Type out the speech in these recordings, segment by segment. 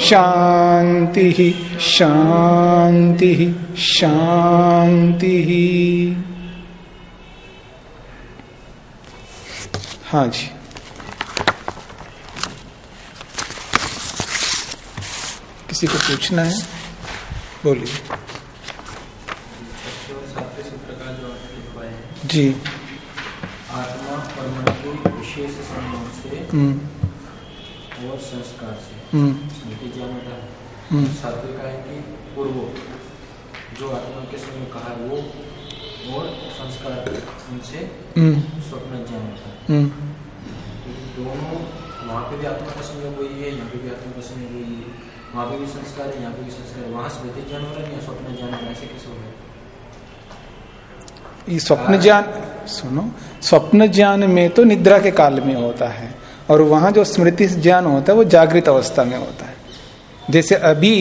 शांति शांति शांति। हाँ जी। किसी को पूछना है? बोलिए। जी। आत्मा और मन के विशेष संयोग से हम्म। और संस्कार से हम्म स्मृति ज्ञान होता है कि पूर्व जो आत्मा के समय कहा वो और संस्कार उनसे हम्म। स्वप्न ज्ञान होता है। हम्म। तो दोनों वहाँ पे भी आत्मा का संयोग वही है यहाँ पे भी आत्मा का संयोग वही है। वहाँ पे भी संस्कार है यहाँ पे भी संस्कार है। वहाँ स्मृति ज्ञान हो रहा है या स्वप्न ज्ञान हो रहा है? ऐसे कैसे हो रहा है? ये स्वप्न ज्ञान सुनो स्वप्न ज्ञान में तो निद्रा के काल में होता है और वहाँ जो स्मृति ज्ञान होता है वो जागृत अवस्था में होता है। जैसे अभी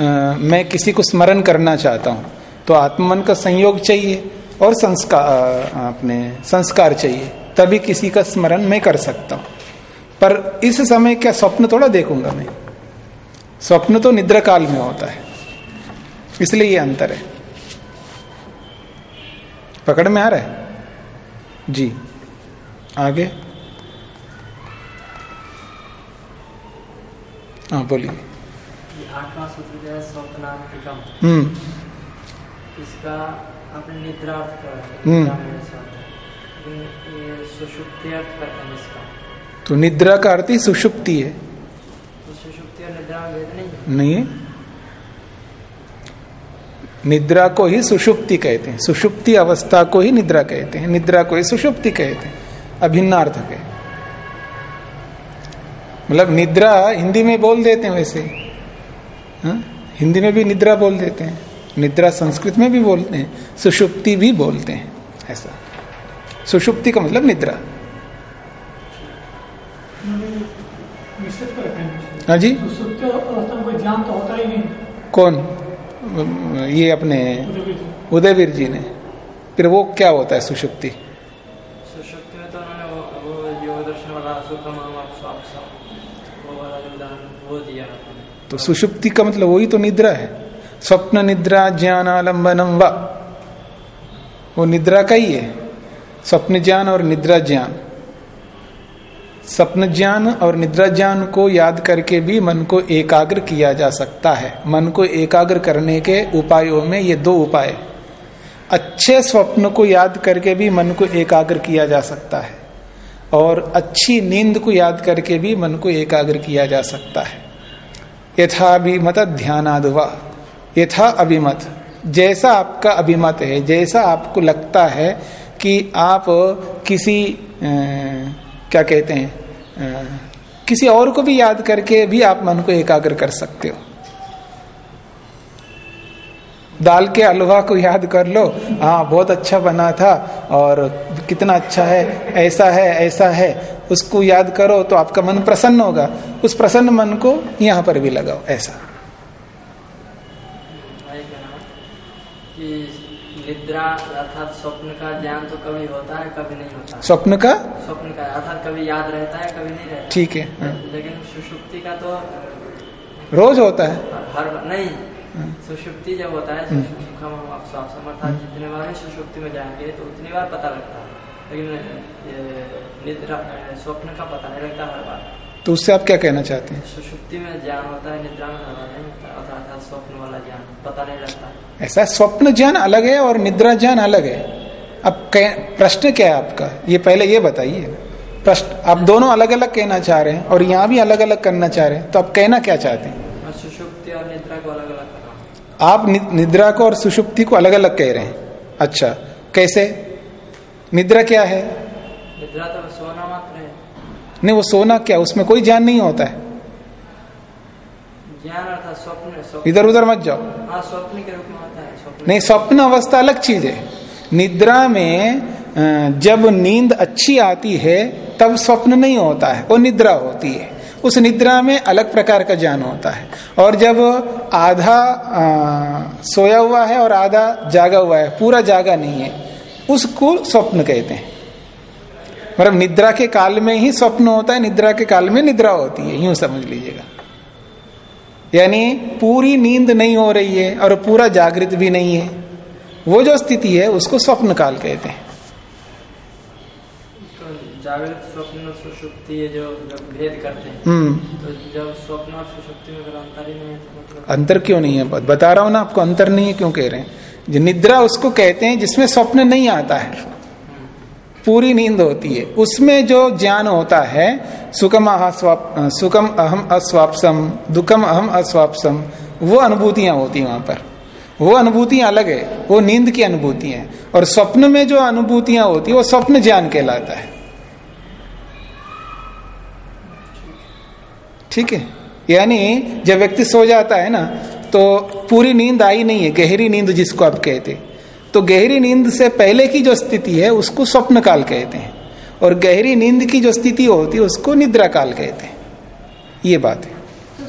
आ, मैं किसी को स्मरण करना चाहता हूँ तो आत्मन का संयोग चाहिए और संस्कार अपने संस्कार चाहिए तभी किसी का स्मरण मैं कर सकता हूँ। पर इस समय क्या स्वप्न थोड़ा देखूँगा मैं? स्वप्न तो निद्रा काल में होता है इसलिए ये अंतर है। पकड़ में आ रहा है? जी आगे। हाँ बोलिए। आठवां सूत्र जो है हम्म। इसका आपने निद्रा अर्थ करा हम्म। तो निद्रा का अर्थ ही सुषुप्ति है। तो सुषुप्ति और निद्रा में भेद नहीं है? नहीं निद्रा को ही सुषुप्ति कहते हैं। सुषुप्ति अवस्था को ही निद्रा कहते हैं। निद्रा को ही सुषुप्ति कहते हैं। अभिन्नार्थक है। मतलब निद्रा हिंदी में बोल देते हैं वैसे। हाँ? हिंदी में भी निद्रा बोल देते हैं। निद्रा संस्कृत में भी बोलते हैं। सुषुप्ति भी बोलते हैं। ऐसा। सुषुप्ति का मतलब निद्रा। हाँ जी? कौन? ये अपने उदयवीर जी। ने। फिर वो क्या होता है सुषुप्ति? सुषुप्ति में तो वो, वो वाला जो उदाहरण वो दिया आपने तो सुषुप्ति का मतलब वही तो निद्रा है। स्वप्न, निद्रा, ज्ञान, आलम्बनम, व। वो निद्रा का ही है। स्वप्न ज्ञान और निद्रा ज्ञान। स्वप्न ज्ञान और निद्रा ज्ञान को याद करके भी मन को एकाग्र किया जा सकता है। मन को एकाग्र करने के उपायों में ये दो उपाय अच्छे स्वप्न को याद करके भी मन को एकाग्र किया जा सकता है। और अच्छी नींद को याद करके भी मन को एकाग्र किया जा सकता है। यथाभिमत ध्यानादवा। यथा अभिमत। जैसा आपका अभिमत है जैसा आपको लगता है कि आप किसी आ, क्या कहते हैं आ, किसी और को भी याद करके भी आप मन को एकाग्र कर सकते हो। दाल के हलवा को याद कर लो। हाँ बहुत अच्छा बना था और कितना अच्छा है ऐसा है ऐसा है। उसको याद करो तो आपका मन प्रसन्न होगा। उस प्रसन्न मन को यहाँ पर भी लगाओ ऐसा। निद्रा अर्थात स्वप्न का ज्ञान तो कभी होता है कभी नहीं होता। स्वप्न का? स्वप्न का अर्थात कभी याद रहता है कभी नहीं रहता। ठीक है हाँ। लेकिन सुषुप्ति का तो रोज होता है। हर नहीं सुषुप्ति जब होता है आप अर्थात जितने बार ही सुषुप्ति में जाएँगे तो उतनी बार पता लगता है। लेकिन निद्रा स्वप्न का पता नहीं लगता हर बार। तो उससे आप क्या कहना चाहते हैं? सुषुप्ति में ज्ञान होता है निद्रा में नहीं होता अर्थात अर्थात स्वप्न वाला ज्ञान पता नहीं लगता। ऐसा स्वप्न ज्ञान अलग है और निद्रा ज्ञान अलग है? अब प्रश्न क्या है आपका? ये पहले ये बताइए। प्रश्न आप दोनों अलग अलग कहना चाह रहे हैं और यहाँ भी अलग अलग करना चाह रहे हैं तो आप कहना क्या चाहते हैं? सुषुप्ति और निद्रा को अलग अलग आप निद्रा को और सुषुप्ति को अलग अलग कह रहे हैं। अच्छा कैसे? निद्रा क्या है? निद्रा तो सोना मात्र है। नहीं वो सोना क्या? उसमें कोई ज्ञान नहीं होता है। इधर उधर मत जाओ। हाँ स्वप्न के रूप में होता है नहीं स्वप्न अवस्था अलग चीज़ है। निद्रा में जब नींद अच्छी आती है तब स्वप्न नहीं होता है वो निद्रा होती है। उस निद्रा में अलग प्रकार का ज्ञान होता है। और जब आधा अ, सोया हुआ है और आधा जागा हुआ है पूरा जागा नहीं है उसको स्वप्न कहते हैं। मतलब निद्रा के काल में ही स्वप्न होता है निद्रा के काल में निद्रा होती है यूँ समझ लीजिएगा। यानी पूरी नींद नहीं हो रही है और पूरा जागृत भी नहीं है। वो जो स्थिति है उसको स्वप्न काल कहते हैं। जागृत स्वप्न और सुषुप्ति ये जो भेद करते हैं हम्म। तो जब स्वप्न और सुषुप्ति में अगर अंतर ही नहीं है तो मतलब अंतर क्यों नहीं है? बता रहा हूँ ना आपको अंतर नहीं है क्यों कह रहे हैं? जो निद्रा उसको कहते हैं जिसमें स्वप्न नहीं आता है पूरी नींद होती है। उसमें जो ज्ञान होता है सुखम अस्वाप सुखम अहम अस्वापसम दुखम अहम अस्वापसम वो अनुभूतियाँ होती हैं वहाँ पर। वो अनुभूतियाँ अलग है वो नींद की अनुभूतियाँ है। और स्वप्न में जो अनुभूतियाँ होती है वो स्वप्न ज्ञान कहलाता है। ठीक है? यानी जब व्यक्ति सो जाता है ना तो पूरी नींद आई नहीं है गहरी नींद जिसको आप कहते तो गहरी नींद से पहले की जो स्थिति है उसको स्वप्न काल कहते हैं। और गहरी नींद की जो स्थिति होती है उसको निद्रा काल कहते हैं। ये बात है। तो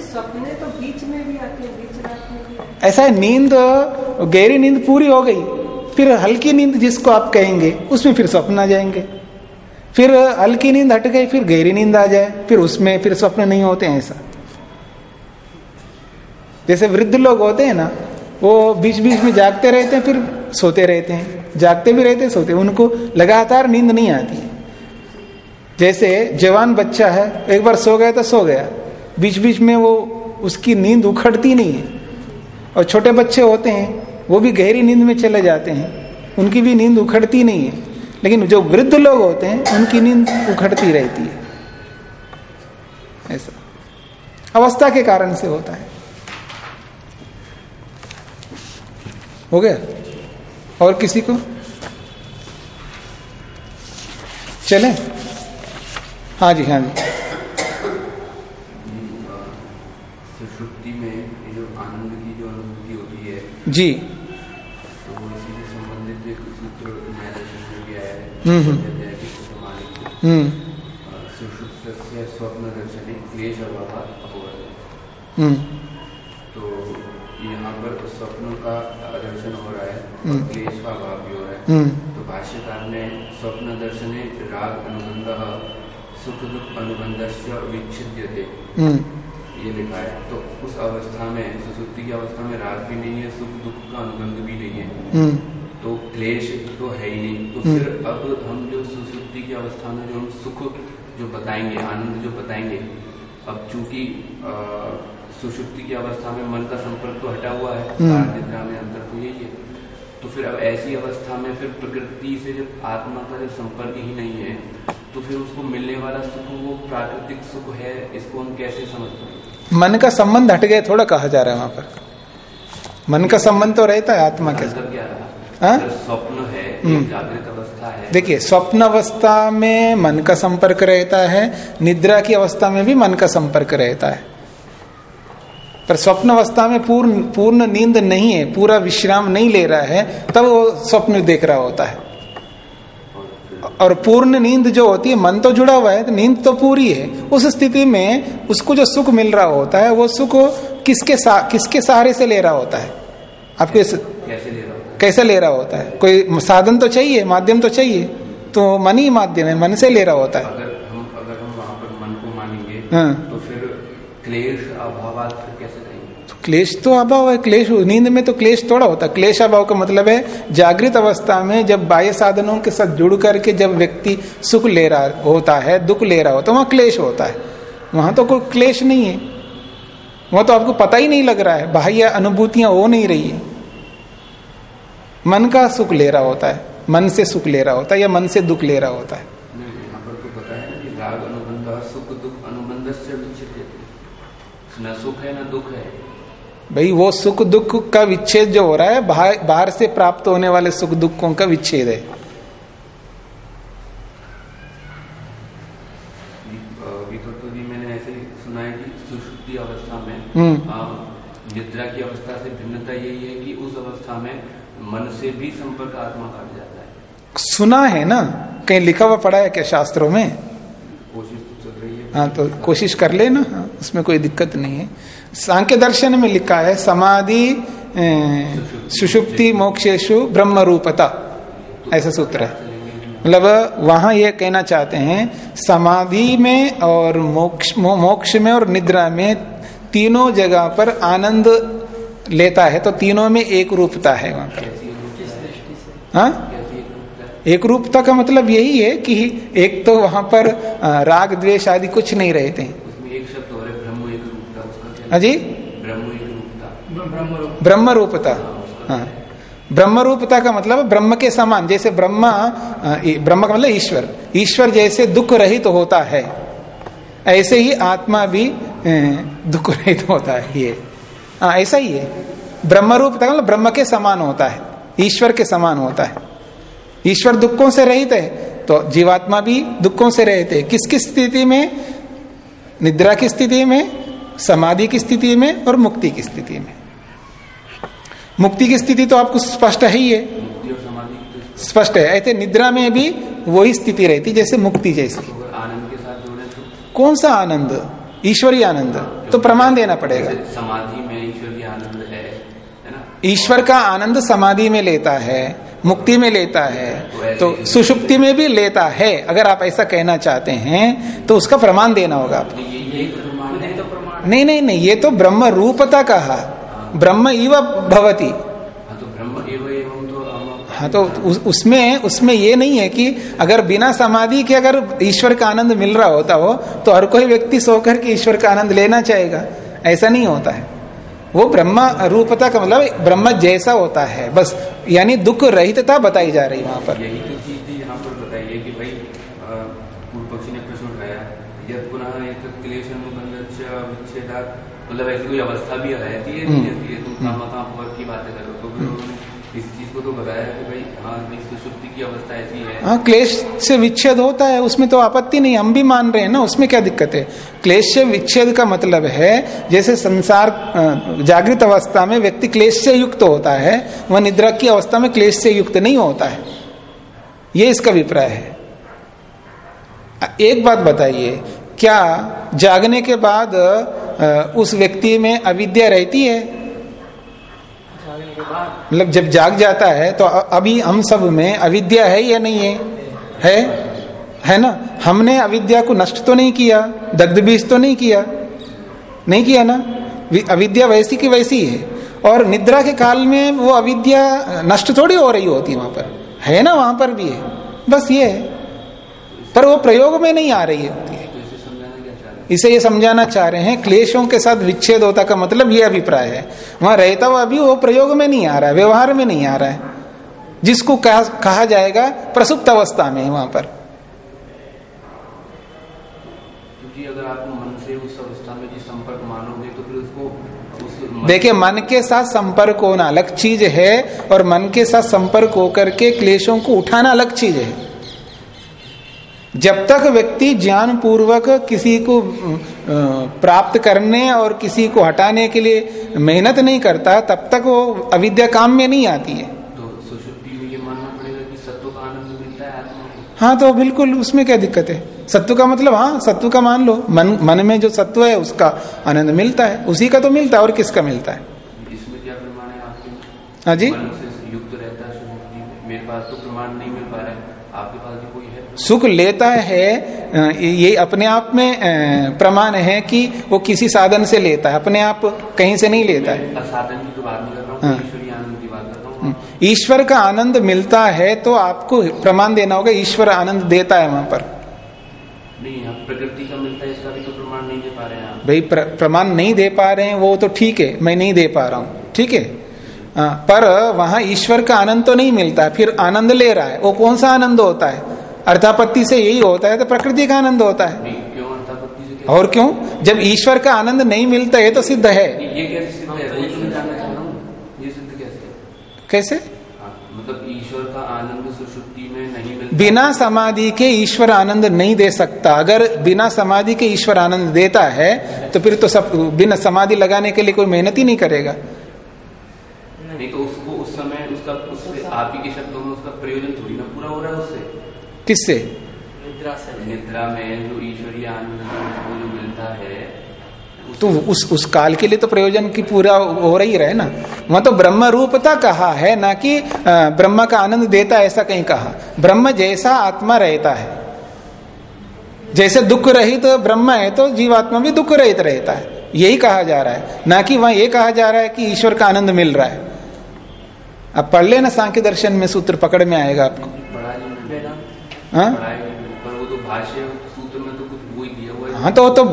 सपने तो बीच में भी आते हैं बीच रात में भी ऐसा है नींद गहरी नींद पूरी हो गई फिर हल्की नींद जिसको आप कहेंगे उसमें फिर स्वप्न आ जाएँगे। फिर हल्की नींद हट गई, फिर गहरी नींद आ जाए, फिर उसमें फिर स्वप्न नहीं होते हैं ऐसा। जैसे वृद्ध लोग होते हैं ना, वो बीच बीच में जागते रहते हैं, फिर सोते रहते हैं। जागते भी रहते, सोते उनको लगातार नींद नहीं आती है। जैसे जवान बच्चा है, एक बार सो गया तो सो गया। बीच बीच में वो उसकी नींद उखड़ती नहीं है। और छोटे बच्चे होते हैं, वो भी गहरी नींद में चले जाते हैं। उनकी भी नींद उखड़ती नहीं है। लेकिन जो वृद्ध लोग होते हैं उनकी नींद उखड़ती रहती है। ऐसा। अवस्था के कारण से होता है। हो गया? और किसी को? चले। हाँ जी हाँ जी। सुषुप्ति में जो आनंद की जो अनुभूति होती है जी। सुषुप्तस्य स्वप्न दर्शने क्लेश अभाव अभवत् हम्म। तो यहाँ पर स्वप्नों का दर्शन हो रहा है हम्म। क्लेश का अभाव भी हो रहा है हम्म। तो भाष्यकार ने स्वप्न दर्शने राग अनुबंध सुख दुख अनुबंध विच्छिद्य थे हम्म। ये लिखा है। तो उस अवस्था में सुसुप्ति की अवस्था में राग भी नहीं है सुख दुख का अनुबंध भी नहीं है। हम्म। तो क्लेश तो है ही नहीं। तो हम्म। फिर अब हम जो सुसुप्ति की अवस्था में जो हम सुख जो बताएँगे आनंद जो बताएँगे अब चूँकि सुषुप्ति की अवस्था में मन का संपर्क तो हटा हुआ है हम्म। निद्रा में अंतर तो यही है। तो फिर अब ऐसी अवस्था में फिर प्रकृति से जब आत्मा का जब संपर्क ही नहीं है तो फिर उसको मिलने वाला सुख वो प्राकृतिक सुख है इसको हम कैसे समझते हैं मन का संबंध हट गया थोड़ा कहा जा रहा है वहाँ पर। मन का संबंध तो रहता है आत्मा के साथ हाँ? स्वप्न है हम्म। जागृत अवस्था है। देखिए स्वप्न अवस्था में मन का संपर्क रहता है निद्रा की अवस्था में भी मन का संपर्क रहता है। पर स्वप्न अवस्था में पूर्ण पूर्ण नींद नहीं है पूरा विश्राम नहीं ले रहा है तब वो स्वप्न देख रहा होता है। और पूर्ण नींद जो होती है मन तो जुड़ा हुआ है तो नींद तो पूरी है। उस स्थिति में उसको जो सुख मिल रहा होता है वो सुख किसके सा, किसके सहारे से ले रहा होता है? आपके इस- कैसे ले रहा होता है? कोई साधन तो चाहिए माध्यम तो चाहिए तो मन ही माध्यम है मन से ले रहा होता है। अगर हम अगर हम वहाँ पर मन को मानेंगे हाँ। तो फिर क्लेश अभाव कैसे तो क्लेश तो अभाव है क्लेश नींद में तो क्लेश थोड़ा होता है। क्लेश अभाव का मतलब है जागृत अवस्था में जब बाह्य साधनों के साथ जुड़ करके जब व्यक्ति सुख ले रहा होता है दुख ले रहा होता है वहाँ क्लेश होता है। वहाँ तो कोई क्लेश नहीं है। वहाँ तो आपको पता ही नहीं लग रहा है बाह्य अनुभूतियाँ हो नहीं रही है। मन का सुख ले रहा होता है मन से सुख ले रहा होता है या मन से दुख ले रहा होता है? नहीं यहाँ पर तो पता है ना कि राग अनुबंध सुख दुख अनुबंध से विच्छित न सुख है न दुख है। भाई वो सुख दुख का विच्छेद जो हो रहा है बाहर बाहर से प्राप्त होने वाले सुख दुखों का विच्छेद है। जी मैंने ऐसे सुना है कि सुषुप्ति अवस्था में हम्म। निद्रा की अवस्था से भिन्नता यही है कि उस अवस्था में मन से भी संपर्क आत्मा हट जाता है। सुना है ना? कहीं लिखा हुआ पड़ा है क्या शास्त्रों में? कोशिश तो चल रही है। हाँ तो कोशिश कर लेना हाँ, उसमें कोई दिक्कत नहीं है। सांख्य दर्शन में लिखा है समाधि सुषुप्ति मोक्षेशु ब्रह्म रूपता ऐसा सूत्र है। मतलब वहाँ ये कहना चाहते हैं समाधि में और मोक्ष मो, मोक्ष में और निद्रा में तीनों जगह पर आनंद लेता है तो तीनों में एक रूपता है वहाँ पर। हाँ? एक रूपता का मतलब यही है कि एक तो वहाँ पर राग द्वेष आदि कुछ नहीं रहते हैं उसमें एक शब्द और है ब्रह्म रूपता हाँ जी? ब्रह्म रूपता ब्रह्म रूप ब्रह्म रूपता हाँ। ब्रह्म रूपता का मतलब ब्रह्म के समान जैसे ब्रह्मा ब्रह्म का मतलब ईश्वर। ईश्वर जैसे दुख रहित तो होता है ऐसे ही आत्मा भी दुख रहित तो होता है ये। हाँ ऐसा ही है। ब्रह्म रूपता का मतलब ब्रह्म के समान होता है। ईश्वर के समान होता है। ईश्वर दुखों से रहित है तो जीवात्मा भी दुखों से रहित है। किस किस स्थिति में? निद्रा की स्थिति में, समाधि की स्थिति में और मुक्ति की स्थिति में। मुक्ति की स्थिति तो आपको स्पष्ट है ही है। स्पष्ट है। ऐसे निद्रा में भी वही स्थिति रहती, जैसे मुक्ति जैसी। कौन सा आनंद? ईश्वरीय आनंद। तो प्रमाण देना पड़ेगा। समाधि में ईश्वर की आनंद है है ना ईश्वर का आनंद समाधि में लेता है मुक्ति में लेता है तो सुषुप्ति में भी लेता है। अगर आप ऐसा कहना चाहते हैं तो उसका प्रमाण देना होगा आपको। यही तो प्रमाण नहीं तो नहीं नहीं नहीं ये तो ब्रह्म रूपता कहा। ब्रह्म इव भवती। हाँ तो हाँ तो उस, उसमें उसमें ये नहीं है कि अगर बिना समाधि के अगर ईश्वर का आनंद मिल रहा होता हो तो हर कोई व्यक्ति सोकर के ईश्वर का आनंद लेना चाहेगा। ऐसा नहीं होता है। वो ब्रह्म रूपता का मतलब ब्रह्म जैसा होता है बस यानी दुख रहितता बताई जा रही वहाँ पर। यही तो चीज़ यहाँ पर बताइए कि भाई पूर्व पक्षी ने प्रश्न उठाया यद पुनः क्लेश मतलब ऐसी कोई अवस्था भी रहती है तुम कहाँ कहाँ पर की बातें कर तो फिर उन्होंने इस चीज़ को तो बताया कि भाई हाँ की अवस्था है हाँ क्लेश से विच्छेद होता है, उसमें तो आपत्ति नहीं, हम भी मान रहे हैं ना, उसमें क्या दिक्कत है? क्लेश से विच्छेद का मतलब है, जैसे संसार जागृत अवस्था में व्यक्ति क्लेश से युक्त होता है, वह निद्रा की अवस्था में क्लेश से युक्त नहीं होता है। ये इसका अभिप्राय है। एक बात बताइए, क्या जागने के बाद उस व्यक्ति में अविद्या रहती है? मतलब जब जाग जाता है तो अभी हम सब में अविद्या है या नहीं है? है? है ना? हमने अविद्या को नष्ट तो नहीं किया, दग्ध बीज तो नहीं किया। नहीं किया ना? अविद्या वैसी की वैसी है। और निद्रा के काल में वो अविद्या नष्ट थोड़ी हो रही होती है वहाँ पर। है ना? वहाँ पर भी है। बस ये है। पर वो प्रयोग में नहीं आ रही होती है तो इसे समझाना क्या चाह रहे हैं इसे ये समझाना चाह रहे हैं क्लेशों के साथ विच्छेद होता का मतलब ये अभिप्राय है। वहाँ रहता हुआ अभी वो प्रयोग में नहीं आ रहा है व्यवहार में नहीं आ रहा है। जिसको कहा, कहा जाएगा प्रसुप्त अवस्था में वहाँ पर। क्योंकि अगर आप मन से उस अवस्था में जी संपर्क मानोगे तो फिर उसको देखिए मन के साथ संपर्क होना अलग चीज़ है और मन के साथ संपर्क होकर के क्लेशों को उठाना अलग चीज़ है। जब तक व्यक्ति ज्ञान पूर्वक किसी को प्राप्त करने और किसी को हटाने के लिए मेहनत नहीं करता तब तक वो अविद्या काम में नहीं आती है। तो सुषुप्ति में ये मानना पड़ेगा कि सत्व का आनंद मिलता है हाँ तो बिल्कुल उसमें क्या दिक्कत है? सत्व का मतलब हाँ सत्व का मान लो। मन मन में जो सत्व है उसका आनंद मिलता है। उसी का तो मिलता है और किसका मिलता है? है जी। मन युक्त रहता है मेरे पास तो प्रमाण नहीं मिल पा रहा है। आपके पास सुख लेता है ये अपने आप में प्रमाण है कि वो किसी साधन से लेता है अपने आप कहीं से नहीं लेता है। मैं साधन की बात नहीं कर रहा हाँ। हूँ। ईश्वरीय आनंद की बात कर रहा हूँ। ईश्वर का आनंद मिलता है तो आपको प्रमाण देना होगा ईश्वर आनंद देता है वहाँ पर। नहीं प्रकृति का मिलता है इसका भी तो प्रमाण नहीं दे पा रहे हैं भाई प्र, प्रमाण नहीं दे पा रहे हैं वो तो ठीक है मैं नहीं दे पा रहा हूँ ठीक है? हाँ, पर वहाँ ईश्वर का आनंद तो नहीं मिलता है फिर आनंद ले रहा है वो कौन सा आनंद होता है? अर्थापत्ति से यही होता है तो प्रकृति का आनंद होता है। क्यों अर्थापत्ति से क्या? और क्यों? जब ईश्वर का आनंद नहीं मिलता है तो सिद्ध है। ये कैसे सिद्ध है? कैसे? मतलब ईश्वर का आनंद सुषुप्ति में नहीं मिलता। बिना समाधि के ईश्वर आनंद नहीं दे सकता। अगर बिना समाधि के ईश्वर आनंद देता है तो फिर तो सब बिना समाधि लगाने के लिए कोई मेहनत ही नहीं करेगा। नहीं तो उसको उस समय उसका उससे आप ही के शब्दों में उसका प्रयोजन थोड़ी ना पूरा हो रहा है उससे किससे? निद्रा से। निद्रा में जो ईश्वरीय आनंद मिलता है उस- तो उस उस काल के लिए तो प्रयोजन की पूरा हो रही रहे ना। वहाँ तो ब्रह्म रूपता कहा है ना कि ब्रह्म का आनंद देता ऐसा कहीं कहा। ब्रह्म जैसा आत्मा रहता है। जैसे दुख रहित तो ब्रह्म है तो जीवात्मा भी दुख रहित रहता है। यही कहा जा रहा है। ना कि वहाँ ये कहा जा रहा है कि ईश्वर का आनंद मिल रहा है। अब पढ़ लेना सांख्य दर्शन में सूत्र पकड़ में आएगा आपको। हाँ? पढ़ा तो भाष्य सूत्र में तो कुछ वो ही दिया हुआ है। हाँ तो वो तो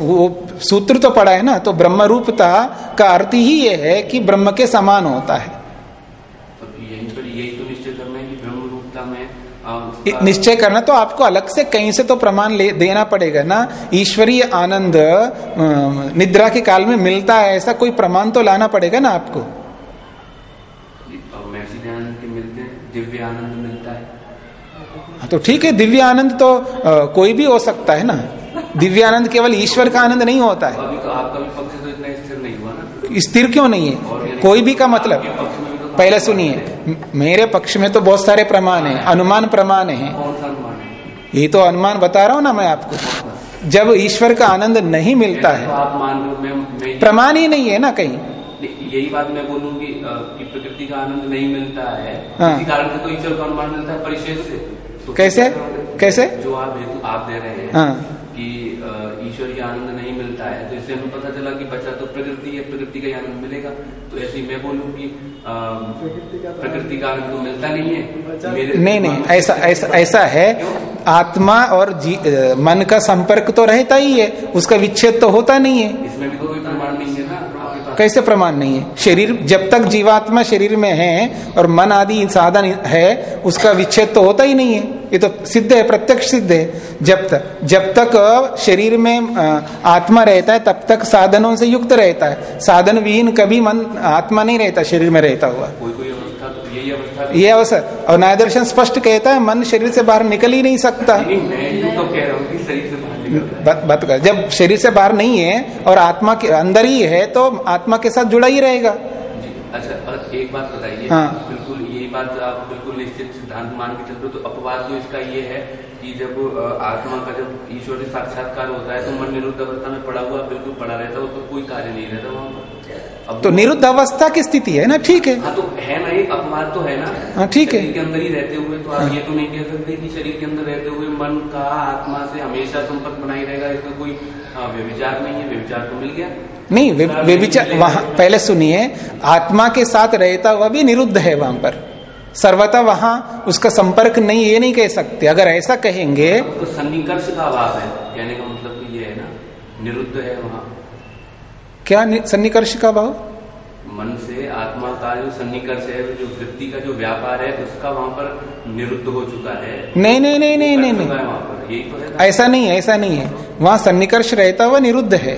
वो सूत्र तो पड़ा है ना तो ब्रह्म रूपता का अर्थ ही ये है कि ब्रह्म के समान होता है। यही तो निश्चय करना तो आपको अलग से कहीं से तो प्रमाण ले देना पड़ेगा ना। ईश्वरीय आनंद निद्रा के काल में मिलता है ऐसा कोई प्रमाण तो लाना पड़ेगा ना आपको? दिव्य आनंद तो ठीक है दिव्य आनंद तो अ, कोई भी हो सकता है ना। दिव्य आनंद केवल ईश्वर का आनंद नहीं होता है। तो आपका भी पक्ष तो इतना स्थिर नहीं हुआ ना। स्थिर क्यों नहीं है? कोई भी का मतलब। तो पहले सुनिए। मेरे पक्ष में तो बहुत सारे प्रमाण है अनुमान प्रमाण है। ये तो अनुमान बता रहा हूँ ना मैं आपको। जब ईश्वर का आनंद नहीं मिलता है। प्रमाण ही नहीं है ना कहीं। यही बात मैं बोलूँगी कि प्रकृति का आनंद नहीं मिलता है। हाँ। इसी कारण से तो ईश्वर का अनुमान मिलता है परिशेष से। तो कैसे? कैसे? जो आप हेतु आप दे रहे हैं हाँ। कि ईश्वरीय आनंद नहीं मिलता है तो इससे हमें पता चला कि बच्चा तो प्रकृति है प्रकृति का ही आनंद मिलेगा। तो ऐसे ही मैं बोलूँ कि अ, प्रकृति का आनंद तो मिलता नहीं है। मेरे नहीं नहीं ऐसा ऐसा ऐसा है आत्मा और जी मन का संपर्क तो रहता ही है उसका विच्छेद तो होता नहीं है। इसमें भी तो कोई प्रमाण नहीं है ना आपके पास कैसे प्रमाण नहीं है? शरीर जब तक जीवात्मा शरीर में है और मन आदि साधन है उसका विच्छेद तो होता ही नहीं है। ये तो सिद्ध है प्रत्यक्ष सिद्ध है। जब तक जब तक शरीर में आत्मा रहता है तब तक साधनों से युक्त रहता है। साधन विहीन कभी मन आत्मा नहीं रहता शरीर में रहता हुआ। कोई कोई अवस्था तो अवस्था ये अवसर। और न्याय दर्शन स्पष्ट कहता है मन शरीर से बाहर निकल ही नहीं सकता। नहीं मैं यूँ तो कह रहा हूँ कि शरीर से रहा बात बात कर जब शरीर से बाहर नहीं है और आत्मा के अंदर ही है तो आत्मा के साथ जुड़ा ही रहेगा अच्छा और एक बात बताइए हाँ। बिल्कुल ये बात आप बिल्कुल निश्चित सिद्धांत मान के चलते हो तो अपवाद जो इसका ये है कि जब आत्मा का जब ईश्वर से साक्षात्कार होता है तो मन निरुद्ध अवस्था में पड़ा हुआ बिल्कुल पड़ा रहता है उसका कोई कार्य नहीं रहता वहाँ पर। अब तो निरुद्ध अवस्था की स्थिति है ना? ठीक है। हाँ तो है ना एक अपवाद तो है ना। हाँ, ठीक है। शरीर के अंदर ही रहते हुए तो आप ये तो नहीं कह सकते कि शरीर के अंदर रहते हुए मन का आत्मा से हमेशा संपर्क बनाई रहेगा इसका कोई व्यविचार नहीं है व्यविचार तो मिल गया। नहीं वे, वे विचार वहाँ पहले सुनिए आत्मा के साथ रहता हुआ भी निरुद्ध है वहाँ पर। सर्वथा वहाँ उसका संपर्क नहीं ये नहीं कह सकते। अगर ऐसा कहेंगे तो सन्निकर्ष का अभाव है। कहने का मतलब तो ये है ना निरुद्ध है वहाँ। क्या सन्निकर्ष का भाव? मन से आत्मा का जो सन्निकर्ष है जो वृत्ति का जो व्यापार है उसका वहाँ पर निरुद्ध हो चुका है। नहीं नहीं नहीं नहीं नहीं नहीं। यही तो? ऐसा नहीं है ऐसा नहीं है। वहाँ सन्निकर्ष रहता हुआ निरुद्ध है।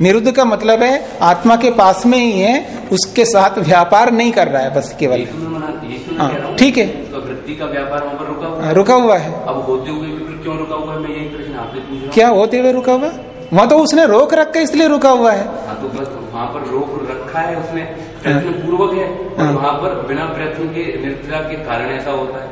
निरुद्ध का मतलब है आत्मा के पास में ही है उसके साथ व्यापार नहीं कर रहा है बस केवल। तो तो हाँ, हूँ ठीक है। उसका वृत्ति का व्यापार वहाँ पर रुका हुआ है? रुका हुआ है। अब होते हुए क्यों रुका हुआ है? मैं यही प्रश्न आपसे पूछ रहा क्या होते हुए रुका हुआ? वहाँ तो उसने रोक रखा है इसलिए रुका हुआ है। हाँ तो बस वहाँ पर रोक रखा है उसने प्रयत्न पूर्वक है और हाँ। वहाँ पर बिना प्रयत्न के निद्रा के कारण ऐसा होता है।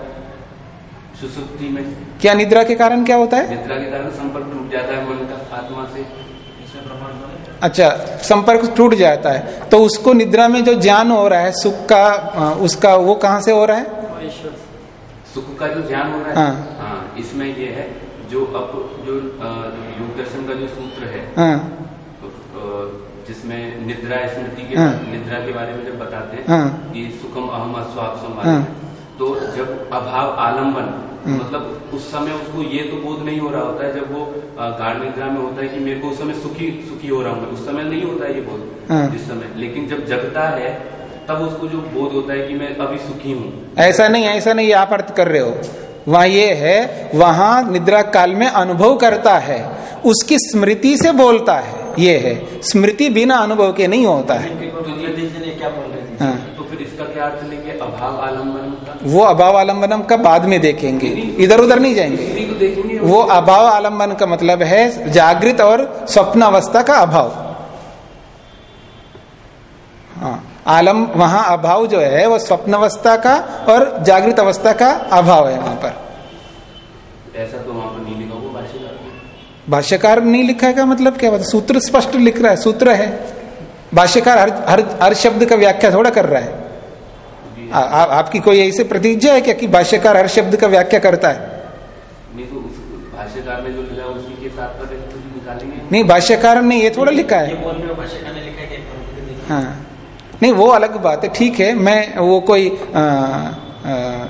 सुसुप्ति में। क्या निद्रा के कारण क्या होता है? निद्रा के कारण संपर्क टूट जाता है मन का आत्मा से। इसमें प्रमाण अच्छा संपर्क टूट जाता है तो उसको निद्रा में जो ज्ञान हो रहा है सुख का उसका वो कहाँ से हो रहा है सुख का जो ज्ञान हो रहा है हाँ। हाँ इसमें ये है जो अब जो योग दर्शन का जो सूत्र है हाँ जिसमें निद्रा स्मृति के हाँ। निद्रा के बारे में जब बताते हैं हाँ। कि सुखम अहम अस्वाप हाँ। तो जब अभाव आलंबन हाँ। मतलब उस समय उसको ये तो बोध नहीं हो रहा होता है जब वो गाढ़ निद्रा में होता है कि मेरे को उस समय सुखी सुखी हो रहा हूँ उस समय नहीं होता है ये बोध हाँ। जिस समय। लेकिन जब जगता है तब उसको जो बोध होता है कि मैं अभी सुखी हूँ। ऐसा नहीं ऐसा नहीं आप अर्थ कर रहे हो। वहाँ ये है वहाँ निद्रा काल में अनुभव करता है उसकी स्मृति से बोलता है ये है। स्मृति बिना अनुभव के नहीं होता है। क्या बोल रहे थे हाँ। तो फिर इसका क्या अर्थ लेंगे? अभाव आलंबन का। वो अभाव आलम्बनम का बाद में देखेंगे। इधर उधर नहीं जाएँगे। वो अभाव आलंबन का मतलब है जागृत और स्वप्न अवस्था का अभाव। हाँ आलम वहाँ अभाव जो है वो स्वप्न अवस्था का और जागृत अवस्था का अभाव है वहाँ पर। ऐसा तो वहाँ पर नहीं लिखा वो भाष्यकार भाष्यकार नहीं लिखा है का मतलब? क्या बता सूत्र स्पष्ट लिख रहा है सूत्र है। भाष्यकार हर हर हर शब्द का व्याख्या थोड़ा कर रहा है। आ, आ, आपकी कोई ऐसी प्रतिज्ञा है क्या कि भाष्यकार हर शब्द का व्याख्या करता है? नहीं तो भाष्यकार ने जो लिखा है उसी के साथ पर तो निकालेंगे? नहीं भाष्यकार ने ये थोड़ा लिखा है। ये बोल रहे हो है। हाँ। नहीं वो अलग बात है ठीक है मैं वो कोई आ, आ,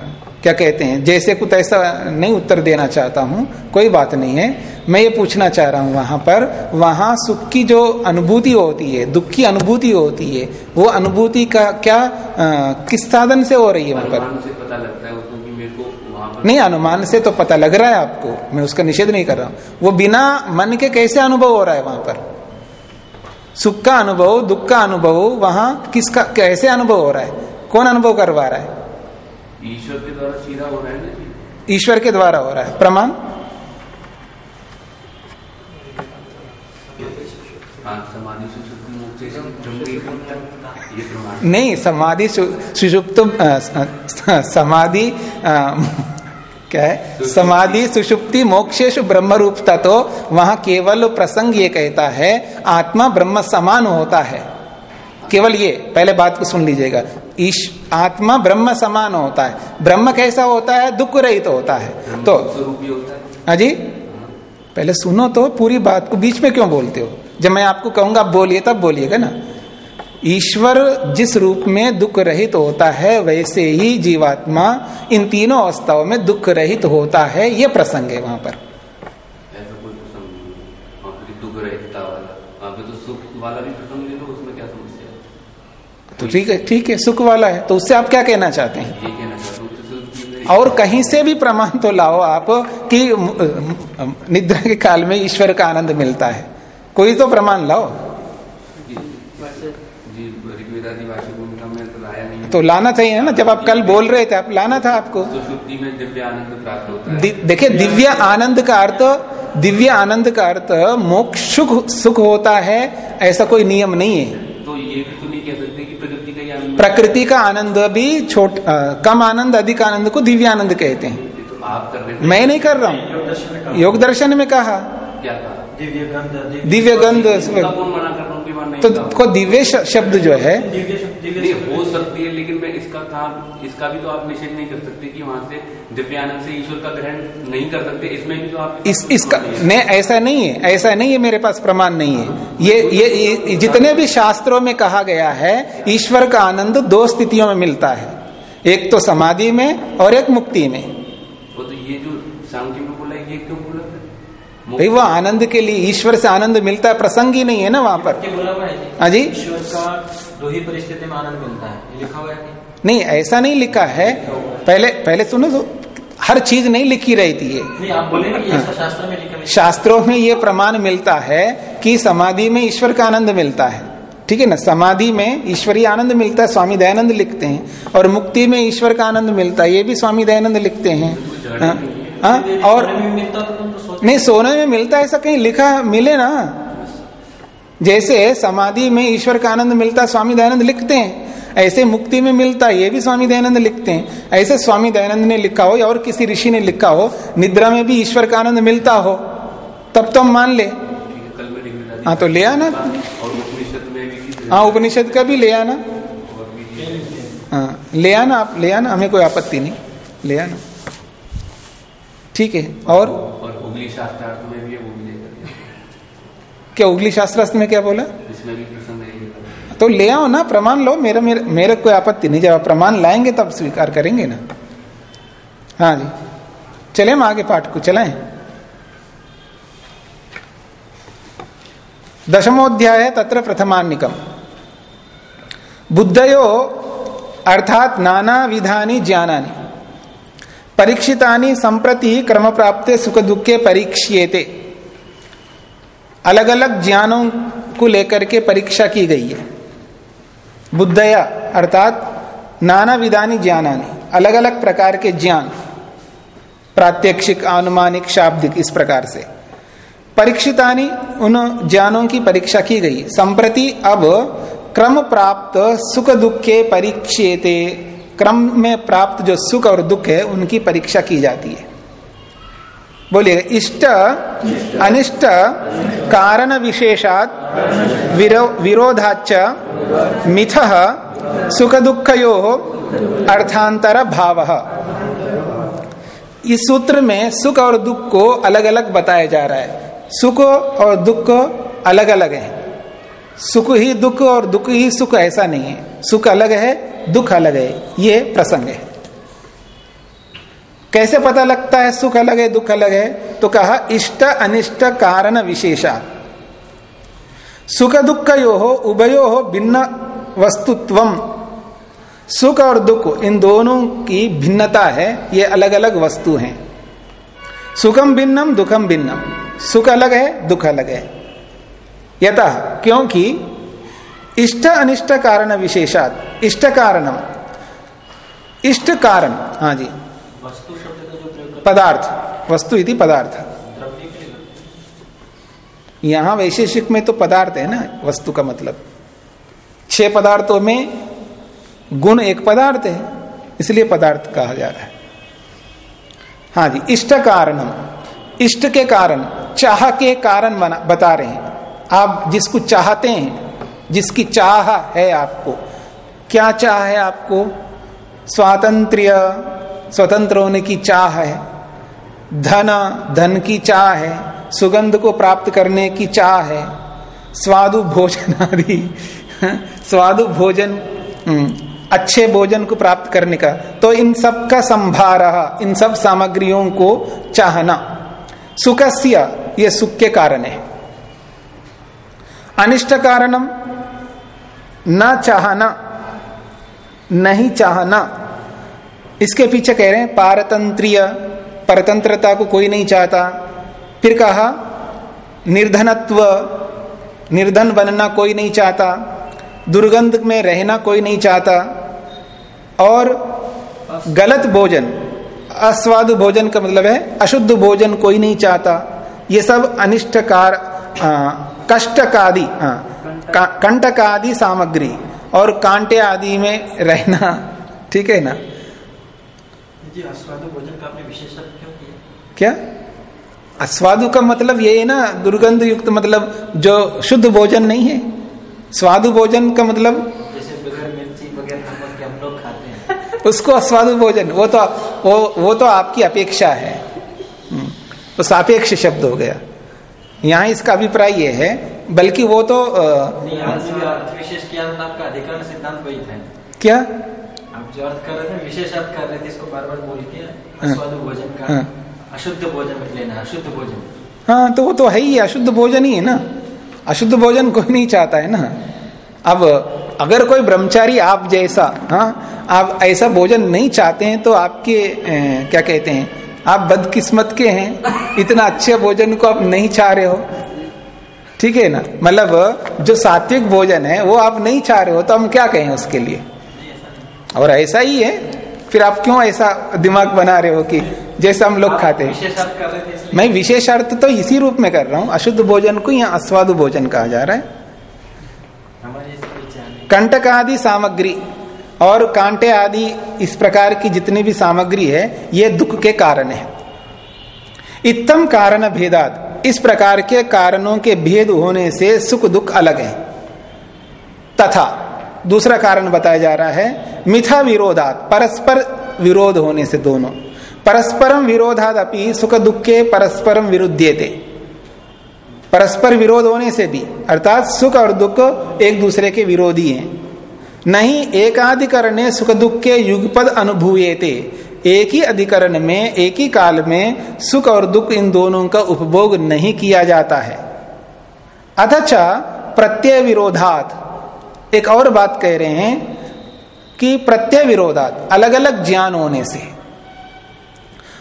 क्या कहते हैं? जैसे कुछ ऐसा नहीं उत्तर देना चाहता हूँ कोई बात नहीं है। मैं ये पूछना चाह रहा हूँ वहाँ पर वहाँ सुख की जो अनुभूति होती है दुख की अनुभूति होती है वो अनुभूति का क्या आ, किस साधन से हो रही है वहाँ पर नहीं अनुमान से तो पता लग रहा है आपको। मैं उसका निषेध नहीं कर रहा हूँ। वो बिना मन के कैसे अनुभव हो रहा है वहाँ पर? सुख का अनुभव दुख का अनुभव वहाँ किसका कैसे अनुभव हो रहा है? कौन अनुभव करवा रहा है? ईश्वर के द्वारा सीधा हो रहा है ना ईश्वर के द्वारा हो रहा है। प्रमाण? हाँ नहीं समाधि सुषुप्त समाधि क्या है? समाधि सुषुप्ति मोक्षेश ब्रह्म रूपता तो वहाँ केवल प्रसंग ये कहता है आत्मा ब्रह्म समान होता है। केवल ये पहले बात को सुन लीजिएगा। ईश आत्मा ब्रह्म समान होता है। ब्रह्म कैसा होता है? दुख रहित तो होता है। तो स्वरूप भी होता है। हाँ जी? पहले सुनो तो पूरी बात को। बीच में क्यों बोलते हो? जब मैं आपको कहूँगा आप बोलिए तब बोलिएगा ना। ईश्वर जिस रूप में दुख रहित तो होता है वैसे ही जीवात्मा इन तीनों अवस्थाओं में दुख रहित तो होता है। ये प्रसंग है वहाँ पर। है। वहाँ दुख रहता वाला। वहाँ पे तो सुख वाला भी प्रसंग ले लो उसमें क्या समस्या है तो ठीक है ठीक है सुख वाला है तो उससे आप क्या कहना चाहते हैं? हूँ तो और कहीं से भी प्रमाण तो लाओ आप कि निद्रा के काल में ईश्वर का आनंद मिलता है। कोई तो प्रमाण लाओ। तो लाया नहीं। तो लाना चाहिए ना जब आप कल बोल रहे थे आप लाना था आपको। सुषुप्ति में दिव्य आनंद का अर्थ दिव्य आनंद का अर्थ मोक्ष सुख होता है ऐसा कोई नियम नहीं है। तो ये भी तो प्रकृति का आनंद भी छोट आ, कम आनंद अधिक आनंद को दिव्य आनंद कहते हैं। तो आप कर मैं नहीं कर रहा हूँ। योग दर्शन में कहा। दिव्य गंध तो दिव्य शब्द जो है हो सकती है लेकिन इसका काम इसका भी तो आप निषेध नहीं कर सकते कि वहाँ से दिव्यानंद से ईश्वर का ग्रहण नहीं कर सकते इसमें भी तो आप इस इसका नहीं ऐसा नहीं है ऐसा नहीं है मेरे पास प्रमाण नहीं है। ये ये, ये जितने भी शास्त्रों में कहा गया है ईश्वर का आनंद दो स्थितियों में मिलता है। एक तो समाधि में और एक मुक्ति में। वो तो ये जो सांख्य में बोला ये क्यों बोला? भाई वो आनंद के लिए ईश्वर से आनंद मिलता है प्रसंग ही नहीं है ना वहाँ पर? ये बोला हुआ है हाँ जी? ईश्वर का दो ही परिस्थिति में आनंद मिलता है। लिखा हुआ है नहीं ऐसा नहीं लिखा है। पहले पहले सुनो तो हर चीज़ नहीं लिखी रहती है। शास्त्रों में ये प्रमाण मिलता है कि समाधि में ईश्वर का आनंद मिलता है। ठीक है ना? समाधि में ईश्वरीय आनंद मिलता है स्वामी दयानंद लिखते हैं। और मुक्ति में ईश्वर का आनंद मिलता है ये भी स्वामी दयानंद लिखते हैं। हाँ, हाँ, और तो नहीं सोने में मिलता है ऐसा कहीं लिखा मिले ना। जैसे समाधि में ईश्वर का आनंद मिलता, स्वामी दयानंद लिखते हैं। ऐसे मुक्ति में मिलता, ये भी स्वामी दयानंद लिखते हैं। ऐसे स्वामी दयानंद ने लिखा हो, या और किसी ऋषि ने लिखा हो, निद्रा में भी ईश्वर का आनंद मिलता हो, तब तो हम मान ले। है तो ले आना। हाँ उपनिषद का भी ले आना। हाँ ले आना आप, ले आना, हमें कोई आपत्ति नहीं। ले आना। ठीक है, और? और उगली शास्त्रार्थ में भी है वो भी लेकर क्या उगली शास्त्रास्त्र में क्या बोला? तो ले आओ ना प्रमाण लो मेरा मेरे, मेरे कोई आपत्ति नहीं जब प्रमाण लाएँगे तब स्वीकार करेंगे ना। हाँ जी। चले हम आगे पाठ को चलाएँ। दशमोध्याय तत्र प्रथमान्निकम। बुद्धयो अर्थात नाना विधानी ज्ञानानि। परीक्षितानि संप्रति क्रम प्राप्ते सुख दुखे परीक्ष्येते। अलग अलग ज्ञानों को लेकर के परीक्षा की गई है। बुद्धया, अर्थात नाना विधानी ज्ञानानी अलग अलग प्रकार के ज्ञान, प्रात्यक्षिक आनुमानिक शाब्दिक, इस प्रकार से। परीक्षितानी उन ज्ञानों की परीक्षा की गई। संप्रति अब क्रम प्राप्त सुख दुख के परीक्षेते, क्रम में प्राप्त जो सुख और दुख है, उनकी परीक्षा की जाती है। बोलिए इष्ट, अनिष्ट, कारण विशेषात विरोधाच मिथ सुख दुख यो अर्थांतर भाव। इस सूत्र में सुख और दुख को अलग अलग बताया जा रहा है। सुख और दुख अलग अलग है। सुख ही दुख और दुख ही सुख ऐसा नहीं है। सुख अलग है, दुख अलग है। ये प्रसंग है। कैसे पता लगता है सुख अलग है, दुख अलग है? तो कहा, इष्ट अनिष्ट कारण विशेषा। सुख दुख यो हो, उभयो हो, भिन्न वस्तुत्वम। सुख और दुख, इन दोनों की भिन्नता है, ये अलग अलग वस्तु हैं। सुखम भिन्नम, दुखम भिन्नम। सुख अलग है, दुख अलग है। यथा क्योंकि इष्ट अनिष्ट कारण विशेषात, इष्ट कारणम। इष्ट कारण हाँ जी। वस्तु शब्द का जो प्रयोग पदार्थ। वस्तु इति पदार्थ। यहाँ वैशेषिक में तो पदार्थ है ना वस्तु का मतलब। छह पदार्थों में गुण एक पदार्थ है इसलिए पदार्थ कहा जा रहा है। हाँ जी इष्ट कारणम। इष्ट के कारण चाह के कारण बता रहे हैं। आप जिसको चाहते हैं जिसकी चाह है आपको। क्या चाह है आपको? स्वातंत्र्य। स्वतंत्र होने की चाह है। धन धन की चाह है। सुगंध को प्राप्त करने की चाह है। स्वादु भोजन आदि स्वादु भोजन हम्म, अच्छे भोजन को प्राप्त करने का। तो इन सब का संभार इन सब सामग्रियों को चाहना। सुखस्य ये सुख के कारण है। अनिष्ट कारणम न चाहना नहीं चाहना। इसके पीछे कह रहे हैं, पारतंत्रीय, परतंत्रता को कोई नहीं चाहता। फिर कहा, निर्धनत्व, निर्धन बनना कोई नहीं चाहता। दुर्गंध में रहना कोई नहीं चाहता। और गलत भोजन, अस्वादु भोजन का मतलब है, अशुद्ध भोजन कोई नहीं चाहता। ये सब अनिष्टकार कष्टकादि कंटक आदि सामग्री और कांटे आदि में रहना, ठीक है ना? जी अस्वादु भोजन का आपने विशेषण क्यों किया? क्या? अस्वादु का मतलब ये है ना दुर्गंध युक्त मतलब जो शुद्ध भोजन नहीं है। स्वादु भोजन का मतलब जैसे मिर्ची बगैर नमक के हम लोग खाते हैं। उसको अस्वादु भोजन वो तो वो वो तो आपकी अपेक्षा है। हम्म, तो सापेक्ष शब्द हो गया। यहाँ इसका अभिप्राय ये है बल्कि वो तो अ, नहीं यहाँ से भी अर्थ विशेष किया? जो अर्थ कर रहे थे विशेष अर्थ कर रहे थे इसको बार बार बोल के हाँ। अस्वादु भोजन का हाँ। अशुद्ध भोजन लेना अशुद्ध भोजन। हाँ तो वो तो है ही अशुद्ध भोजन ही है ना। अशुद्ध भोजन कोई नहीं चाहता है ना। अब अगर कोई ब्रह्मचारी आप जैसा हाँ आप ऐसा भोजन नहीं चाहते हैं तो आपके अ, क्या कहते हैं आप बदकिस्मत के हैं। इतना अच्छे भोजन को आप नहीं चाह रहे हो। ठीक है ना? मतलब जो सात्विक भोजन है वो आप नहीं चाह रहे हो तो हम क्या कहें उसके लिए? और ऐसा ही है। फिर आप क्यों ऐसा दिमाग बना रहे हो कि जैसा हम लोग खाते हैं? मैं विशेष अर्थ तो इसी रूप में कर रहा हूँ। अशुद्ध भोजन को यहाँ अस्वादु भोजन कहा जा रहा है। कंटक आदि सामग्री और कांटे आदि इस प्रकार की जितनी भी सामग्री है ये दुख के कारण है। इतम कारण भेदात इस प्रकार के कारणों के भेद होने से सुख दुख अलग है। तथा दूसरा कारण बताया जा रहा है, मिथा विरोधात, परस्पर विरोध होने से दोनों। परस्परम विरोधात अपनी सुख दुख के परस्परम विरुद्धेते परस्पर विरोध होने से भी, अर्थात सुख और दुख एक दूसरे के विरोधी हैं। नहीं, एकाधिकरण सुख दुख के युगपद अनुभूयते। एक ही अधिकरण में, एक ही काल में सुख और दुख इन दोनों का उपभोग नहीं किया जाता है। अथच प्रत्यय विरोधात एक और बात कह रहे हैं कि प्रत्यय विरोधात अलग अलग ज्ञान होने से।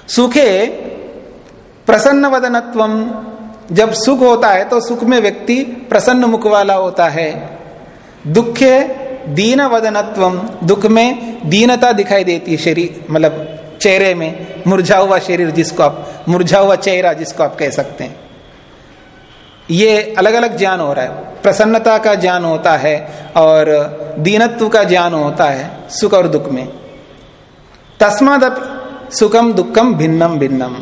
सुखे प्रसन्न वदनत्व जब सुख होता है तो सुख में व्यक्ति प्रसन्न मुख वाला होता है। दुखे दीन वदनत्व दुख में दीनता दिखाई देती है शरीर मतलब चेहरे में, मुरझा हुआ शरीर जिसको आप, मुरझा हुआ चेहरा जिसको आप कह सकते हैं। ये अलग अलग ज्ञान हो रहा है। प्रसन्नता का ज्ञान होता है और दीनत्व का ज्ञान होता है सुख और दुख में। तस्माद सुखम दुखम भिन्नम भिन्नम।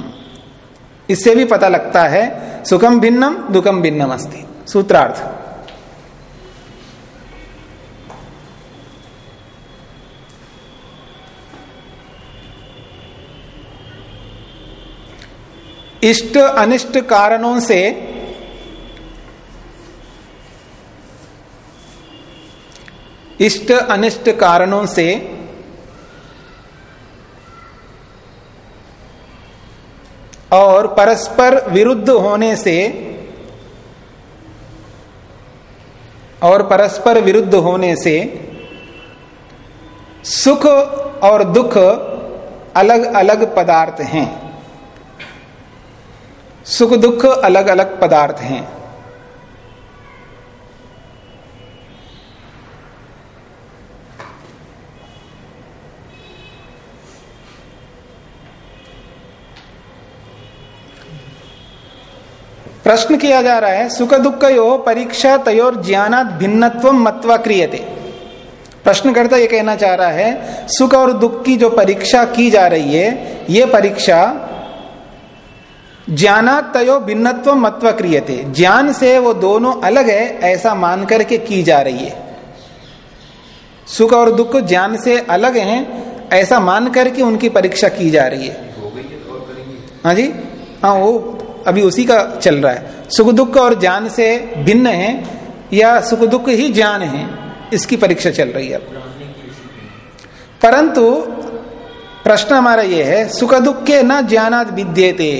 इससे भी पता लगता है सुखम भिन्नम दुखम भिन्नम अस्ति। सूत्रार्थ। इष्ट अनिष्ट कारणों से इष्ट अनिष्ट कारणों से और परस्पर विरुद्ध होने से और परस्पर विरुद्ध होने से सुख और दुख अलग अलग पदार्थ हैं। सुख दुख अलग अलग पदार्थ हैं। प्रश्न किया जा रहा है सुख दुख यो परीक्षा तयोर ज्ञानात भिन्नत्व मत्वा क्रियते। प्रश्नकर्ता ये कहना चाह रहा है सुख और दुख की जो परीक्षा की जा रही है ये परीक्षा ज्ञानात तयो भिन्नत्व मत्व क्रियते। ज्ञान से वो दोनों अलग है ऐसा मान करके की जा रही है। सुख और दुख ज्ञान से अलग हैं ऐसा मान करके उनकी परीक्षा की जा रही है। हाँ जी? हाँ वो अभी उसी का चल रहा है। सुख दुख और ज्ञान से भिन्न है या सुख दुख ही ज्ञान है, इसकी परीक्षा चल रही है परंतु प्रश्न हमारा यह है सुख दुख के न ज्ञानाद विद्यते।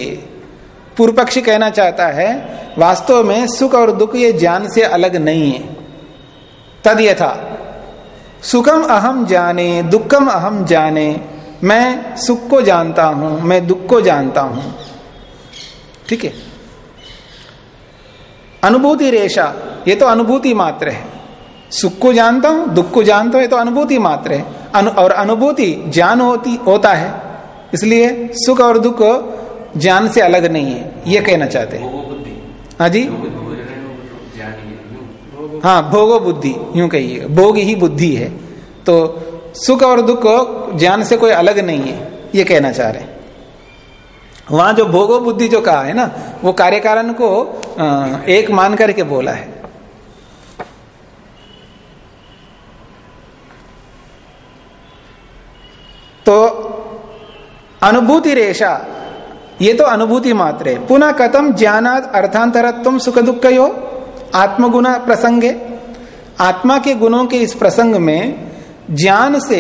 पूर्व पक्ष कहना चाहता है, वास्तव में सुख और दुख ये ज्ञान से अलग नहीं है। तद यथा, सुखम अहम जाने, दुखम अहम जाने, मैं सुख को जानता हूँ, मैं दुख को जानता हूँ। ठीक है? अनुभूति रेशा ये तो अनुभूति मात्र है। सुख को जानता हूँ दुख को जानता हूँ ये तो अनुभूति मात्र है। अनु, और अनुभूति ज्ञान होती होता है। इसलिए सुख और दुख ज्ञान से अलग नहीं है ये कहना चाहते हैं। हाँ जी? हाँ भोगो बुद्धि यूँ कहिए। भोग ही बुद्धि है। तो सुख और दुख ज्ञान से कोई अलग नहीं है ये कहना चाह रहे हैं। वहाँ जो भोगो बुद्धि जो कहा है ना, वो कार्यकारण को एक मान करके बोला है। तो अनुभूति रेशा, ये तो अनुभूति मात्र है। पुनः कथम ज्ञानाद अर्थांतरत्व सुख दुख यो आत्मगुण प्रसंगे आत्मा के गुणों के इस प्रसंग में ज्ञान से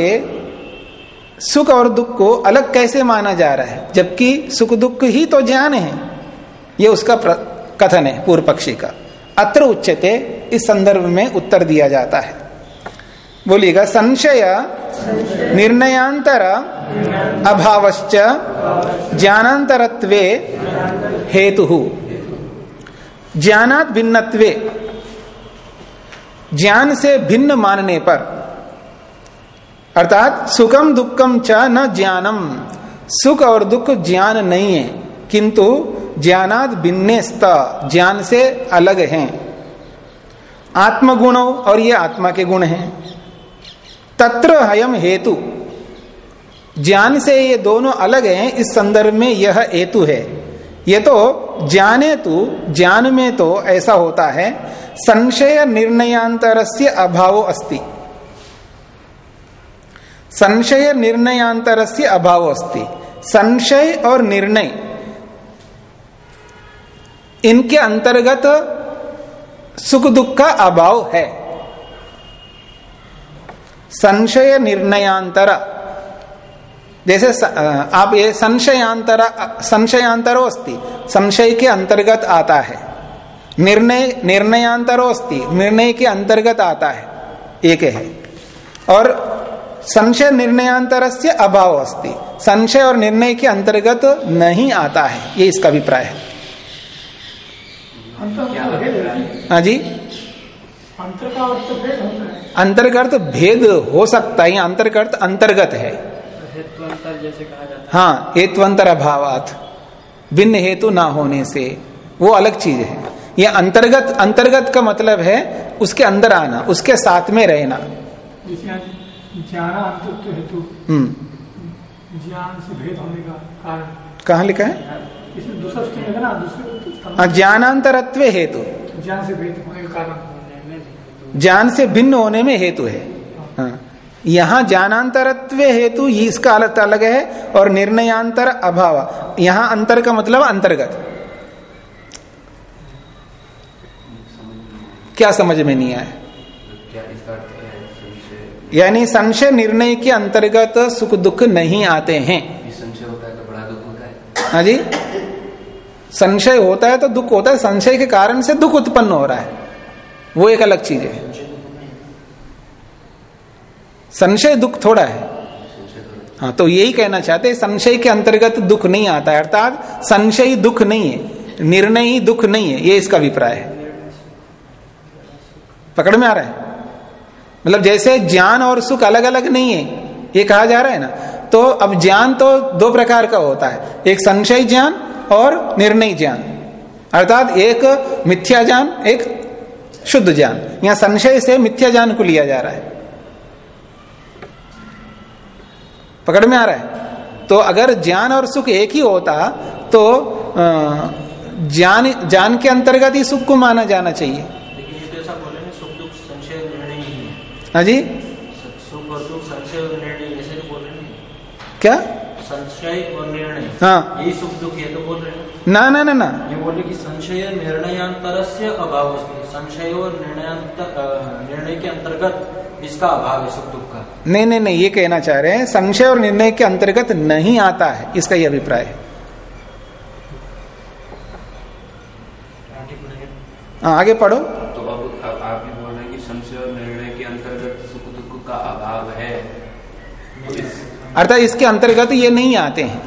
सुख और दुख को अलग कैसे माना जा रहा है? जबकि सुख दुख ही तो ज्ञान है। ये उसका कथन है पूर्व पक्षी का। अत्र उच्चते इस संदर्भ में उत्तर दिया जाता है। बोलिएगा, संशय, निर्णयांतर, अभावश्च, ज्ञानांतरत्वे, हेतु। ज्ञानात भिन्नत्वे। ज्ञान से भिन्न मानने पर अर्थात सुखम दुखम च न ज्ञानम। सुख और दुख ज्ञान नहीं है, किंतु ज्ञानाद भिन्ने ज्ञान से अलग हैं। आत्मगुणों और ये आत्मा के गुण हैं। तत्र हयम हेतु। ज्ञान से ये दोनों अलग हैं, इस संदर्भ में यह हेतु है। ये तो ज्ञाने तो ज्ञान में तो ऐसा होता है, संशय निर्णयांतर से अभाव अस्ति। संशय निर्णयांतर से अभाव अस्ति। संशय और निर्णय, इनके अंतर्गत सुख दुख का अभाव है। संशय निर्णयांतर, जैसे आप ये संशयांतर, संशयांतरो अस्ति, संशय के अंतर्गत आता है। निर्णय, निर्णयांतरो अस्ति, निर्णय के अंतर्गत आता है एक है और संशय निर्णयांतर से अभाव अस्ति। संशय और निर्णय के अंतर्गत नहीं आता है। ये इसका अभिप्राय है। है। हाँ जी। अंतर का अर्थ तो भेद होता है। अंतर्गत भेद हो सकता है। अंतर्गत अंतर्गत है। हेतु अंतर जैसे हाँ। हेतुअंतर अभावात। भिन्न हेतु ना होने से। वो अलग चीज़ है। यह अंतर्गत अंतर्गत का मतलब है उसके अंदर आना उसके साथ में रहना। ज्ञान अंतर हेतु हम्म। ज्ञान से भेद होने का कारण। कहाँ लिखा है? इसमें दूसरा स्टेप है ना दूसरे हाँ ज्ञानांतरत्व हेतु। ज्ञान से भेद होने का कारण हेतु ज्ञान से भिन्न होने में हेतु है। हाँ। यहाँ ज्ञानांतरत्व हेतु इसका अलग अलग है और निर्णयांतर अभाव। यहाँ अंतर का मतलब अंतर्गत। क्या समझ में नहीं आया? यानी संशय निर्णय के अंतर्गत सुख दुख नहीं आते हैं। संशय होता है तो बड़ा दुख होता है। हाँ जी। संशय होता है तो दुख होता है संशय के कारण से दुख उत्पन्न हो रहा है। वो एक अलग चीज़ है। संशय दुख थोड़ा है। हाँ तो यही कहना चाहते हैं संशय के अंतर्गत दुख नहीं आता है अर्थात संशय दुख नहीं है निर्णय ही दुख नहीं है ये इसका अभिप्राय है। पकड़ में आ रहा है? मतलब जैसे ज्ञान और सुख अलग अलग नहीं है, ये कहा जा रहा है ना? तो अब ज्ञान तो दो प्रकार का होता है, एक संशय ज्ञान और निर्णय ज्ञान। अर्थात एक मिथ्या ज्ञान, एक शुद्ध ज्ञान। यहाँ संशय से मिथ्या ज्ञान को लिया जा रहा है। पकड़ में आ रहा है? तो अगर ज्ञान और सुख एक ही होता तो ज्ञान ज्ञान के अंतर्गत ही सुख को माना जाना चाहिए लेकिन ये तो ऐसा बोले ना सुख दुख संशय और निर्णय ही है हाँ जी सुख और दुख संशय और निर्णय ऐसे तो बोल रहे नहीं क्या? संशय और निर्णय हाँ। यही सुख दुख ये तो बोल रहे हैं ना ना ना ना। ये बोले कि संशय निर्णयांतर से अभाव संशय और निर्णयांतर अ, निर्णय के अंतर्गत इसका अभाव है सुख दुख का नहीं नहीं नहीं ये कहना चाह रहे हैं संशय और निर्णय के अंतर्गत नहीं आता है इसका ये अभिप्राय है। हाँ, आगे पढ़ो तो अब अब आप ये बोल रहे हैं कि संशय और निर्णय के अंतर्गत सुख दुख का अभाव है तो इस अर्थात इसके अंतर्गत ये नहीं आते हैं।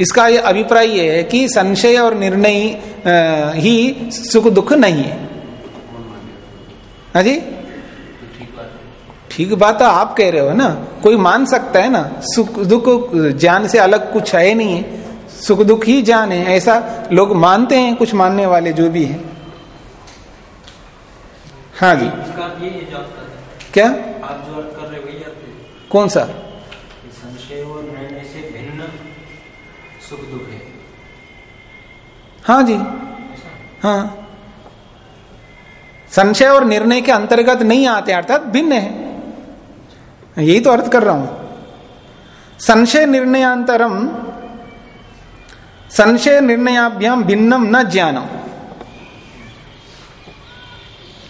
इसका ये अभिप्राय ये है कि संशय और निर्णय ही सुख दुख नहीं है। हाँ जी? ठीक बात है तो आप कह रहे हो ना। कोई मान सकता है ना सुख दुख ज्ञान से अलग कुछ है नहीं है। सुख दुख ही ज्ञान है। ऐसा लोग मानते हैं कुछ मानने वाले जो भी है। हाँ जी। इसका ये क्या? आप जो कर रहे है। कौन सा? और निर्णय से भिन्न सुख दुख है। हाँ जी। हाँ। संशय और निर्णय के अंतर्गत नहीं आते अर्थात भिन्न है। यही तो अर्थ कर रहा हूँ। संशय निर्णयांतरम संशय निर्णयाभ्याम भिन्नम न ज्ञानम।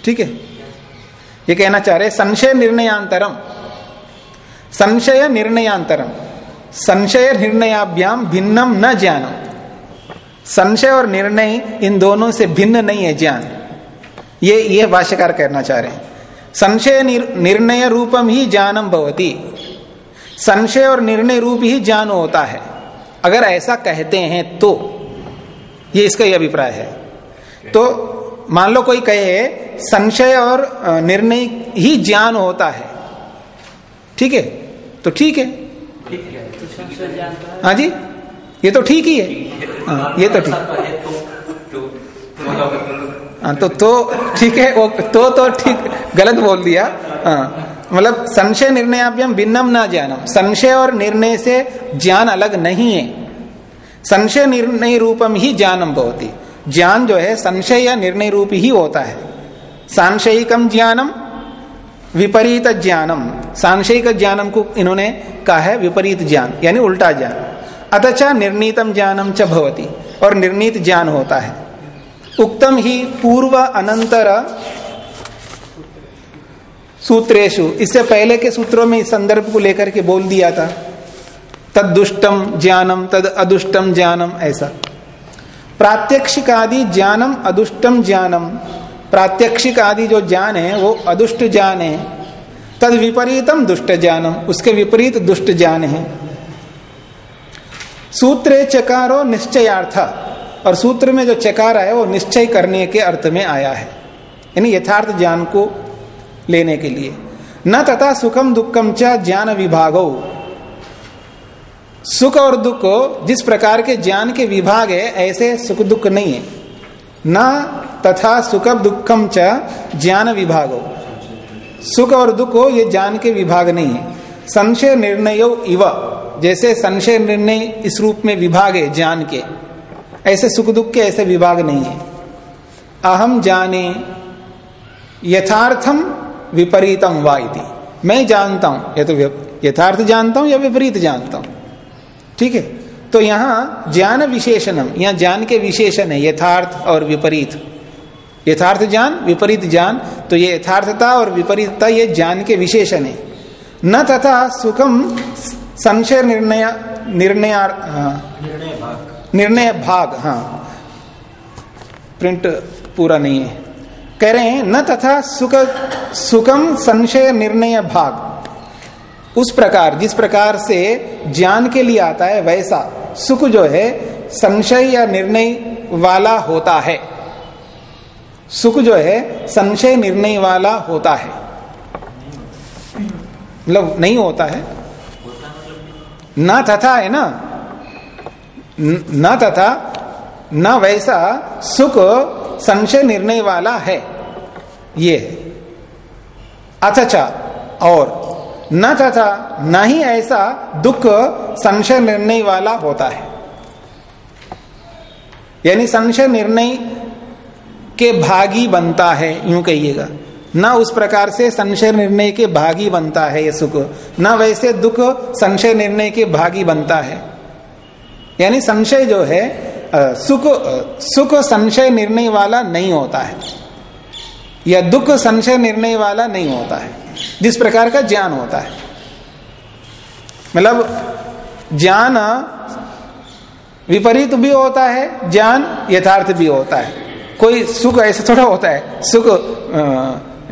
ठीक है? ये कहना चाह रहे संशय निर्णयांतरम। संशय निर्णयांतरम। संशय निर्णयाभ्याम भिन्नम न ज्ञानम। संशय और निर्णय इन दोनों से भिन्न नहीं है ज्ञान। ये ये भाष्यकार कहना चाह रहे हैं। संशय निर, निर्णय रूपम ही ज्ञानम भवती। संशय और निर्णय रूप ही ज्ञान होता है। अगर ऐसा कहते हैं तो ये इसका अभिप्राय है। तो मान लो कोई कहे संशय और निर्णय ही ज्ञान होता है। ठीक है? तो ठीक है। है जी? ये तो ठीक ही है। हाँ, ये तो ठीक। हाँ तो तो ठीक है वो तो तो ठीक गलत बोल दिया। हाँ मतलब संशय निर्णय निर्णयाभ्यम भिन्नम ना ज्ञानम। संशय और निर्णय से ज्ञान अलग नहीं है। संशय निर्णय रूपम ही ज्ञानम भवती। ज्ञान जो है संशय या निर्णय रूप ही होता है। सांशयिकम ज्ञानम विपरीत ज्ञानम सांशयिक ज्ञानम को इन्होंने कहा है विपरीत ज्ञान यानी उल्टा ज्ञान। अतच निर्णीतम ज्ञानम च भवती, और निर्णीत ज्ञान होता है। उक्तम ही पूर्व अनंतर सूत्रेशु इससे पहले के सूत्रों में इस संदर्भ को लेकर के बोल दिया था। तद दुष्टम ज्ञानम तद अदुष्टम ज्ञानम ऐसा। प्रात्यक्षिकादि ज्ञानम अदुष्टम ज्ञानम प्रात्यक्षिक आदि जो ज्ञान है, वो अदुष्ट ज्ञान है। तद विपरीतम दुष्ट ज्ञानम, उसके विपरीत दुष्ट ज्ञान है। सूत्रे चकारो निश्चयार्थ, और सूत्र में जो चकार आया, वो निश्चय करने के अर्थ में आया है। यानी यथार्थ ज्ञान को लेने के लिए। न तथा सुखम दुखम च ज्ञान विभागो। सुख और दुख जिस प्रकार के ज्ञान के विभाग है, ऐसे सुख दुख नहीं है। न तथा सुख दुखम च ज्ञान विभागो। सुख और दुख हो, ये ज्ञान के विभाग नहीं है। संशय निर्णय इव। जैसे संशय निर्णय इस रूप में विभाग है, ज्ञान के। ऐसे सुख दुख के ऐसे विभाग नहीं है। अहम जाने, यथार्थम विपरीतम वा इति। मैं जानता हूँ या तो यथार्थ जानता हूँ या विपरीत जानता हूँ? ठीक है? तो यहाँ ज्ञान विशेषणम यहाँ ज्ञान के विशेषण है यथार्थ और विपरीत। यथार्थ ज्ञान विपरीत ज्ञान तो ये यथार्थता और विपरीतता ये ज्ञान के विशेषण है। न तथा सुखम संशय निर्णय निर्णय निर्णय भाग हाँ। प्रिंट पूरा नहीं है। कह रहे हैं न तथा सुख सुखम संशय निर्णय भाग। उस प्रकार जिस प्रकार से ज्ञान के लिए आता है वैसा। सुख जो है, संशय या निर्णय वाला होता है। सुख जो है, संशय निर्णय वाला होता है। मतलब नहीं होता है। न तथा है ना? न तथा, न वैसा सुख, संशय निर्णय वाला है। ये अथचा और न तथा, न ही ऐसा दुख संशय निर्णय वाला होता है। यानी संशय निर्णय के भागी बनता है, यूँ कहिएगा। न उस प्रकार से संशय निर्णय के भागी बनता है ये सुख। न वैसे दुख संशय निर्णय के भागी बनता है। यानी संशय जो है सुख सुख संशय निर्णय वाला नहीं होता है। या दुख संशय निर्णय वाला नहीं होता है। जिस प्रकार का ज्ञान होता है। मतलब ज्ञान विपरीत भी होता है ज्ञान यथार्थ भी होता है। कोई सुख ऐसा थोड़ा होता है सुख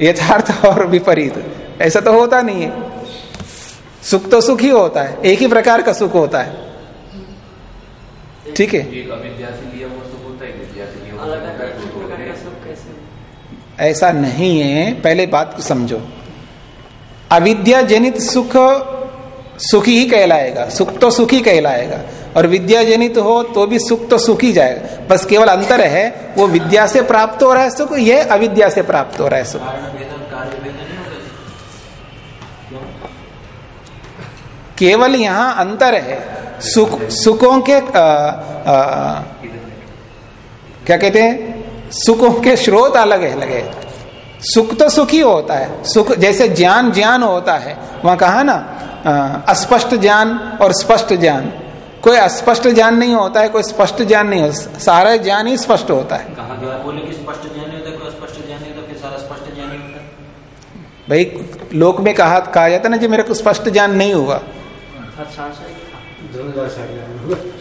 यथार्थ और विपरीत। ऐसा तो होता नहीं है। सुख तो सुख ही होता है एक ही प्रकार का सुख होता है। ठीक है? ऐसा नहीं है पहले बात को समझो। अविद्या जनित सुख सुखी ही कहलाएगा सुख तो सुखी कहलाएगा। और विद्या जनित हो तो भी सुख तो सुख जाएगा। बस केवल अंतर है वो विद्या से प्राप्त हो रहा है सुख यह अविद्या से प्राप्त हो रहा है सुख। केवल यहाँ अंतर है सुख सुखों के आ, आ, क्या कहते हैं? सुखों के स्रोत अलग है लगे सुख तो सुखी होता है। सुख जैसे ज्ञान ज्ञान होता है वहाँ कहा ना अस्पष्ट ज्ञान और स्पष्ट ज्ञान। कोई अस्पष्ट ज्ञान नहीं होता है कोई स्पष्ट ज्ञान नहीं होता सारा ज्ञान ही स्पष्ट होता है। भाई लोक में कहा कहा जाता ना जी मेरे को स्पष्ट ज्ञान नहीं हुआ।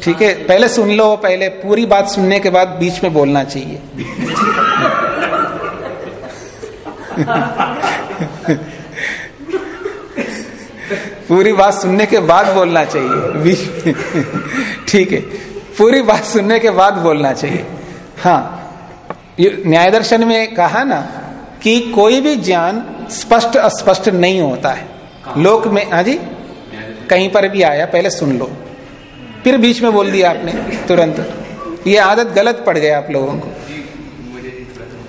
ठीक है पहले सुन लो पहले पूरी बात सुनने के बाद बीच में बोलना चाहिए। पूरी बात सुनने के बाद बोलना चाहिए। ठीक है। पूरी बात सुनने के बाद बोलना चाहिए। हाँ। न्याय दर्शन में कहा ना कि कोई भी ज्ञान स्पष्ट अस्पष्ट नहीं होता है। लोक में हाँ जी? कहीं पर भी आया पहले सुन लो। फिर बीच में बोल दिया आपने तुरंत। ये आदत गलत पड़ गया आप लोगों को।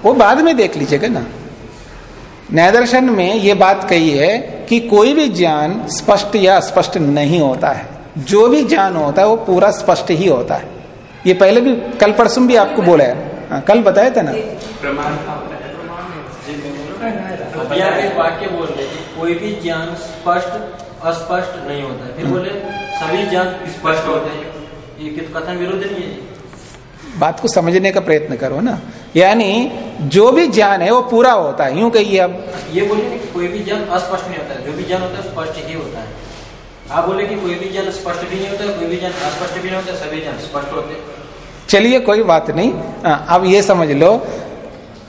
वो बाद में देख लीजिएगा ना। न्याय दर्शन में ये बात कही है कि कोई भी ज्ञान स्पष्ट या स्पष्ट नहीं होता है। जो भी ज्ञान होता है वो पूरा स्पष्ट ही होता है। ये पहले भी कल परसों भी आपको बोला है। हाँ, कल बताया था ना? वाक्य बोल रहे कोई भी ज्ञान स्पष्ट अस्पष्ट नहीं होता है। फिर बोले सभी ज्ञान स्पष्ट होते हैं। ये कथन विरोध नहीं है। बात को समझने का प्रयत्न करो ना। यानी जो भी ज्ञान है वो पूरा होता है। यूँ कहिए अब ये बोले कि कोई भी ज्ञान अस्पष्ट नहीं होता है। जो भी ज्ञान होता है स्पष्ट ही होता है। आप बोले कि कोई भी ज्ञान स्पष्ट भी नहीं होता कोई भी ज्ञान अस्पष्ट भी नहीं होता सभी ज्ञान स्पष्ट होते चलिए कोई बात नहीं। आ, अब ये समझ लो।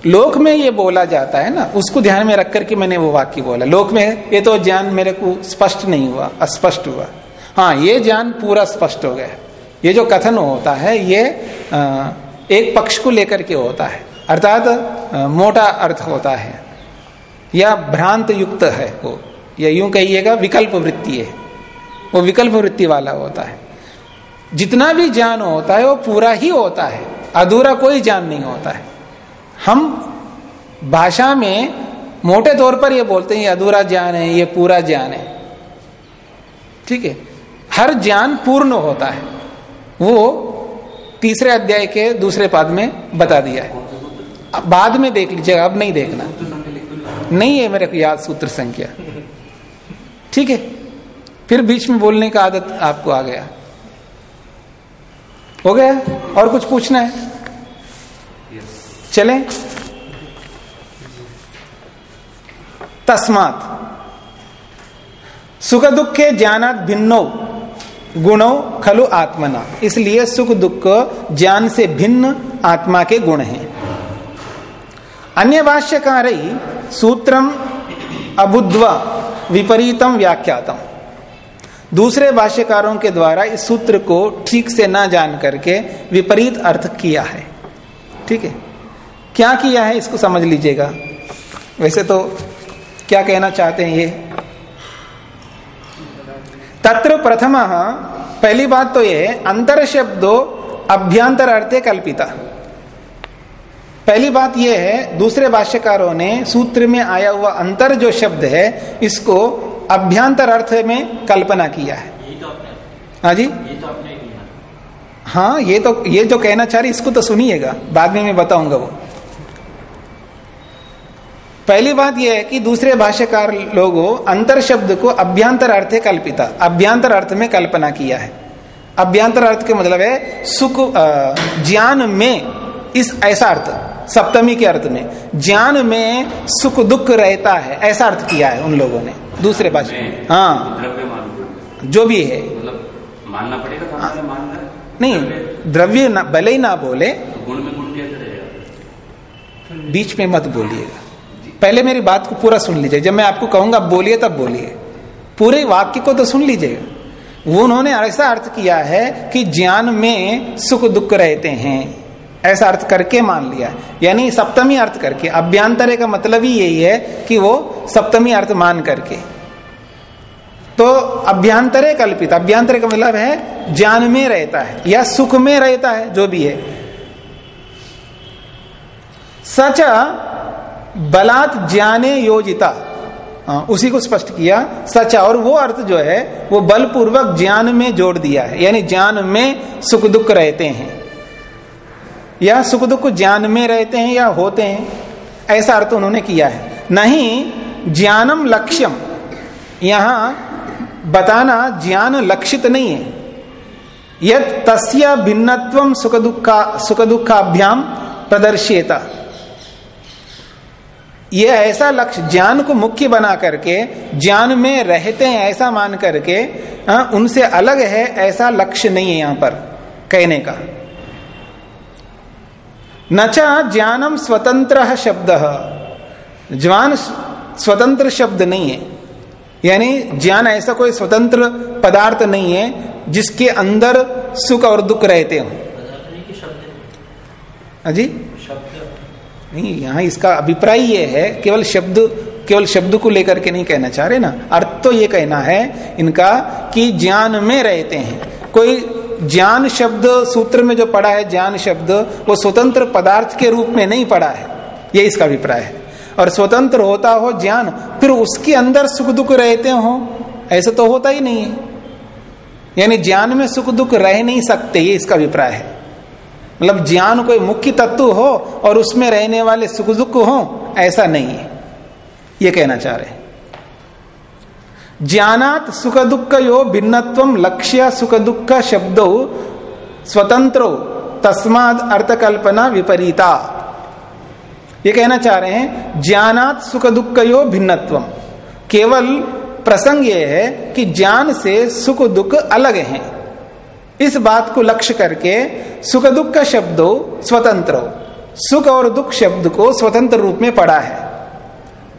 लोक में ये बोला जाता है ना उसको ध्यान में रख करके मैंने वो वाक्य बोला। लोक में ये तो ज्ञान मेरे को स्पष्ट नहीं हुआ अस्पष्ट हुआ। हाँ ये ज्ञान पूरा स्पष्ट हो गया। ये जो कथन होता है, ये एक पक्ष को लेकर के होता है। अर्थात मोटा अर्थ होता है। या भ्रांत युक्त है वो। या यूँ कहिएगा, विकल्प वृत्ति है। वो विकल्प वृत्ति वाला होता है। जितना भी ज्ञान होता है, वो पूरा ही होता है। अधूरा कोई ज्ञान नहीं होता है। हम भाषा में मोटे तौर पर ये बोलते हैं, ये अधूरा ज्ञान है, ये पूरा ज्ञान है। ठीक है? हर ज्ञान पूर्ण होता है। वो तीसरे अध्याय के दूसरे पद में बता दिया है। बाद में देख लीजिएगा, अब नहीं देखना। नहीं है मेरे को याद सूत्र संख्या। ठीक है? फिर बीच में बोलने का आदत आपको आ गया। हो गया? और कुछ पूछना है? चलें। तस्मात। सुख दुख के ज्ञानात भिन्नो। गुणों खलु आत्मना। इसलिए सुख दुख ज्ञान से भिन्न आत्मा के गुण हैं। अन्य भाष्यकार सूत्रम अबुद्वा विपरीतम व्याख्यातम। दूसरे भाष्यकारों के द्वारा इस सूत्र को ठीक से ना जान करके विपरीत अर्थ किया है। ठीक है? क्या किया है इसको समझ लीजिएगा। वैसे तो क्या कहना चाहते हैं ये? तत्र प्रथम पहली बात तो ये अंतर शब्दो अभ्यंतर अर्थे कल्पिता। पहली बात यह है दूसरे भाष्यकारों ने सूत्र में आया हुआ अंतर जो शब्द है इसको अभ्यंतर अर्थ में कल्पना किया है। हाँ जी? हाँ ये तो ये जो कहना चाह रही इसको तो सुनिएगा बाद में मैं बताऊँगा वो। पहली बात यह है कि दूसरे भाष्यकार लोगों अंतर शब्द को अभ्यंतर अर्थ कल्पिता। अभ्यंतर अर्थ में कल्पना किया है। अभ्यंतर अर्थ के मतलब है सुख ज्ञान में इस ऐसा अर्थ सप्तमी के अर्थ में। ज्ञान में सुख दुख रहता है ऐसा अर्थ किया है उन लोगों ने। दूसरे भाषा हाँ। जो भी है। मतलब मानना पड़ेगा हाँ। नहीं द्रव्य भले ही ना बोले। तो गुण में गुण कैसे रहेगा? बीच में मत बोलिएगा। पहले मेरी बात को पूरा सुन लीजिए। जब मैं आपको कहूँगा, बोलिए तब बोलिए। पूरे वाक्य को तो सुन लीजिएगा वो उन्होंने ऐसा अर्थ किया है कि ज्ञान में सुख दुख रहते हैं। ऐसा अर्थ करके मान लिया। यानी सप्तमी अर्थ करके। अभ्यंतरे का मतलब ही यही है कि वो सप्तमी अर्थ मान करके। तो अभ्यंतरे कल्पित। अभ्यंतरे का मतलब है, ज्ञान में रहता है या सुख में रहता है, जो भी है। सच बलात् ज्ञाने योजिता। हाँ, उसी को स्पष्ट किया सच और वो अर्थ जो है वो बलपूर्वक ज्ञान में जोड़ दिया है। यानी ज्ञान में सुख दुख रहते हैं। या सुख दुख ज्ञान में रहते हैं या होते हैं ऐसा अर्थ उन्होंने किया है। नहीं ज्ञानम लक्ष्यम। यहाँ बताना ज्ञान लक्षित नहीं है। यद तस्य भिन्नत्व सुख दुखा सुख दुखाभ्याम प्रदर्शियता ये ऐसा लक्ष्य ज्ञान को मुख्य बना करके ज्ञान में रहते हैं ऐसा मान करके आ, उनसे अलग है ऐसा लक्ष्य नहीं है यहाँ पर कहने का। नचा ज्ञानम स्वतंत्र शब्द। ज्ञान स्वतंत्र शब्द नहीं है। यानी ज्ञान ऐसा कोई स्वतंत्र पदार्थ नहीं है जिसके अंदर सुख और दुख रहते हो। अजी नहीं, यहाँ इसका अभिप्राय ये है, केवल शब्द केवल शब्द को लेकर के नहीं कहना चाह रहे ना। अर्थ तो ये कहना है इनका कि ज्ञान में रहते हैं। कोई ज्ञान शब्द सूत्र में जो पड़ा है, ज्ञान शब्द, वो स्वतंत्र पदार्थ के रूप में नहीं पड़ा है। ये इसका अभिप्राय है। और स्वतंत्र होता हो ज्ञान, फिर उसके अंदर सुख दुख रहते हो, ऐसा तो होता ही नहीं है। यानी ज्ञान में सुख दुख रह नहीं सकते, ये इसका अभिप्राय है। मतलब ज्ञान कोई मुख्य तत्व हो और उसमें रहने वाले सुख दुख हो, ऐसा नहीं है। ये कहना चाह रहे ज्ञानात सुख दुख यो भिन्नत्व लक्ष्य सुख दुख शब्दो स्वतंत्रो तस्माद अर्थकल्पना विपरीता। ये कहना चाह रहे हैं, ज्ञानात सुख दुख यो भिन्नत्व। केवल प्रसंग ये है कि ज्ञान से सुख दुख अलग हैं। इस बात को लक्ष्य करके सुख दुख का शब्द स्वतंत्र हो। सुख और दुख शब्द को स्वतंत्र रूप में पढ़ा है।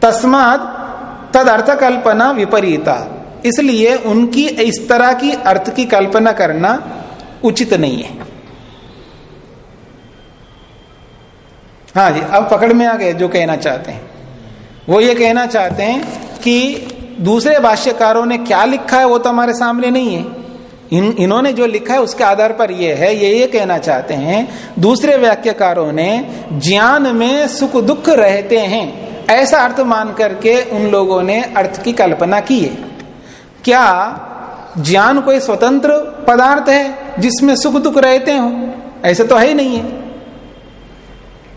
तस्माद तद अर्थ कल्पना विपरीता। इसलिए उनकी, इस तरह की अर्थ की कल्पना करना उचित नहीं है। हाँ जी, अब पकड़ में आ गए जो कहना चाहते हैं। वो ये कहना चाहते हैं कि दूसरे भाष्यकारों ने क्या लिखा है वो तो हमारे सामने नहीं है। इन, इन्होंने जो लिखा है उसके आधार पर यह है, ये ये कहना चाहते हैं, दूसरे व्याख्याकारों ने, ज्ञान में सुख दुख रहते हैं। ऐसा अर्थ मान करके उन लोगों ने अर्थ की कल्पना की है। क्या ज्ञान कोई स्वतंत्र पदार्थ है जिसमें सुख दुख रहते हो? ऐसे तो है ही नहीं है।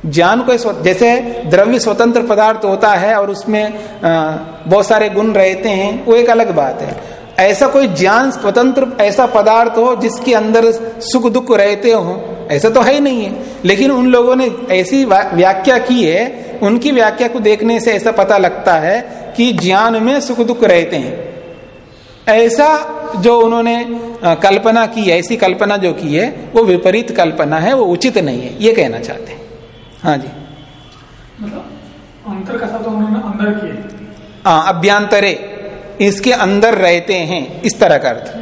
ज्ञान कोई जैसे द्रव्य स्वतंत्र पदार्थ होता है और उसमें बहुत सारे गुण रहते हैं, वो एक अलग बात है। ऐसा कोई ज्ञान स्वतंत्र ऐसा पदार्थ हो जिसके अंदर सुख दुख रहते हो ऐसा तो है ही नहीं है। लेकिन उन लोगों ने ऐसी व्याख्या की है उनकी व्याख्या को देखने से ऐसा पता लगता है कि ज्ञान में सुख दुख रहते हैं। ऐसा जो उन्होंने कल्पना की है ऐसी कल्पना जो की है वो विपरीत कल्पना है वो उचित नहीं है ये कहना चाहते हैं। हाँ जी। मतलब अंतर का शब्द उन्होंने अंदर किए हाँ अभ्यांतरे। इसके अंदर रहते हैं। इस तरह का अर्थ।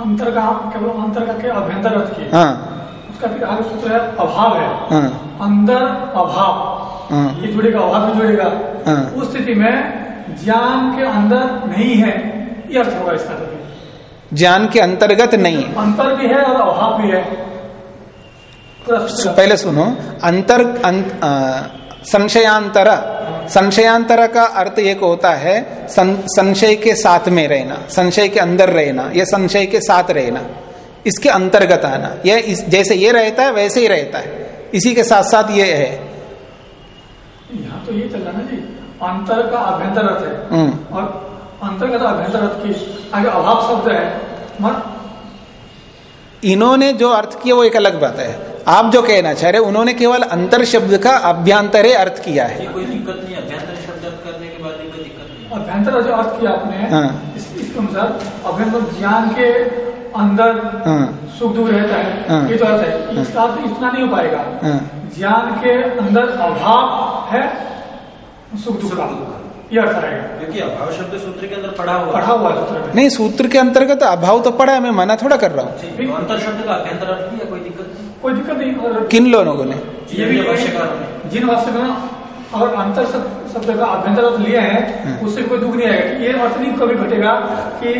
अंतर का केवल अंतर का अभ्यंतर अर्थ हाँ। उसका फिर आगे सूत्र है अभाव है। हाँ। अंदर अभाव। हाँ। ये जुड़ेगा अभाव भी जुड़ेगा। हाँ। उस स्थिति में ज्ञान के अंदर नहीं है। ये अर्थ होगा इसका तो ज्ञान के अंतर्गत नहीं है। अंतर भी है और अभाव भी है। पहले सुनो। अंतर अंत, संशयांतर। संशयांतर का अर्थ एक होता है सं, संशय के साथ में रहना संशय के अंदर रहना या संशय के साथ रहना इसके अंतर्गत आना। यह इस, जैसे ये रहता है वैसे ही रहता है। इसी के साथ साथ ये है। यहाँ तो ये चल रहा है जी अंतर का अभ्यंतर अर्थ है। हम्म, और अंतर्गत अभ्यंतर अर्थ की आगे अभाव शब्द है इन्होंने जो अर्थ किया वो एक अलग बात है। आप जो कहना चाह रहे उन्होंने केवल अंतर शब्द का अभ्यंतरे अर्थ किया है। कोई दिक्कत नहीं अभ्यंतर शब्द करने के बाद कोई दिक्कत नहीं अभ्यंतर जो अर्थ किया आपने हाँ। इस, इसके अनुसार अभ्यंतर ज्ञान के अंदर हाँ। सुख दुख रहता है हाँ। ये तो अर्थ है। इसका अर्थ इतना नहीं हो पाएगा। हाँ। ज्ञान के अंदर अभाव है सुख दुख का। क्योंकि अभाव शब्द सूत्र के अंदर पढ़ा हुआ पढ़ा हुआ है सूत्र में। नहीं सूत्र के अंतर्गत अभाव तो पड़ा है मैं मना थोड़ा कर रहा हूँ। अंतर शब्द का अभ्यंतर है कोई दिक्कत नहीं। कोई दिक्कत नहीं और किन लोगों ने? ये भी जिन भाष्य में और अंतर शब्द का अभ्यंतर अर्थ लिए हैं उससे कोई दुख नहीं आएगा। ये अर्थ नहीं कभी घटेगा कि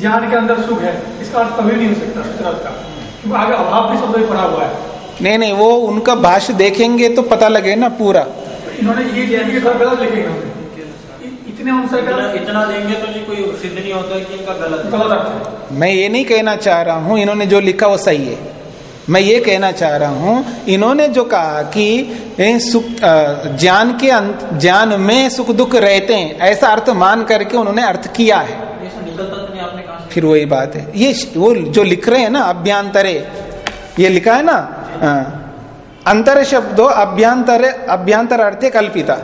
ज्ञान के अंदर सुख है। इसका अर्थ कभी नहीं हो सकता तरह का। क्योंकि आगे अभाव भी शब्द भी पड़ा हुआ है। नहीं नहीं वो उनका भाष्य देखेंगे तो पता लगे ना पूरा। इन्होंने ये ज्ञान के गलत लिखे इतने इतना इतना देंगे तो जी कोई सिद्ध नहीं होता है कि इनका गलत गलत अर्थ मैं ये नहीं कहना चाह रहा हूँ इन्होंने जो लिखा वो सही है। मैं ये कहना चाह रहा हूँ, इन्होंने जो कहा कि सुख ज्ञान के अंत, ज्ञान में सुख दुख रहते हैं, ऐसा अर्थ मान करके उन्होंने अर्थ किया है। फिर वही बात है। ये वो जो लिख रहे हैं ना, अभ्यांतरे, ये लिखा है ना? हाँ। अंतर शब्दो, अभ्यांतर अभ्यांतर अर्थे कल्पिता।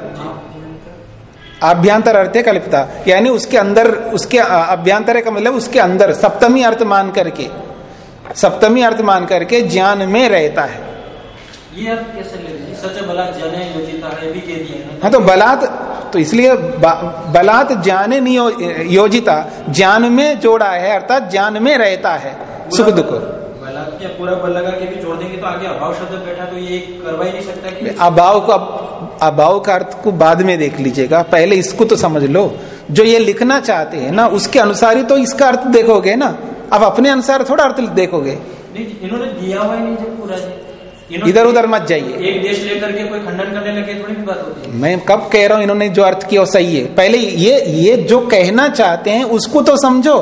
अभ्यांतर अर्थे कल्पिता, यानी उसके अंदर, उसके अभ्यांतर का मतलब उसके अंदर, सप्तमी अर्थ मान करके। सप्तमी अर्थ मान करके ज्ञान में रहता है। ये अर्थ कैसे ले सच जने योजिता है भी कह दिया हाँ तो बलात् तो इसलिए बलात् जाने नियो योजिता ज्ञान में जोड़ा है अर्थात ज्ञान में रहता है। सुख दुख। क्या पूरा बल लगा के भी जोड़ देंगे तो आगे अभाव शब्द बैठा तो ये करवा ही नहीं सकता कि अभाव का अभाव का अर्थ को बाद में देख लीजिएगा। पहले इसको तो समझ लो। जो ये लिखना चाहते हैं ना उसके अनुसार ही तो इसका अर्थ देखोगे ना। अब अपने अनुसार थोड़ा अर्थ देखोगे। इन्होंने दिया हुआ नहीं जब पूरा इधर उधर मत जाइए। एक देश लेकर के कोई खंडन करने लगे थोड़ी भी बात होती है। मैं कब कह रहा हूँ इन्होंने जो अर्थ किया वो सही है। पहले ये ये जो कहना चाहते हैं उसको तो समझो।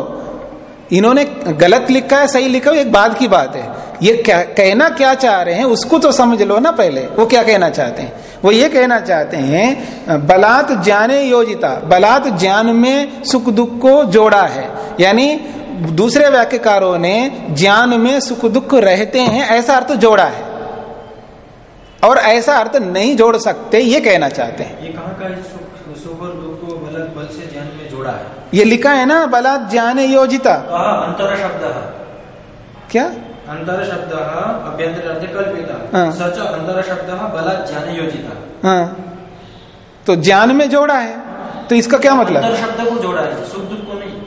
इन्होंने गलत लिखा है, सही लिखा है, एक बात की बात है। ये क्या, कहना क्या चाह रहे हैं, उसको तो समझ लो ना पहले। वो क्या कहना चाहते हैं? वो ये कहना चाहते हैं, बलात् ज्ञाने योजिता, बलात् ज्ञान में सुख दुख को जोड़ा है। यानी दूसरे वाक्यकारों ने ज्ञान में सुख दुख रहते हैं, ऐसा अर्थ जोड़ा है। और ऐसा अर्थ नहीं जोड़ सकते, ये कहना चाहते हैं। ये कहाँ का सुख सुख और दुख को बल से ज्ञान में जोड़ा है। ये लिखा है ना बलात् ज्ञान योजिता। अंतर शब्द क्या? अंतर शब्द अभ्यंतर कल्पिता। हाँ। सच अंतर शब्द बला ज्ञान योजिता। हाँ। तो ज्ञान में जोड़ा है। तो इसका क्या मतलब? अंतर शब्द को जोड़ा है सुख दुख को नहीं।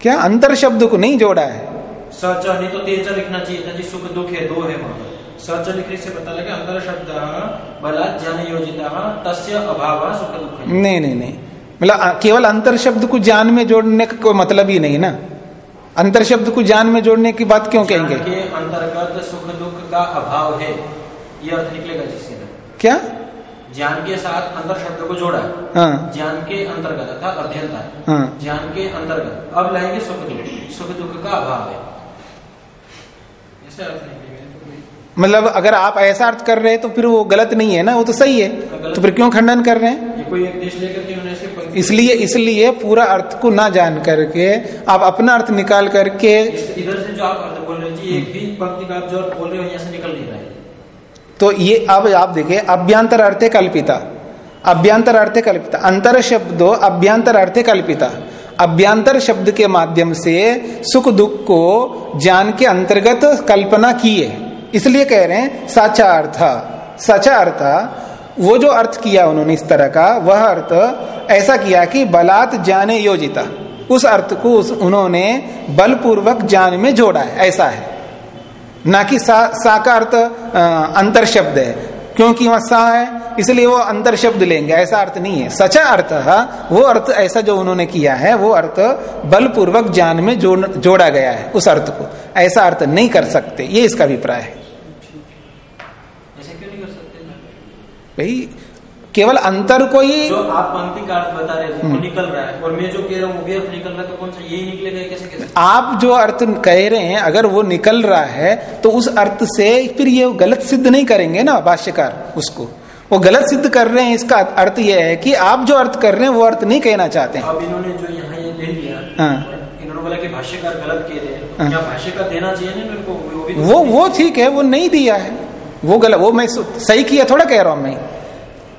क्या? अंतर शब्द को नहीं जोड़ा है। सच नहीं तो तेज लिखना चाहिए था सुख दुख है दो है वहाँ पर। सचलिकृत से पता लगे अंतर शब्द बलात् ज्ञान योजिता तस्य अभाव सुख दुख नहीं नहीं नहीं। मतलब केवल अंतर शब्द को ज्ञान में जोड़ने का कोई मतलब ही नहीं ना। अंतर शब्द को ज्ञान में जोड़ने की बात क्यों कहेंगे? अंतर्गत सुख दुख का अभाव है ये अर्थ निकलेगा जिससे क्या? ज्ञान के साथ अंतर शब्द को जोड़ा है। हाँ। ज्ञान के अंतर्गत अर्थात अध्ययनता है। हाँ। ज्ञान के अंतर्गत। अब लाएँगे सुख दुख। सुख दुख का अभाव है। मतलब अगर आप ऐसा अर्थ कर रहे हैं तो फिर वो गलत नहीं है ना वो तो सही है। तो फिर क्यों खंडन कर रहे हैं? ये कोई एक देश लेकर के इसलिए इसलिए पूरा अर्थ को ना जान करके आप अपना अर्थ निकाल करके इधर से जो आप अर्थ बोल रहे हैं जी एक भी पंक्ति का आप जो बोल रहे हो यहाँ से निकल नहीं रहा है। तो ये अब आप देखिए अभ्यंतर अर्थे कल्पिता। अभ्यंतर अर्थे कल्पिता। अंतर शब्दो अभ्यंतर अर्थे कल्पिता। अभ्यंतर शब्द के माध्यम से सुख दुख को ज्ञान के अंतर्गत कल्पना की है। इसलिए कह रहे हैं साचा अर्थ सचा अर्थ वो जो अर्थ किया उन्होंने इस तरह का वह अर्थ ऐसा किया कि बलात् ज्ञाने योजिता। उस अर्थ को उस उन्होंने बलपूर्वक ज्ञान में जोड़ा है ऐसा है। ना कि सा, सा का अर्थ अंतर शब्द है क्योंकि वहाँ सा है इसलिए वो अंतर शब्द लेंगे ऐसा अर्थ नहीं है। सचा अर्थ है, वो अर्थ ऐसा जो उन्होंने किया है वो अर्थ बलपूर्वक ज्ञान में जोड़ जोड़ा गया है उस अर्थ को। ऐसा अर्थ नहीं कर सकते ये इसका अभिप्राय है ऐसे क्यों नहीं कर सकते भाई केवल अंतर को ही जो आप पंक्ति का अर्थ बता रहे थे वो निकल रहा है। और मैं जो कह रहा हूँ वो भी अर्थ निकल रहा है तो कौन सा यही निकलेगा कैसे कैसे? आप जो अर्थ कह रहे हैं अगर वो निकल रहा है तो उस अर्थ से फिर ये गलत सिद्ध नहीं करेंगे ना भाष्यकार उसको। वो गलत सिद्ध कर रहे हैं इसका अर्थ यह है कि आप जो अर्थ कर रहे हैं वो अर्थ नहीं कहना चाहते हैं। अब इन्होंने जो यहाँ ये ले लिया हाँ। इन्होंने बोला कि भाष्यकार गलत कह रहे हैं। हाँ। भाष्यकार देना चाहिए वो तो वो वो ठीक है वो नहीं दिया है। वो गलत वो मैं सही किया थोड़ा कह रहा हूँ मैं।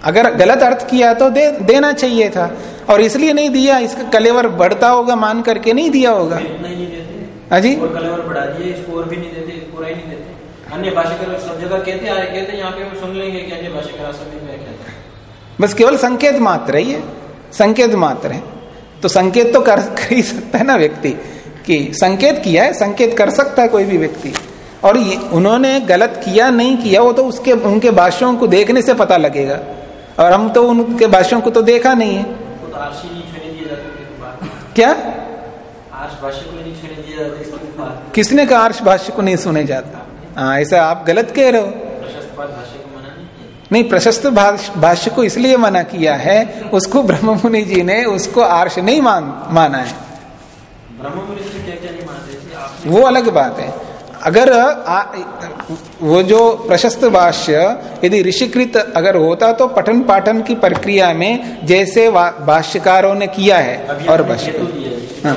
अगर गलत अर्थ किया तो दे देना चाहिए था। और इसलिए नहीं दिया इसका कलेवर बढ़ता होगा मान करके नहीं दिया होगा। इतना ही नहीं देते। हाँ जी? और कलेवर बढ़ा दिए इसको और भी नहीं देते पूरा ही नहीं देते। अन्य भाषाकर सब जगह कहते आ रहे कहते यहाँ पे सुन लेंगे कि अन्य भाषाकर सभी में कहते बस केवल संकेत मात्र है ये। संकेत मात्र है। तो संकेत तो कर, कर ही सकता है ना व्यक्ति। कि संकेत किया है संकेत कर सकता है कोई भी व्यक्ति। और उन्होंने गलत किया नहीं किया वो तो उसके उनके भाष्यों को देखने से पता लगेगा। और हम तो उनके भाष्यों को तो देखा नहीं है। तो क्या? किसने कहा आर्ष भाष्य को नहीं सुने जाता? हाँ ऐसा आप गलत कह रहे हो। नहीं प्रशस्त भाष्य को इसलिए मना किया है उसको ब्रह्म मुनि जी ने उसको आर्ष नहीं मान माना है। वो अलग बात है। अगर आ, वो जो प्रशस्त भाष्य यदि ऋषिकृत अगर होता तो पठन पाठन की प्रक्रिया में जैसे भाष्यकारों ने किया है और भाष्य दिया है।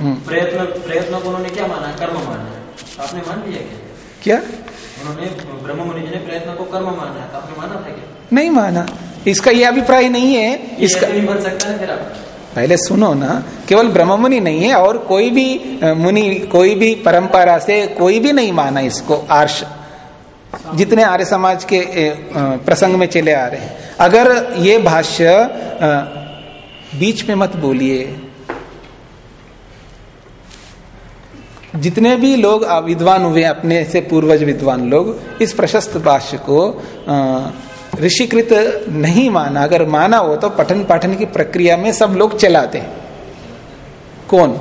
हम्म। प्रयत्न प्रयत्न को उन्होंने क्या माना? कर्म माना। तो आपने मान लिया क्या? उन्होंने ब्रह्म मुनि ने प्रयत्न को कर्म माना। है तो आपने माना था क्या? नहीं माना। इसका ये अभिप्राय नहीं है। इसका नहीं बन सकता है फिर आप। पहले सुनो ना, केवल ब्रह्म मुनि नहीं है, और कोई भी मुनि, कोई भी परंपरा से कोई भी नहीं माना इसको, आर्ष। जितने आर्य समाज के प्रसंग में चले आ रहे हैं। अगर ये भाष्य बीच में मत बोलिए। जितने भी लोग विद्वान हुए, अपने से पूर्वज विद्वान लोग, इस प्रशस्त भाष्य को ऋषिकृत नहीं माना। अगर माना हो तो पठन पाठन की प्रक्रिया में सब लोग चलाते कौन?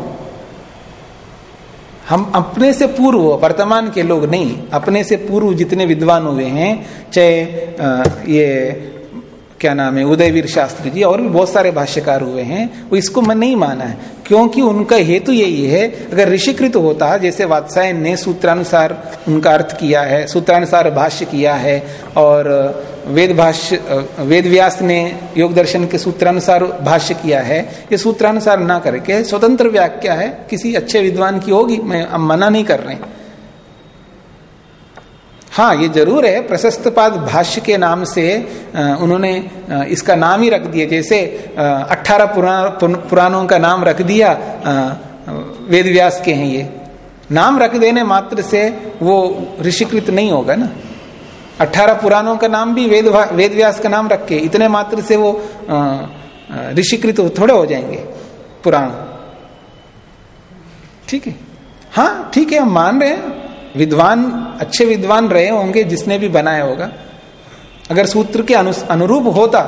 हम अपने से पूर्व, वर्तमान के लोग नहीं, अपने से पूर्व जितने विद्वान हुए हैं, चाहे ये क्या नाम है, उदयवीर शास्त्री जी और भी बहुत सारे भाष्यकार हुए हैं, वो इसको मैं नहीं माना है। क्योंकि उनका हेतु यही है, अगर ऋषिकृत होता, जैसे वात्सायन ने सूत्रानुसार उनका अर्थ किया है, सूत्रानुसार भाष्य किया है, और वेद भाष्य, वेद व्यास ने योग दर्शन के सूत्रानुसार भाष्य किया है, ये सूत्रानुसार ना करके स्वतंत्र व्याख्या है, किसी अच्छे विद्वान की होगी, मैं अब मना नहीं कर रहे हाँ। ये ज़रूर है प्रशस्त पाद भाष्य के नाम से उन्होंने इसका नाम ही रख दिया, जैसे अठारह पुराण का नाम रख दिया वेद व्यास के हैं ये। नाम रख देने मात्र से वो ऋषिकृत नहीं होगा ना। अठारह पुराणों का नाम भी वेद वेद व्यास का नाम रख के, इतने मात्र से वो ऋषिकृत थोड़े हो जाएँगे, पुराण। ठीक है? हाँ ठीक है, हम मान रहे हैं। विद्वान अच्छे विद्वान रहे होंगे जिसने भी बनाया होगा। अगर सूत्र के अनु, अनुरूप होता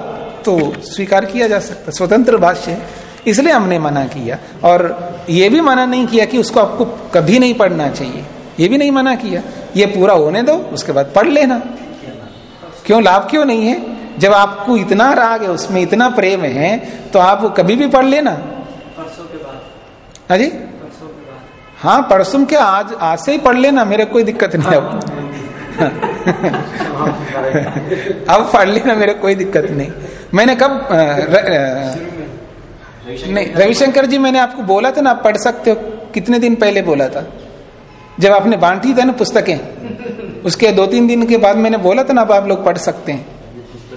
तो स्वीकार किया जा सकता स्वतंत्र भाष्य है। इसलिए हमने मना किया। और ये भी मना नहीं किया कि उसको आपको कभी नहीं पढ़ना चाहिए। ये भी नहीं मना किया। ये पूरा होने दो उसके बाद पढ़ लेना। क्यों? लाभ क्यों नहीं है? जब आपको इतना राग है उसमें इतना प्रेम है तो आप कभी भी पढ़ लेना। परसों के बाद। हाँ जी? परसों के बाद हाँ परसों क्या आज आज से ही पढ़ लेना मेरे कोई दिक्कत नहीं अब। अब पढ़ लेना मेरे कोई दिक्कत नहीं। मैंने कब र, नहीं रविशंकर जी मैंने आपको बोला था ना आप पढ़ सकते हो। कितने दिन पहले बोला था? जब आपने बांटी था ना पुस्तकें उसके दो तीन दिन के बाद मैंने बोला था ना अब आप लोग पढ़ सकते हैं। तो तो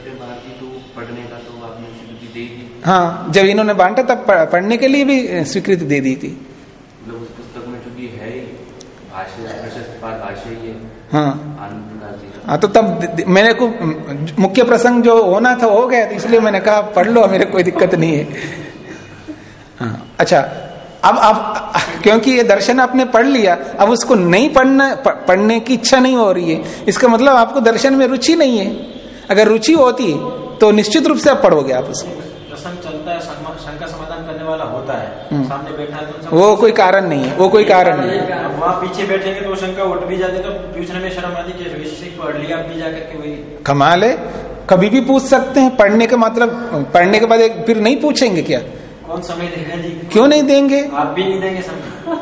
हाँ जब इन्होंने बांटा तब पढ़ने के लिए भी स्वीकृति दे दी थी मतलब उस पुस्तक में चूँकि है ही भाष्य प्रशस्त पाठ भाष्य ही। है तो तब मेरे को मुख्य प्रसंग जो होना था हो गया तो इसलिए मैंने कहा, पढ़ लो, मेरे कोई दिक्कत नहीं है। हाँ अच्छा अब आप क्योंकि ये दर्शन आपने पढ़ लिया, अब उसको नहीं पढ़ना पढ़ने की इच्छा नहीं हो रही है। इसका मतलब आपको दर्शन में रुचि नहीं है। अगर रुचि होती तो निश्चित रूप से आप पढ़ोगे आप उसको प्रसंग चलता है समा- शंका समाधान करने वाला होता है। सामने बैठा है तो वो कोई कारण नहीं है वो कोई कारण नहीं है। वहाँ पीछे बैठेंगे तो शंका उठ भी जाती तो पूछने में शर्म आती कि पढ़ लिया भी जाकर के वही। कमाल है। कभी भी पूछ सकते हैं पढ़ने का मतलब पढ़ने के बाद एक फिर नहीं पूछेंगे क्या? कौन समय देगा जी? क्यों नहीं देंगे? आप भी नहीं देंगे समय।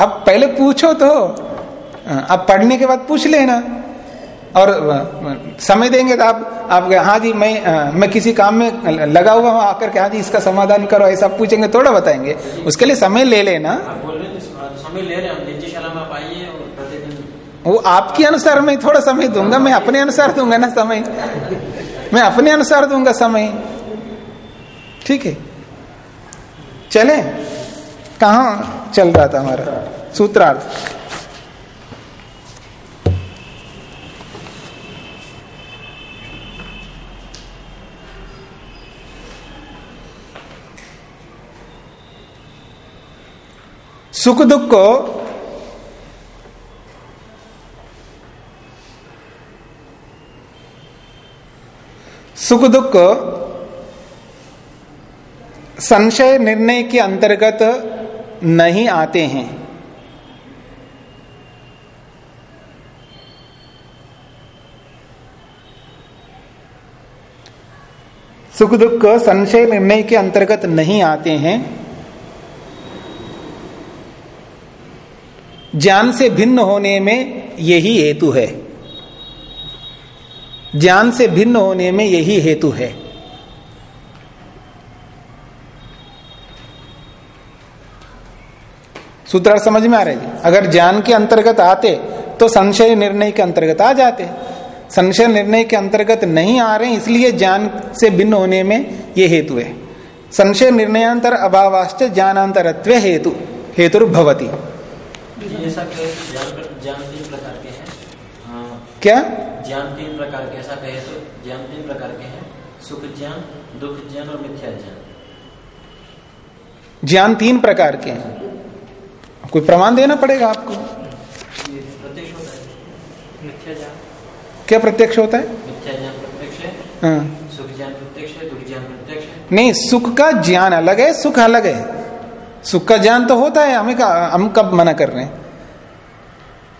अब पहले पूछो तो अब पढ़ने के बाद पूछ लेना। और समय देंगे तो आप आप हाँ जी मैं मैं किसी काम में लगा हुआ हूँ आकर के हाँ जी इसका समाधान करो ऐसा पूछेंगे थोड़ा बताएँगे। उसके लिए समय ले लेना। आप बोल रहे समय ले रहे हम नित्यशाला में आप आइए और प्रतिदिन वो आपके अनुसार मैं थोड़ा समय दूँगा मैं अपने अनुसार दूँगा ना समय। मैं अपने अनुसार दूँगा समय। ठीक है। चले। कहा चल रहा था हमारा? सूत्रार्थ। सुख दुख को सुख दुख को संशय निर्णय के अंतर्गत नहीं आते हैं। सुख दुख संशय निर्णय के अंतर्गत नहीं आते हैं। ज्ञान से भिन्न होने में यही हेतु है। ज्ञान से भिन्न होने में यही हेतु है। सूत्र समझ में आ रहे अगर ज्ञान के अंतर्गत आते तो संशय निर्णय के अंतर्गत आ जाते। संशय निर्णय के अंतर्गत नहीं आ रहे, इसलिए ज्ञान से भिन्न होने में यह हेतु है। संशय निर्णयांतर अभावाश्च ज्ञानांतरत्व हेतु, हेतुर्भवती। जी ऐसा ज्ञान ज्ञान तीन प्रकार के हैं। क्या? ज्ञान तीन प्रकार के ऐसा कहे तो ज्ञान तीन प्रकार के हैं। सुख ज्ञान दुख ज्ञान और मिथ्या ज्ञान। ज्ञान तीन प्रकार के हैं। कोई प्रमाण देना पड़ेगा आपको? प्रत्यक्ष होता है। मिथ्या ज्ञान। क्या प्रत्यक्ष होता है? मिथ्या ज्ञान प्रत्यक्ष है। हाँ। सुख ज्ञान प्रत्यक्ष है दुख ज्ञान प्रत्यक्ष है। नहीं सुख का ज्ञान अलग है सुख अलग है। सुख का ज्ञान तो होता है हमें का, हम कब मना कर रहे हैं?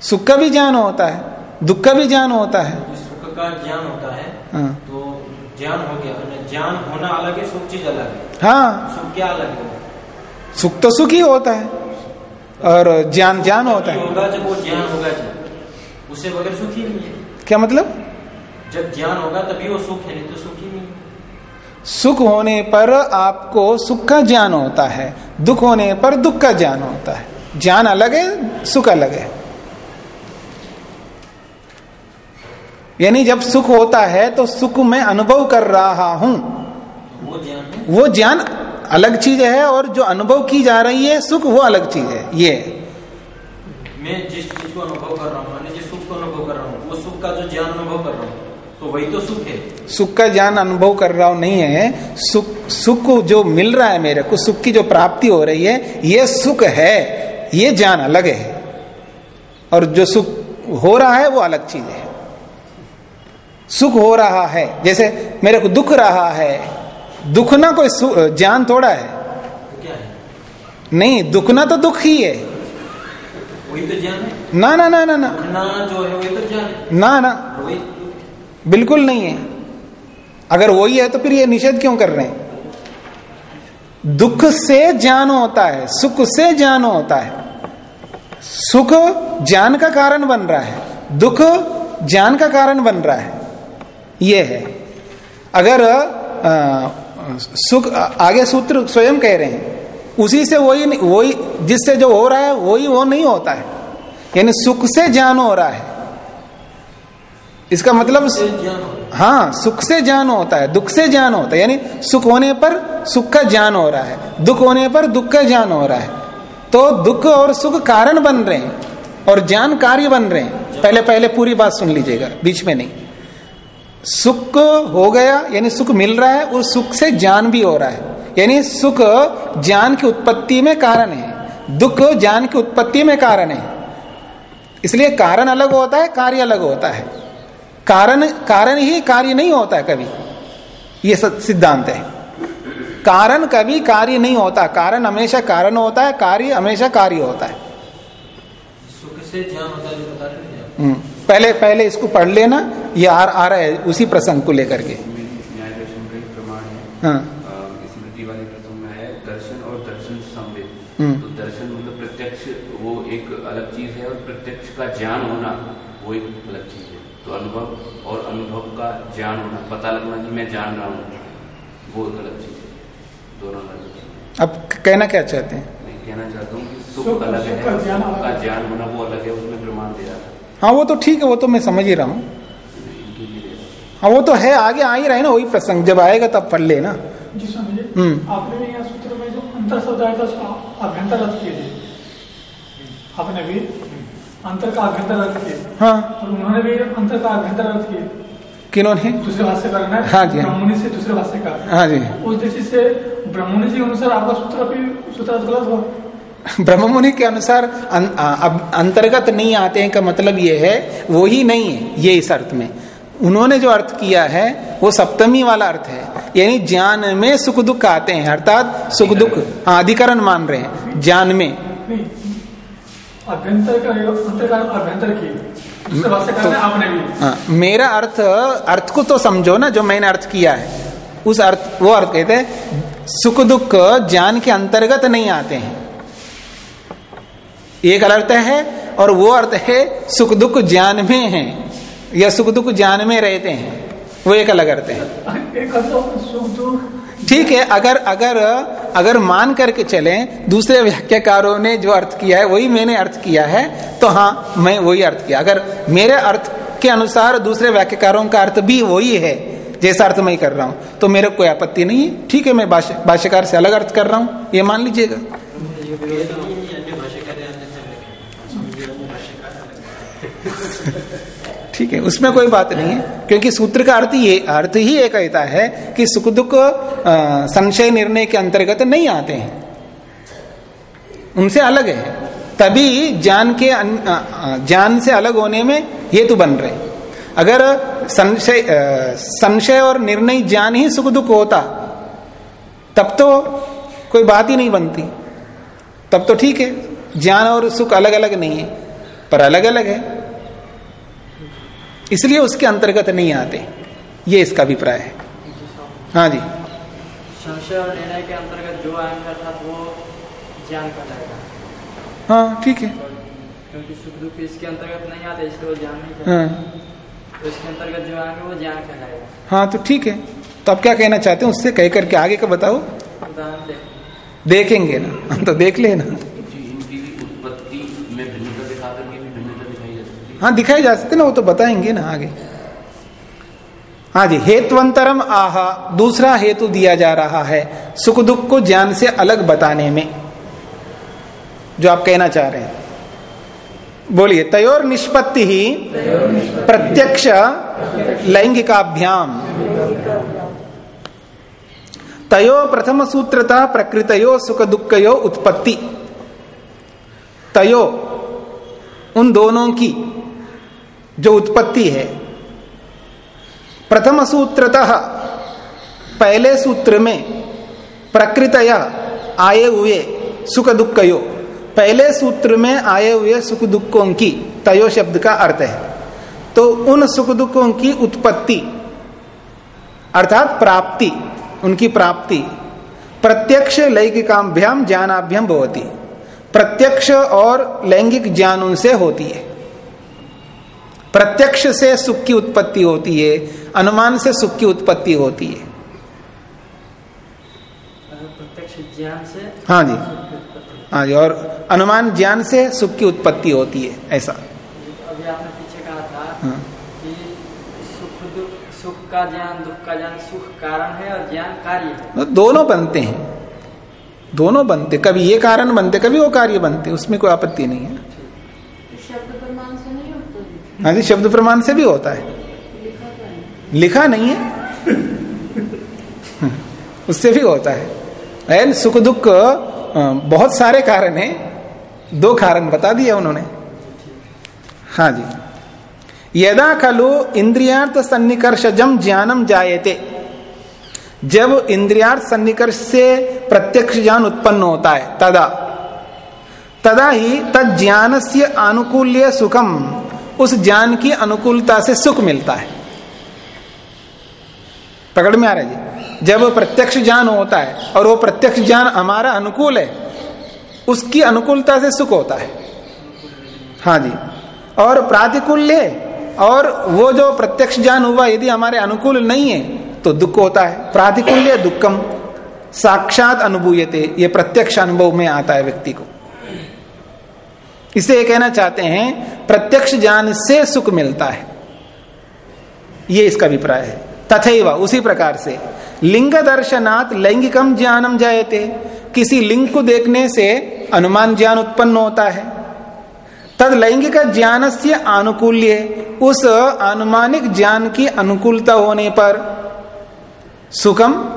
सुख का भी ज्ञान होता है दुख का भी ज्ञान होता है। सुख का ज्ञान होता है हाँ, तो ज्ञान हो गया ज्ञान होना अलग है सुख चीज़ अलग है। हाँ। सुख क्या अलग है? सुख तो सुख ही होता है और ज्ञान ज्ञान होता है। होगा जब वो ज्ञान होगा जब उससे बगैर सुख ही नहीं है। क्या मतलब? जब ज्ञान होगा तभी वो सुख है नहीं तो सुख ही नहीं। है सुख होने पर आपको सुख का ज्ञान होता है दुख होने पर दुख का ज्ञान होता है। ज्ञान अलग है सुख अलग है। यानी जब सुख होता है तो सुख में अनुभव कर रहा हूँ। वो ज्ञान वो ज्ञान अलग चीज़ है और जो अनुभव की जा रही है सुख वो अलग चीज़ है ये। मैं जिस चीज़ को अनुभव कर रहा हूँ मैंने जिस सुख को अनुभव कर रहा हूँ वो सुख का जो ज्ञान अनुभव कर रहा हूँ तो वही तो सुख है। सुख का ज्ञान अनुभव कर रहा हूँ नहीं है सुख सुख जो मिल रहा है मेरे को सुख की जो प्राप्ति हो रही है ये सुख है ये ज्ञान अलग है। और जो सुख हो रहा है वो अलग चीज़ है। सुख हो रहा है। जैसे मेरे को दुख रहा है। दुख ना कोई ज्ञान थोड़ा है। क्या नहीं दुख ना तो दुख ही है। वही तो है? ना ना ना ना ना। ना जो है वही तो ज्ञान है। ना ना। बिल्कुल नहीं है। अगर वही है तो फिर ये निषेध क्यों कर रहे हैं? दुख से ज्ञान होता है सुख से ज्ञान होता है। सुख ज्ञान का कारण बन रहा है। दुख ज्ञान का कारण बन रहा है। ये है। अगर सुख आगे सूत्र स्वयं कह रहे हैं उसी से वही वही जिससे जो हो रहा है वही वो नहीं होता है। यानी सुख से ज्ञान हो रहा है। इसका मतलब हाँ। सुख से ज्ञान होता है दुख से ज्ञान होता है। यानी सुख होने पर सुख का ज्ञान हो रहा है दुख होने पर दुख का ज्ञान हो रहा है। तो दुख और सुख कारण बन रहे हैं और ज्ञान कार्य बन रहे हैं। पहले पहले पूरी बात सुन लीजिएगा बीच में नहीं। सुख हो गया यानी सुख मिल रहा है उस सुख से ज्ञान भी हो रहा है। यानी सुख ज्ञान की उत्पत्ति में कारण है दुख ज्ञान की उत्पत्ति में कारण है। इसलिए कारण अलग होता है कार्य अलग होता है। कारण कारण ही कार्य नहीं होता है कभी। ये सत- सिद्धांत है। कारण कभी कार्य नहीं होता। कारण हमेशा कारण होता है कार्य हमेशा कार्य होता है। सुख से ज्ञान होता है पहले पहले इसको पढ़ लेना ये आ, आ रहा है उसी प्रसंग को लेकर के। न्याय दर्शन का ही प्रमाण है। हाँ स्मृति वाले प्रसंग में है दर्शन और दर्शन हम्म। तो दर्शन मतलब प्रत्यक्ष वो एक अलग चीज़ है और प्रत्यक्ष का ज्ञान होना वो एक अलग चीज़ है। तो अनुभव और अनुभव का ज्ञान होना पता लगना कि मैं जान रहा हूँ। वो एक अलग चीज़ है। दोनों अलग चीज़ अब कहना क्या चाहते हैं? मैं कहना चाहता हूँ कि सुख सुख- अलग है सुख का अलग है। ज्ञान होना वो अलग है उसमें प्रमाण दे रहा था हाँ वो तो ठीक है वो तो मैं समझ ही रहा हूँ। हाँ वो तो है आगे आ ही रहा है ना वही प्रसंग जब आएगा तब पढ़ लेना। हम्म। आपने भी सूत्र में जो अंतर शब्द आया था उसका अभ्यंतर अर्थ किए आपने भी अंतर का अभ्यंतर अर्थ किए हाँ। और उन्होंने भी अंतर का अभ्यंतर अर्थ किए किन्होंने? दूसरे भाष्यकार ने हाँ। जी, हाँ। ब्रह्मणि से दूसरे भाष्यकार हाँ जी। उस दृष्टि से ब्रह्मणि जी अनुसार आपका सूत्र भी सूत्र गलत हुआ। ब्रह्म मुनि के अनुसार अं, अब अंतर्गत नहीं आते हैं का मतलब ये है वो ही नहीं है ये इस अर्थ में। उन्होंने जो अर्थ किया है वो सप्तमी वाला अर्थ है। यानी ज्ञान में सुख दुख आते हैं अर्थात सुख दुख हाँ अधिकरण मान रहे हैं ज्ञान में। अभ्यंतर का अभ्यंतर भाष्यकार ने आपने भी। हाँ, मेरा अर्थ अर्थ को तो समझो ना जो मैंने अर्थ किया है। उस अर्थ वो अर्थ कहते हैं सुख दुख ज्ञान के अंतर्गत नहीं आते हैं। एक अर्थ है और वो अर्थ है सुख दुख ज्ञान में है, या सुख दुख ज्ञान में रहते हैं। वो एक अलग अर्थ है। ठीक है, अगर अगर अगर मान करके चलें, दूसरे व्याख्याकारों ने जो अर्थ किया है, वही मैंने अर्थ किया है तो हाँ मैं वही अर्थ किया। अगर मेरे अर्थ के अनुसार दूसरे व्याख्याकारों का अर्थ भी वही है, जैसा अर्थ मैं कर रहा हूँ तो मेरे कोई आपत्ति नहीं है। ठीक है, मैं भाष्यकार से अलग अर्थ कर रहा हूँ। ये मान लीजिएगा। ठीक है, उसमें कोई बात नहीं है। क्योंकि सूत्र का अर्थ ये, अर्थ ही ये कहता है कि सुख दुख संशय निर्णय के अंतर्गत नहीं आते हैं। उनसे अलग है। तभी ज्ञान के ज्ञान से अलग होने में हेतु बन रहे। अगर संशय संशय और निर्णय ज्ञान ही सुख दुख होता, तब तो कोई बात ही नहीं बनती। तब तो ठीक है, ज्ञान और सुख अलग अलग नहीं है, पर अलग अलग है। इसलिए उसके अंतर्गत नहीं आते। ये इसका अभिप्राय है। हाँ जी। संशय और निर्णय के अंतर्गत जो आएँगे अर्थात वो ज्ञान कहलाएगा हाँ ठीक है। क्योंकि सुख दुख इसके अंतर्गत नहीं आते इसलिए वो ज्ञान नहीं हाँ। तो इसके अंतर्गत जो आएँगे वो ज्ञान कहलाएगा हाँ तो ठीक है। तो आप क्या कहना चाहते हैं? उससे कह करके आगे का बताओ। देखेंगे ना। हम तो देख लेना जी इनकी भी उत्पत्ति में भिन्नता दिखा करके भी भिन्नता दिखाई जा सकती है दिखाई जा सकते ना, वो तो बताएँगे ना आगे। हाँ जी हेतुअंतरम आहा, दूसरा हेतु दिया जा रहा है सुख दुख को ज्ञान से अलग बताने में। जो आप कहना चाह रहे हैं। बोलिए, तयोर निष्पत्ति ही प्रत्यक्ष लैंगिकाभ्याम। तयो प्रथम सूत्रता, प्रकृतयो सुख दुखयो उत्पत्ति। तयो, उन दोनों की जो उत्पत्ति है। प्रथम सूत्रतः पहले सूत्र में प्रकृत आए हुए सुख दुख यो पहले सूत्र में आए हुए सुख दुखों की तयो शब्द का अर्थ है। तो उन सुख दुखों की उत्पत्ति, अर्थात प्राप्ति, उनकी प्राप्ति प्रत्यक्ष लैंगिकाभ्याम ज्ञानाभ्याम भवती। प्रत्यक्ष और लैंगिक ज्ञान उनसे होती है। प्रत्यक्ष से सुख की उत्पत्ति होती है अनुमान से सुख की उत्पत्ति होती है। प्रत्यक्ष ज्ञान से हाँ जी। हाँ जी और अनुमान ज्ञान से सुख की उत्पत्ति होती है ऐसा। अभी आपने पीछे कहा था हाँ। कि सुख दुख सुख का ज्ञान दुख का ज्ञान सुख कारण है और ज्ञान कार्य है। तो दोनों बनते हैं। दोनों बनते कभी ये कारण बनते कभी वो कार्य बनते उसमें कोई आपत्ति नहीं है शब्द प्रमाण से नहीं होता है। जी, शब्द प्रमाण से भी होता है। लिखा नहीं है। उससे भी होता है। एन सुख दुख बहुत सारे कारण हैं। दो कारण बता दिए उन्होंने। हाँ जी। यदा खलु इंद्रियार्थ सन्निकर्षजम ज्ञानम जायते। जब इंद्रियार्थ सन्निकर्ष से प्रत्यक्ष ज्ञान उत्पन्न होता है, तदा। तदा ही तद ज्ञान से आनुकूल्य सुखम उस ज्ञान की अनुकूलता से सुख मिलता है। पकड़ में आ रहा है जब प्रत्यक्ष ज्ञान होता है और वो प्रत्यक्ष ज्ञान हमारा अनुकूल है, उसकी अनुकूलता से सुख होता है। हाँ जी। और प्रातिकूल्य और वो जो प्रत्यक्ष ज्ञान हुआ, यदि हमारे अनुकूल नहीं है तो दुख होता है। प्रातिकूल्य दुखम, साक्षात अनुभूयते, ये प्रत्यक्ष अनुभव में आता है व्यक्ति को। इसे ये कहना चाहते हैं, प्रत्यक्ष ज्ञान से सुख मिलता है। ये इसका अभिप्राय है। तथैव उसी प्रकार से लिंग दर्शनात् लैंगिकम ज्ञानम जायते। किसी लिंग को देखने से अनुमान ज्ञान उत्पन्न होता है। तद लैंगिक ज्ञान से आनुकूल्य, उस अनुमानिक ज्ञान की अनुकूलता होने पर सुखम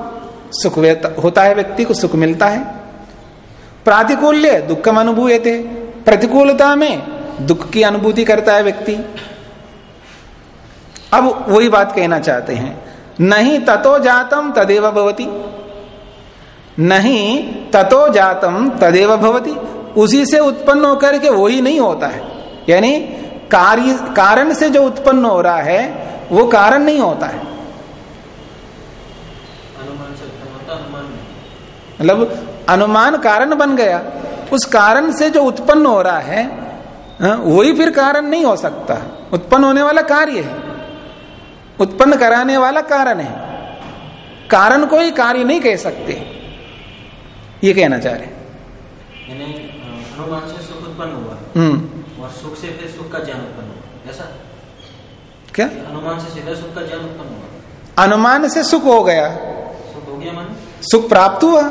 सुख होता है व्यक्ति को, सुख मिलता है। प्रातिकूल्य दुखम अनुभूयते प्रतिकूलता में दुख की अनुभूति करता है व्यक्ति। अब वही बात कहना चाहते हैं। नहीं ततो जातम तदेव भवती। नहीं ततो जातम तदेव भवती। उसी से उत्पन्न होकर के वही नहीं होता है। यानी कार्य, कारण से जो उत्पन्न हो रहा है, वो कारण नहीं होता है। मतलब अनुमान कारण बन गया। उस कारण से जो उत्पन्न हो रहा है हाँ, वही फिर कारण नहीं हो सकता। उत्पन्न होने वाला कार्य है। उत्पन्न कराने वाला कारण है। कारण को ही कार्य नहीं कह सकते। ये कहना चाह रहे अनुमान से सुख हुआ। हम्म। सुख से फिर सुख का ज्ञान उत्पन्न हुआ। ऐसा? क्या? अनुमान से सीधा सुख का ज्ञान उत्पन्न हुआ। अनुमान से सुख हो गया। सुख हो गया मन? सुख प्राप्त हुआ।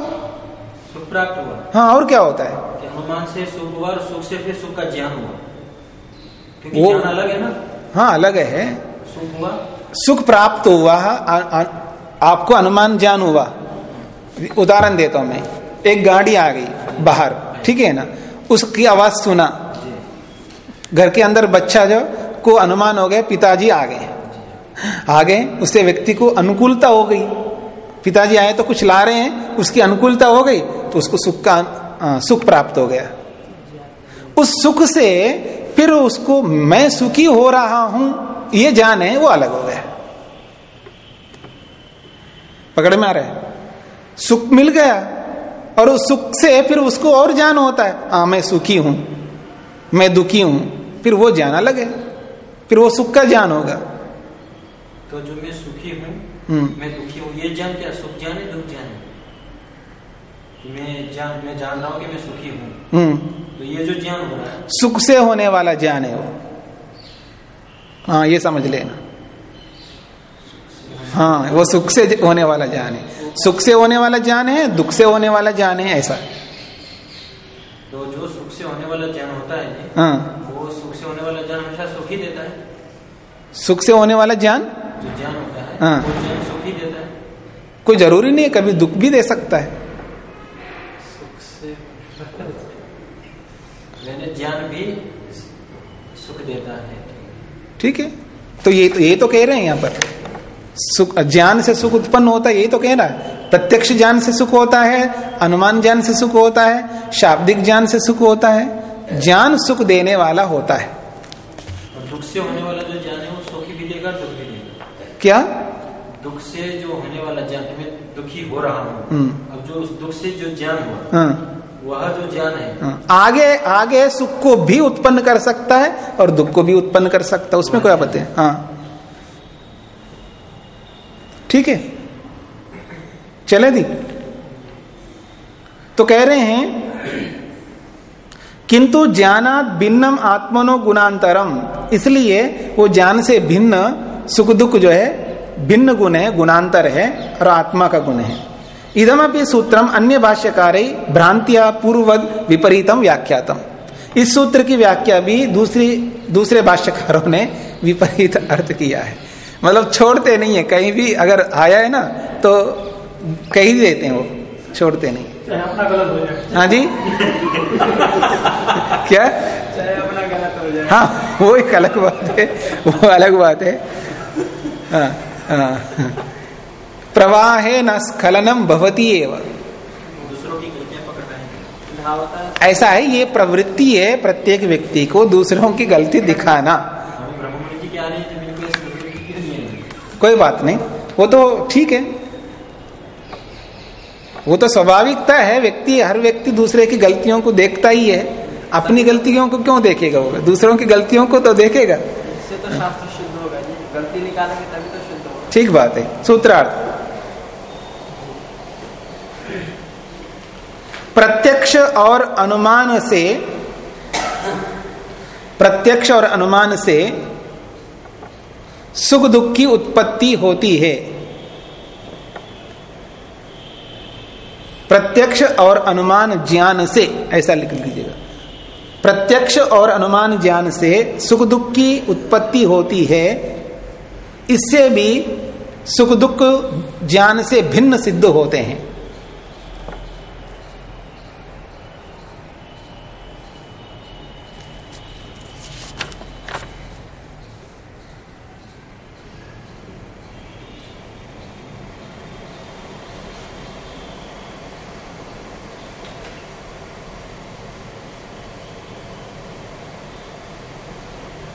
सुख प्राप्त हुआ। हाँ और क्या होता है? कि अनुमान से सुख हुआ और सुख से फिर सुख का ज्ञान हुआ। क्योंकि वो- ज्ञान अलग है ना? हाँ अलग है। सुख हुआ। सुख प्राप्त हुआ आ, आ, आपको अनुमान ज्ञान हुआ। उदाहरण देता हूँ मैं। एक गाड़ी आ गई बाहर ठीक है ना? उसकी आवाज़ सुना। घर के अंदर बच्चा जो को अनुमान हो गया पिताजी आ गए। आ गए उससे व्यक्ति को अनुकूलता हो गई। पिताजी आए तो कुछ ला रहे हैं, उसकी अनुकूलता हो गई तो उसको सुख का सुख प्राप्त हो गया। उस सुख से फिर उसको मैं सुखी हो रहा हूँ, ये जान है, वो अलग हो गया। पकड़ में आ रहा है। सुख मिल गया, और उस सुख से फिर उसको और जान होता है हाँ मैं सुखी हूँ, मैं दुखी हूँ, फिर वो जान अलग है फिर वो सुख का ज्ञान होगा। तो जो मैं सुखी हूँ मैं दुखी हूँ। ये ज्ञान क्या? सुख ज्ञान है दुख है कि मैं जान मैं जान रहा हूँ कि मैं सुखी हूँ। हम्म। तो ये जो ज्ञान हो रहा है। सुख से होने वाला ज्ञान है वो। हाँ ये समझ लेना। हाँ वो सुख से होने वाला ज्ञान है। सुख से होने वाला ज्ञान है दुख से होने वाला ज्ञान है ऐसा। तो जो सुख से होने वाला ज्ञान होता है हाँ। वो सुख से होने वाला ज्ञान हमेशा सुख ही देता है। सुख से होने वाला ज्ञान? जो ज्ञान होता है। सुख देता कोई ज़रूरी नहीं है कभी दुख भी दे सकता है। सुख से मैंने ज्ञान भी सुख देता है। ठीक है। तो ये तो ये तो कह रहे हैं यहाँ पर। सुख ज्ञान से सुख उत्पन्न होता है यही तो कह रहा है। प्रत्यक्ष ज्ञान से सुख होता है अनुमान ज्ञान से सुख होता है शाब्दिक ज्ञान से सुख होता है ज्ञान सुख देने वाला होता है। दुख से होने वाला जो ज्ञान है वो सुख भी देगा दुख भी देगा। क्या? दुख से जो होने वाला ज्ञान मैं दुखी हो रहा हूँ। हम्म। अब जो उस दुख से जो ज्ञान हुआ हाँ, वह जो ज्ञान है। हाँ। आगे आगे सुख को भी उत्पन्न कर सकता है और दुख को भी उत्पन्न कर सकता है। उसमें कोई आपत्ति है? हाँ। ठीक है। चले दी। तो कह रहे हैं किंतु ज्ञानात भिन्नम आत्मनो गुणांतरम इसलिए वो ज्ञान से भिन्न सुख दुख जो है भिन्न गुण है गुणांतर है और आत्मा का गुण है। इदमपि सूत्रम अन्य भाष्यकार भ्रांतिया पूर्ववद विपरीतम व्याख्यातम। इस सूत्र की व्याख्या भी दूसरी दूसरे भाष्यकारों ने विपरीत अर्थ किया है। मतलब छोड़ते नहीं है कहीं भी अगर आया है ना तो कहीं देते हैं वो छोड़ते नहीं। हो जी? क्या? अपना गलत हो हाँ वो एक अलग बात है वो अलग बात हाँ, हाँ। प्रवाहे न स्खलनम भवती एवं। हैं है ऐसा है, ये प्रवृत्ति है प्रत्येक व्यक्ति को दूसरों की गलती दिखाना। है है कोई बात नहीं, वो तो ठीक है। वो तो स्वाभाविकता है, व्यक्ति, हर व्यक्ति दूसरे की गलतियों को देखता ही है। अपनी गलतियों को क्यों देखेगा वो? दूसरों की गलतियों को तो देखेगा। इससे तो शास्त्र शुद्ध होगा गलती निकालेंगे तभी तो ठीक बात है। सूत्रार्थ। प्रत्यक्ष और अनुमान से, प्रत्यक्ष और अनुमान से सुख दुख की उत्पत्ति होती है। प्रत्यक्ष और अनुमान ज्ञान से, ऐसा लिख लीजिएगा। प्रत्यक्ष और अनुमान ज्ञान से सुख दुख की उत्पत्ति होती है। इससे भी सुख दुख ज्ञान से भिन्न सिद्ध होते हैं।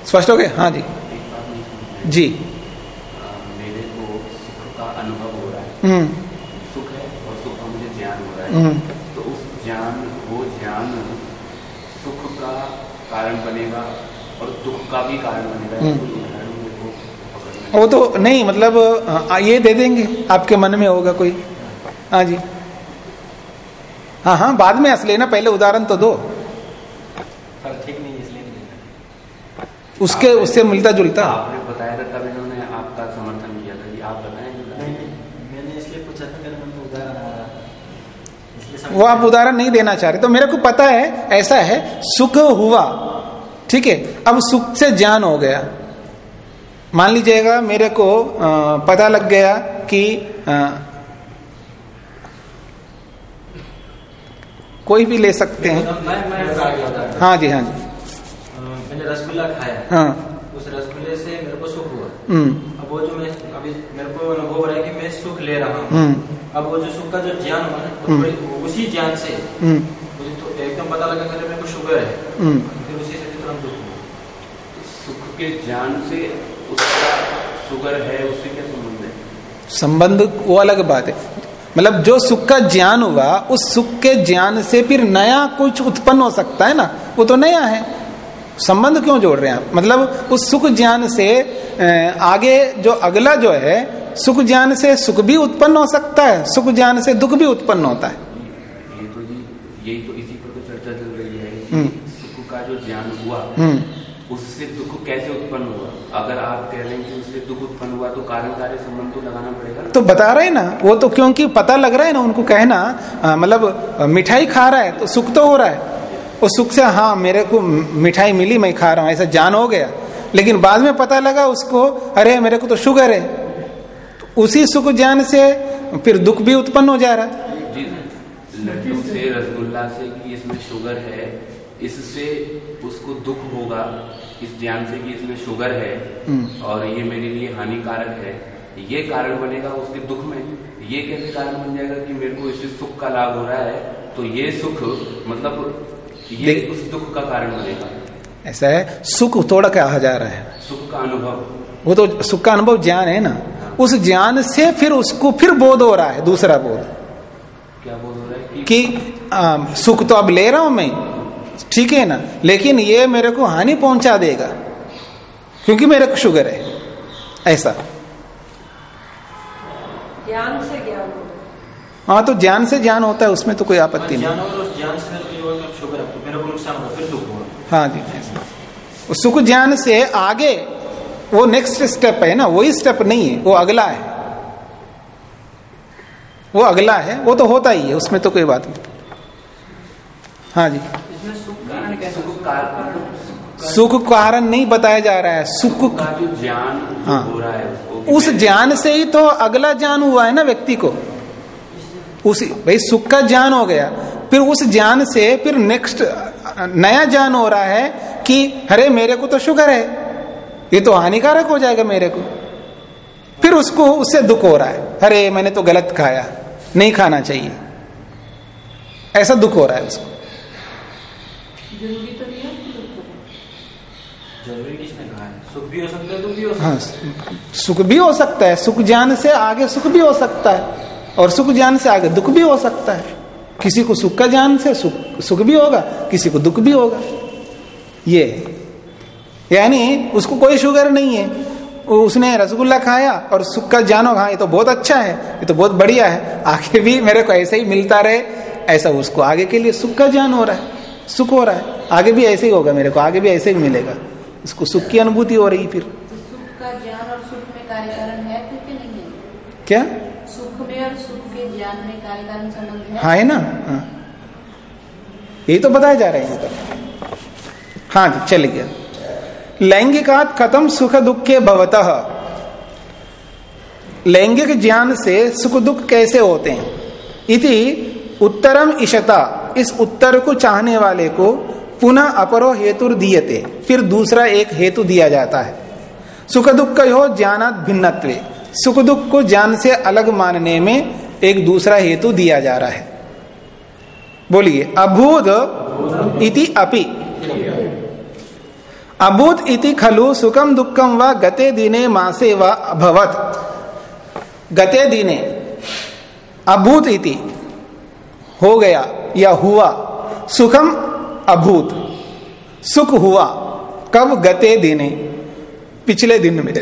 स्पष्ट हो गए हाँ जी। जी आ, मेरे को सुख का अनुभव हो रहा है हम्म सुख है और सुख का मुझे ज्ञान हो रहा है। हम्म। तो उस ज्ञान वो ज्ञान सुख का कारण बनेगा और दुख का भी कारण बनेगा। हम्म। में वो तो नहीं मतलब आ, ये दे देंगे। आपके मन में होगा कोई। हाँ जी। हाँ हाँ बाद में हंस लेना पहले उदाहरण तो दो। ठीक नहीं इसलिए उसके उससे मिलता जुलता आपने बताया था तब इन्होंने आपका समर्थन किया था कि आप बताएँ जो नहीं नहीं, मैंने इसलिए पूछा था मेरे मन में उदाहरण आ रहा था इसलिए समझ- वो आप उदाहरण नहीं देना चाह रहे। तो मेरे को पता है ऐसा है सुख हुआ ठीक है? अब सुख से ज्ञान हो गया। मान लीजिएगा मेरे को पता लग गया कि कोई भी ले सकते हैं। हूँ। हाँ जी हाँ जी। मैंने रसगुल्ला खाया। हाँ। उस रसगुल्ले से मेरे को सुख हुआ। हम्म। अब वो जो मैं अभी मेरे को अनुभव हो रहा है कि मैं सुख ले रहा हूँ। हम्म। अब वो जो सुख का जो ज्ञान हुआ ना हम्म। उसी ज्ञान से हम्म। मुझे तो एकदम पता लगा कि मेरे को शुगर है। हम्म। फिर उसी से तुरंत दुख हुआ। सुख के ज्ञान से उसका शुगर है उससे क्या संबंध है? संबंध वो अलग बात है। मतलब जो सुख का ज्ञान हुआ उस सुख के ज्ञान से फिर नया कुछ उत्पन्न हो सकता है ना? वो तो नया है। संबंध क्यों जोड़ रहे हैं आप? मतलब उस सुख ज्ञान से आगे जो अगला जो है सुख ज्ञान से सुख भी उत्पन्न हो सकता है सुख ज्ञान से दुख भी उत्पन्न होता है। ये तो जी यही तो इसी पर तो चर्चा चल रही है हम्म। सुख का जो ज्ञान हुआ हम्म। उससे दुख कैसे उत्पन्न हुआ? अगर आप कह रहे हैं कि उससे दुख उत्पन्न हुआ तो कारण कार्य संबंध तो लगाना पड़ेगा तो बता रहे ना वो तो क्योंकि पता लग रहा है ना उनको कहना मतलब मिठाई खा रहा है तो सुख तो हो रहा है। वो सुख से हाँ मेरे को मिठाई मिली मैं खा रहा हूँ ऐसा जान हो गया। लेकिन बाद में पता लगा उसको अरे मेरे को तो शुगर है। तो उसी सुख ज्ञान से फिर दुख भी उत्पन्न हो जा रहा। है लड्डू से रसगुल्ला से कि इसमें शुगर है इससे उसको दुख होगा इस ज्ञान से कि इसमें शुगर है हम्म। और ये मेरे लिए हानिकारक है। ये कारण बनेगा उसके दुख में। ये कैसे कारण बन जाएगा कि मेरे को इससे सुख का लाभ हो रहा है? तो ये सुख मतलब ये उस दुख का कारण बनेगा। ऐसा है सुख थोड़ा कहा जा रहा है? सुख का अनुभव। वो तो सुख का अनुभव ज्ञान है ना। उस ज्ञान से फिर उसको फिर बोध हो रहा है दूसरा बोध। क्या बोल रहा है कि कि आ, सुख तो अब ले रहा हूँ मैं ठीक है ना लेकिन ये मेरे को हानि पहुँचा देगा क्योंकि मेरे को शुगर है। ऐसा। ज्ञान से ज्ञान। हाँ तो ज्ञान से ज्ञान होता है उसमें तो कोई आपत्ति नहीं। ज्ञान होगा उस ज्ञान से मेरे को ये होगा कि है नुकसान होगा फिर दुख होगा। हाँ जी सुख ज्ञान से आगे वो नेक्स्ट स्टेप है ना वही स्टेप नहीं है वो अगला है। वो अगला है वो तो होता ही है उसमें तो कोई बात नहीं। हाँ जी। सुख कारण कारण नहीं बताया जा रहा है सुख ज्ञान हाँ। हो रहा है उस ज्ञान से ही तो अगला ज्ञान हुआ है ना व्यक्ति को। उसी भाई सुख का ज्ञान हो गया फिर उस ज्ञान से फिर नेक्स्ट नया ज्ञान हो रहा है कि अरे मेरे को तो शुगर है। ये तो हानिकारक हो जाएगा मेरे को। फिर उसको उससे दुख हो रहा है। अरे मैंने तो गलत खाया। नहीं खाना चाहिए। ऐसा दुख हो रहा है उसको। ज़रूरी तो नहीं है कि दुख हो। ज़रूरी किसने कहा है सुख भी हो सकता है दुख भी हो सकता हाँ सुख भी हो सकता है। सुख ज्ञान से आगे सुख भी हो सकता है और सुख ज्ञान से आगे दुख भी हो सकता है। किसी को सुख का ज्ञान से सुख सुख भी होगा किसी को दुख भी होगा। ये। यानी उसको कोई शुगर नहीं है। उसने रसगुल्ला खाया और सुख का ज्ञान होगा हाँ, ये तो बहुत अच्छा है ये तो बहुत बढ़िया है आगे भी मेरे को ऐसे ही मिलता रहे। ऐसा उसको आगे के लिए सुख का ज्ञान हो रहा है सुख हो रहा है। आगे भी ऐसे ही होगा मेरे को आगे भी ऐसे ही मिलेगा। उसको सुख की अनुभूति हो रही फिर। तो सुख का ज्ञान और सुख में कार्य है फिर नहीं? है क्या? सुख में और सुख ज्ञान है। हाँ ना? हाँ। यही तो बताया जा रहा है पर। हाँ जी, चल गया। लैंगिकात खत्म सुख दुख के भवतः? लैंगिक ज्ञान से सुख दुख कैसे होते हैं? इति उत्तरम इशता इस उत्तर को चाहने वाले को पुनः अपरो हेतु दियते। फिर दूसरा एक हेतु दिया जाता है। सुख दुख का हो ज्ञानात भिन्नत्वे। सुख दुख को ज्ञान से अलग मानने में एक दूसरा हेतु दिया जा रहा है। बोलिए अभूत इति अपि। अभूत इति खलु सुखम दुखम व गते दिने मासे व अभवत गते दिने अभूत इति हो गया या हुआ सुखम अभूत सुख हुआ कब गते दिने पिछले दिन में।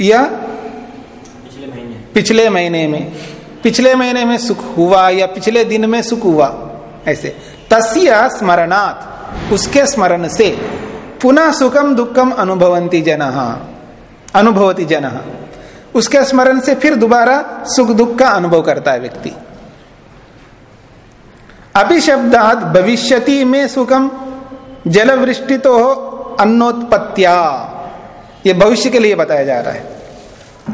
या पिछले महीने। पिछले महीने में। पिछले महीने में सुख हुआ या पिछले दिन में सुख हुआ? ऐसे। तस्य स्मरणात्। उसके स्मरण से पुनः सुखम दुखम अनुभवंती जन। अनुभवती जन। उसके स्मरण से फिर दोबारा सुख दुख का अनुभव करता है व्यक्ति। अभिशब्दात भविष्यति में सुखम जल वृष्टि तो अन्नोत्पत्तिया। ये भविष्य के लिए बताया जा रहा है।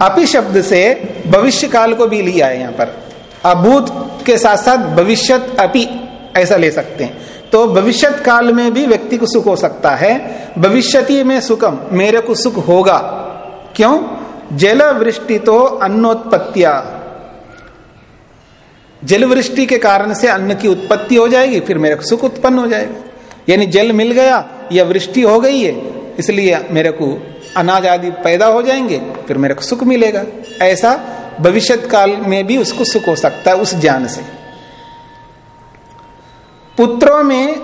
अपि शब्द से भविष्य काल को भी लिया है यहाँ पर। अभूत के साथ साथ भविष्यत अपि ऐसा ले सकते हैं। तो भविष्यत काल में भी व्यक्ति को सुख हो सकता है। भविष्यति में सुखम, मेरे को सुख होगा। क्यों? जल वृष्टि तो अन्नोत्पत्तिया। जल वृष्टि के कारण से अन्न की उत्पत्ति हो जाएगी, फिर मेरे को सुख उत्पन्न हो जाएगा। यानी जल मिल गया, या वृष्टि हो गई है, इसलिए मेरे को अनाज आदि पैदा हो जाएँगे फिर मेरे को सुख मिलेगा। ऐसा भविष्य काल में भी उसको सुख हो सकता है उस ज्ञान से। पुत्रों में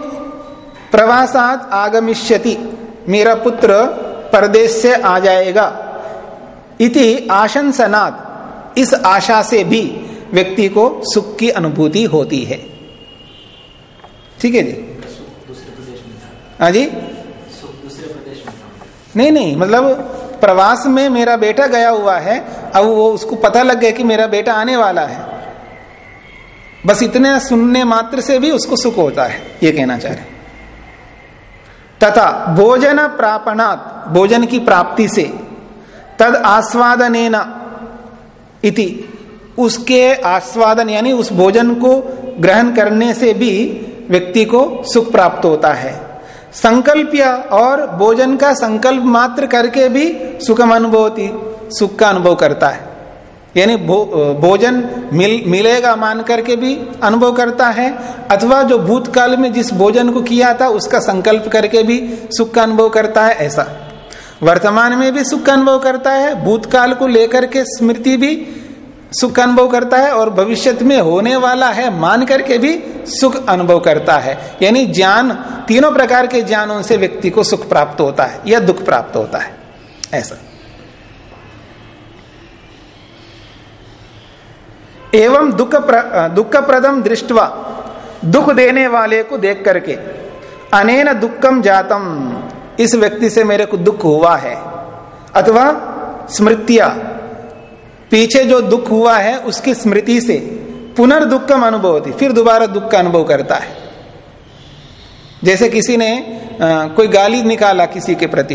प्रवासात आगमिष्यति। मेरा पुत्र परदेश से आ जाएगा। इति आशंसनाद इस आशा से भी व्यक्ति को सुख की अनुभूति होती है। ठीक है जी? हाँ जी सुख दूसरे प्रदेश में था नहीं नहीं मतलब प्रवास में मेरा बेटा गया हुआ है, अब वो उसको पता लग गया कि मेरा बेटा आने वाला है। बस इतने सुनने मात्र से भी उसको सुख होता है, ये कहना चाह रहे तथा भोजन प्रापणात, भोजन की प्राप्ति से, तद आस्वादन इति, उसके आस्वादन यानी उस भोजन को ग्रहण करने से भी व्यक्ति को सुख प्राप्त होता है। संकल्प और भोजन का संकल्प मात्र करके भी सुखम अनुभव होती सुख का अनुभव करता है। यानी भो, भोजन मिल मिलेगा मान करके भी अनुभव करता है अथवा जो भूतकाल में जिस भोजन को किया था उसका संकल्प करके भी सुख का अनुभव करता है ऐसा। वर्तमान में भी सुख का अनुभव करता है भूतकाल को लेकर के स्मृति भी सुख अनुभव करता है और भविष्य में होने वाला है मान करके भी सुख अनुभव करता है। यानी ज्ञान तीनों प्रकार के ज्ञानों से व्यक्ति को सुख प्राप्त होता है या दुख प्राप्त होता है। ऐसा। एवं दुख प्र, दुख प्रदम दृष्टवा दुख देने वाले को देख करके अनेन दुखम जातम इस व्यक्ति से मेरे को दुख हुआ है। अथवा स्मृतिया पीछे जो दुख हुआ है उसकी स्मृति से पुनर्दुखम अनुभव होती फिर दोबारा दुख का अनुभव करता है। जैसे किसी ने आ, कोई गाली निकाला किसी के प्रति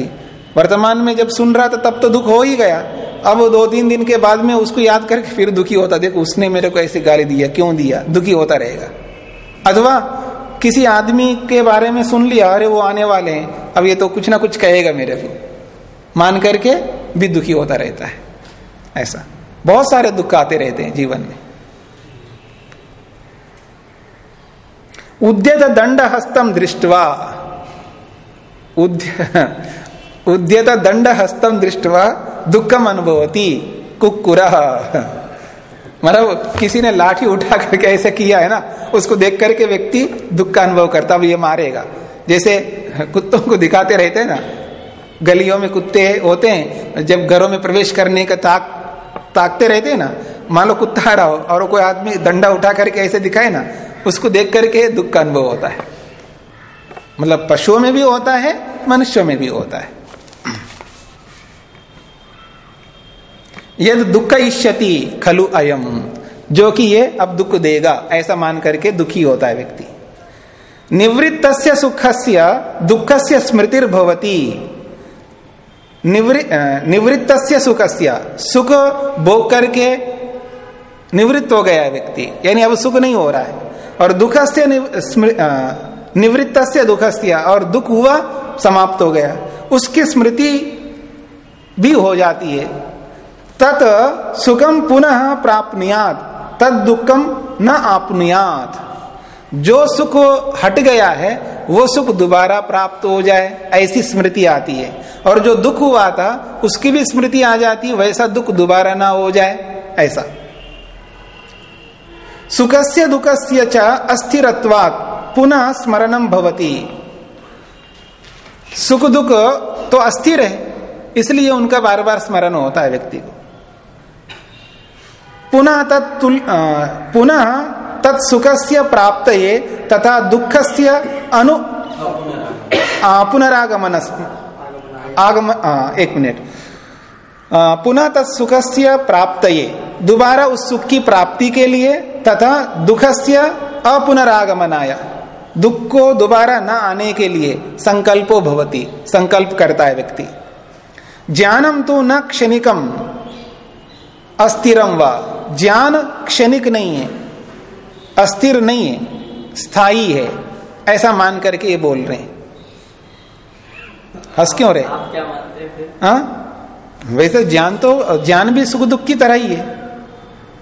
वर्तमान में जब सुन रहा था तब तो दुख हो ही गया। अब वो दो तीन दिन के बाद में उसको याद करके फिर दुखी होता देखो उसने मेरे को ऐसी गाली दिया क्यों दिया? दुखी होता रहेगा। अथवा किसी आदमी के बारे में सुन लिया अरे वो आने वाले हैं अब ये तो कुछ ना कुछ कहेगा मेरे को। मान करके भी दुखी होता रहता है। ऐसा। बहुत सारे दुख आते रहते हैं जीवन में। उद्यत दंड हस्तम दृष्टवा उद्यत दंड हस्तम दृष्टवा दुखम अनुभवती कुकुर मतलब किसी ने लाठी उठा करके ऐसे किया है ना, उसको देख करके व्यक्ति दुख का अनुभव करता ये मारेगा। जैसे कुत्तों को दिखाते रहते हैं ना, गलियों में कुत्ते होते हैं, जब घरों में प्रवेश करने का ताक ताकते रहते हैं ना, मान लो कुत्ता आ रहा हो और कोई आदमी दंडा उठा करके ऐसे दिखाए ना, उसको देख करके दुख का अनुभव होता है। मतलब पशुओं में भी होता है, मनुष्यों में भी होता है। यद दुख इष्यति खलु अयम, जो कि ये अब दुख देगा, ऐसा मान करके दुखी होता है व्यक्ति। निवृत्त सुख से दुख से स्मृतिर्भवती। निवृत्त सुख सुख भोग करके निवृत्त हो गया व्यक्ति। यानी अब सुख नहीं हो रहा है। और दुख से निवृत्त दुख और दुख हुआ, समाप्त हो गया। उसकी स्मृति भी हो जाती है। तत् सुखम पुनः प्राप्त तद दुखम न आपनुयात। जो सुख हट गया है, वो सुख दोबारा प्राप्त हो जाए, ऐसी स्मृति आती है। और जो दुख हुआ था, उसकी भी स्मृति आ जाती है, वैसा दुख दोबारा ना हो जाए, ऐसा। सुखस्य दुखस्य च अस्थिरत्वात्, पुनः स्मरणम भवती। सुख दुख तो अस्थिर है, इसलिए उनका बार बार स्मरण होता है व्यक्ति को। पुनः तत्तुल पुनः तत्सुख से प्राप्त ये तथा दुख से अनु पुनरागमन आगम एक मिनट। पुनः तत्सुख से प्राप्त ये दोबारा उस सुख की प्राप्ति के लिए तथा दुख से अपुनरागमनाय, दुख को दोबारा न आने के लिए संकल्पो भवती, संकल्प करता है व्यक्ति। ज्ञानम तो न क्षणिकम, अस्थिरम व। ज्ञान क्षणिक नहीं है अस्थिर नहीं है स्थायी है ऐसा मान करके ये बोल रहे हैं। हंस क्यों रहे? हाँ वैसे ज्ञान तो ज्ञान भी सुख दुख की तरह ही है।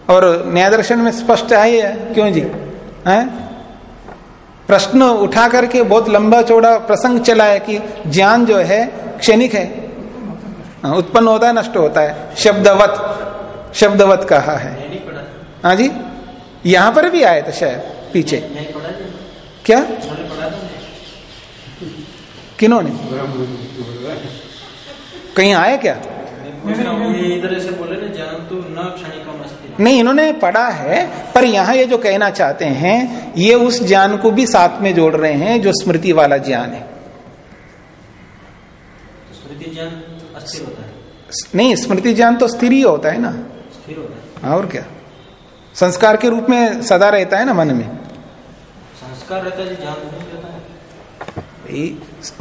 और न्याय दर्शन में स्पष्ट है क्यों जी? है? प्रश्न उठा करके बहुत लंबा चौड़ा प्रसंग चला है कि ज्ञान जो है क्षणिक है। हाँ, उत्पन्न होता है नष्ट होता है। शब्दवत। शब्दवत कहा है। हाँ जी? यहाँ पर भी आए थे शायद पीछे। क्या? किन्होंने? कहीं आए क्या? ना तो न नहीं इन्होंने पढ़ा है पर यहाँ ये जो कहना चाहते हैं ये उस ज्ञान को भी साथ में जोड़ रहे हैं जो स्मृति वाला ज्ञान है। स्मृति ज्ञान अस्थिर होता है। नहीं स्मृति ज्ञान तो स्थिर ही होता है ना। स्थिर होता है। और क्या? संस्कार के रूप में सदा रहता है ना मन में? संस्कार रहता है ज्ञान रहता है।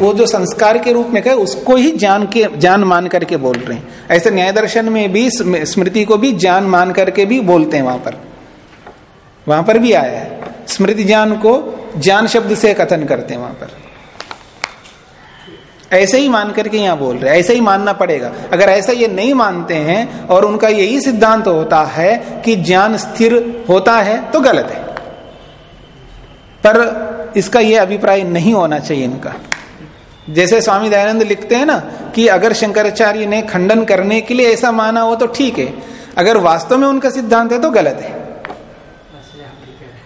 वो जो संस्कार के रूप में कहे उसको ही जान के जान मान करके बोल रहे हैं। ऐसे न्याय दर्शन में भी स्मृति को भी जान मान करके भी बोलते हैं वहाँ पर। वहाँ पर भी आया है। स्मृति ज्ञान को ज्ञान शब्द से कथन करते हैं वहाँ पर। ऐसे ही मान करके यहाँ बोल रहे ऐसे ही मानना पड़ेगा। अगर ऐसा ये नहीं मानते हैं और उनका यही सिद्धांत तो होता है कि ज्ञान स्थिर होता है तो गलत है। पर इसका यह अभिप्राय नहीं होना चाहिए इनका। जैसे स्वामी दयानंद लिखते हैं ना कि अगर शंकराचार्य ने खंडन करने के लिए ऐसा माना हो तो ठीक है। अगर वास्तव में उनका सिद्धांत है तो गलत है।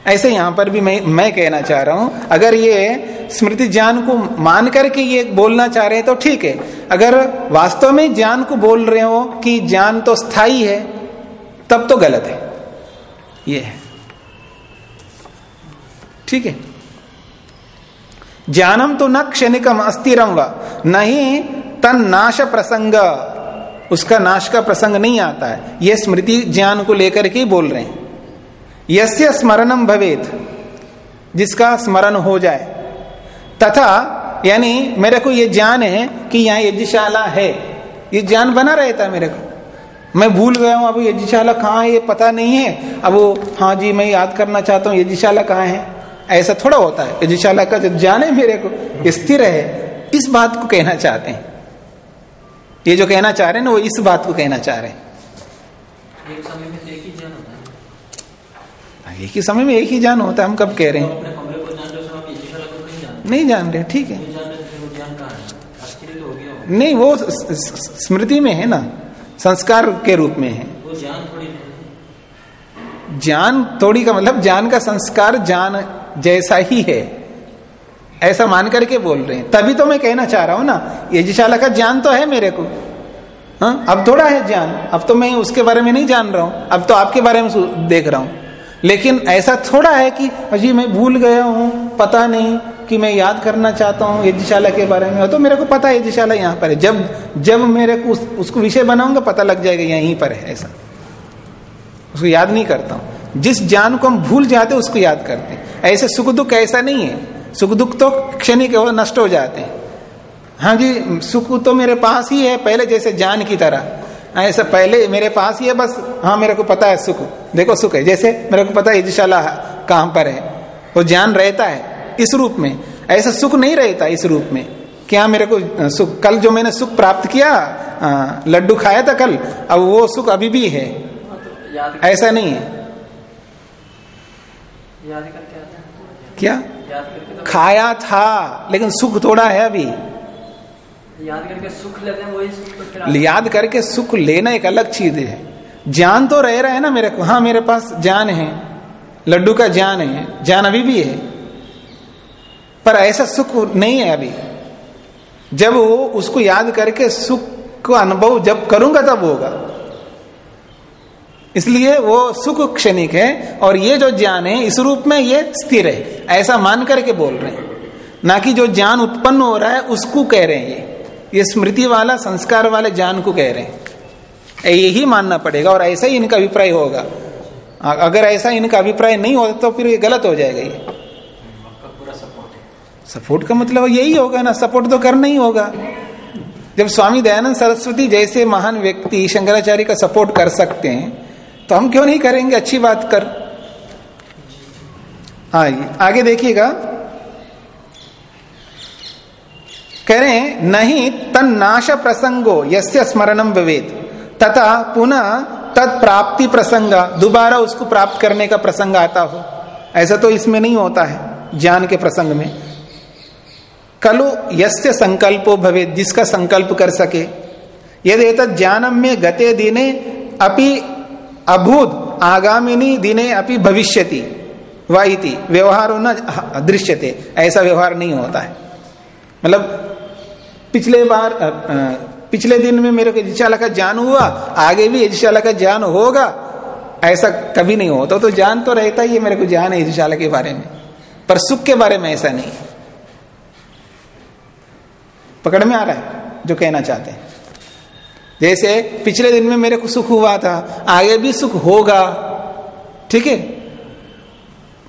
ऐसे यहाँ पर भी मैं मैं कहना चाह रहा हूँ, अगर ये स्मृति ज्ञान को मान करके ये बोलना चाह रहे हैं तो ठीक है। अगर वास्तव में ज्ञान को बोल रहे हो कि ज्ञान तो स्थायी है, तब तो गलत है। ये है। ठीक है। ज्ञानम तो न क्षणिकम अस्थिरम व, नहीं तन नाश प्रसंग। उसका नाश का प्रसंग नहीं आता है। यह स्मृति ज्ञान को लेकर के बोल रहे हैं। यस्य स्मरणम भवेत, जिसका स्मरण हो जाए। तथा, यानी मेरे को यह ज्ञान है कि यहाँ यज्ञशाला है। ये ज्ञान बना रहता है मेरे को। मैं भूल गया हूँ, अब यज्ञशाला कहाँ है, ये पता नहीं है। अब वो हाँ जी, मैं याद करना चाहता हूँ यज्ञशाला कहाँ है? ऐसा थोड़ा होता है। यज्ञशाला का जब ज्ञान है मेरे को स्थिर है। इस बात को कहना चाहते हैं। ये जो कहना चाह रहे हैं ना, वो इस बात को कहना चाह रहे हैं एक समय में तो एक ही ज्ञान होता है एक ही समय में एक ही ज्ञान होता है हम कब कह रहे तो हैं यज्ञशाला को नहीं जान रहे? ठीक है। नहीं तो वो तो। नहीं वो स्मृति में है ना संस्कार के रूप में है। ज्ञान थोड़ी का मतलब ज्ञान का संस्कार ज्ञान जैसा ही है। ऐसा मान करके बोल रहे हैं। तभी तो मैं कहना चाह रहा हूँ ना यज्ञशाला का ज्ञान तो है मेरे को। हाँ अब थोड़ा है ज्ञान अब तो मैं उसके बारे में नहीं जान रहा हूँ। अब तो आपके बारे में देख रहा हूँ। लेकिन ऐसा थोड़ा है कि अजी मैं भूल गया हूँ पता नहीं कि मैं याद करना चाहता हूँ यज्ञशाला के बारे में। तो मेरे को पता है यज्ञशाला यहाँ पर है। जब जब मेरे को उस, उसको विषय बनाऊँगा पता लग जाएगा यहीं पर है ऐसा। उसको याद नहीं करता हूँ। जिस ज्ञान को हम भूल जाते उसको याद करते ऐसे सुख दुख ऐसा नहीं है। सुख दुख तो क्षणिक नष्ट हो जाते हैं। हाँ जी सुख तो मेरे पास ही है पहले जैसे जान की तरह। ऐसा पहले मेरे पास ही है बस हाँ मेरे को पता है सुख। देखो सुख है। जैसे मेरे को पता है यज्ञशाला कहाँ पर है। वो ज्ञान रहता है इस रूप में। ऐसा सुख नहीं रहता इस रूप में। क्या मेरे को सुख कल जो मैंने सुख प्राप्त किया लड्डू खाया था कल अब वो सुख अभी भी है। हाँ, ऐसा नहीं है। है। क्या? याद तो खाया था लेकिन सुख थोड़ा है अभी। याद करके सुख लेते हैं, वही सुख तो याद करके सुख लेना एक अलग चीज़ है। ज्ञान तो रह रहा है ना मेरे को। हाँ मेरे पास ज्ञान है, लड्डू का ज्ञान है, ज्ञान अभी भी है। पर ऐसा सुख नहीं है अभी। जब वो उसको याद करके सुख को अनुभव जब करूँगा तब होगा। इसलिए वो सुख क्षणिक है और ये जो ज्ञान है, इस रूप में ये स्थिर है। ऐसा मान करके बोल रहे हैं। ना कि जो ज्ञान उत्पन्न हो रहा है, उसको कह रहे हैं ये। ये स्मृति वाला, संस्कार वाले ज्ञान को कह रहे हैं। यही मानना पड़ेगा और ऐसा ही इनका अभिप्राय होगा। अगर ऐसा इनका अभिप्राय नहीं होता तो फिर ये गलत हो जाएगा ये। सपोर्ट का मतलब यही होगा ना, सपोर्ट तो करना ही होगा। जब स्वामी दयानंद सरस्वती जैसे महान व्यक्ति शंकराचार्य का सपोर्ट कर सकते हैं तो हम क्यों नहीं करेंगे? अच्छी बात कर। हाँ आगे देखिएगा। कह रहे हैं नहीं तन्नाश प्रसंगो यस्य स्मरणम विवेद तथा पुनः तत्प्राप्ति प्रसंग दोबारा उसको प्राप्त करने का प्रसंग आता हो। ऐसा तो इसमें नहीं होता है, ज्ञान के प्रसंग में। कलु यस्य संकल्पो भवे जिसका संकल्प कर सके। यदि एत ज्ञानम में गते दिने अपि अभूत आगामिनी दिने अपि भविष्यति वाइति व्यवहार न दृश्यते, ऐसा व्यवहार नहीं होता है। मतलब पिछले बार पिछले दिन में मेरे को यज्ञशाला का ज्ञान हुआ, आगे भी यज्ञशाला का ज्ञान होगा। ऐसा कभी नहीं होता तो ज्ञान तो रहता ही है, मेरे को ज्ञान है यज्ञशाला के बारे में। पर सुख के बारे में ऐसा नहीं पकड़ में आ रहा है, जो कहना चाहते हैं। जैसे पिछले दिन में मेरे को सुख हुआ था, आगे भी सुख होगा, ठीक है?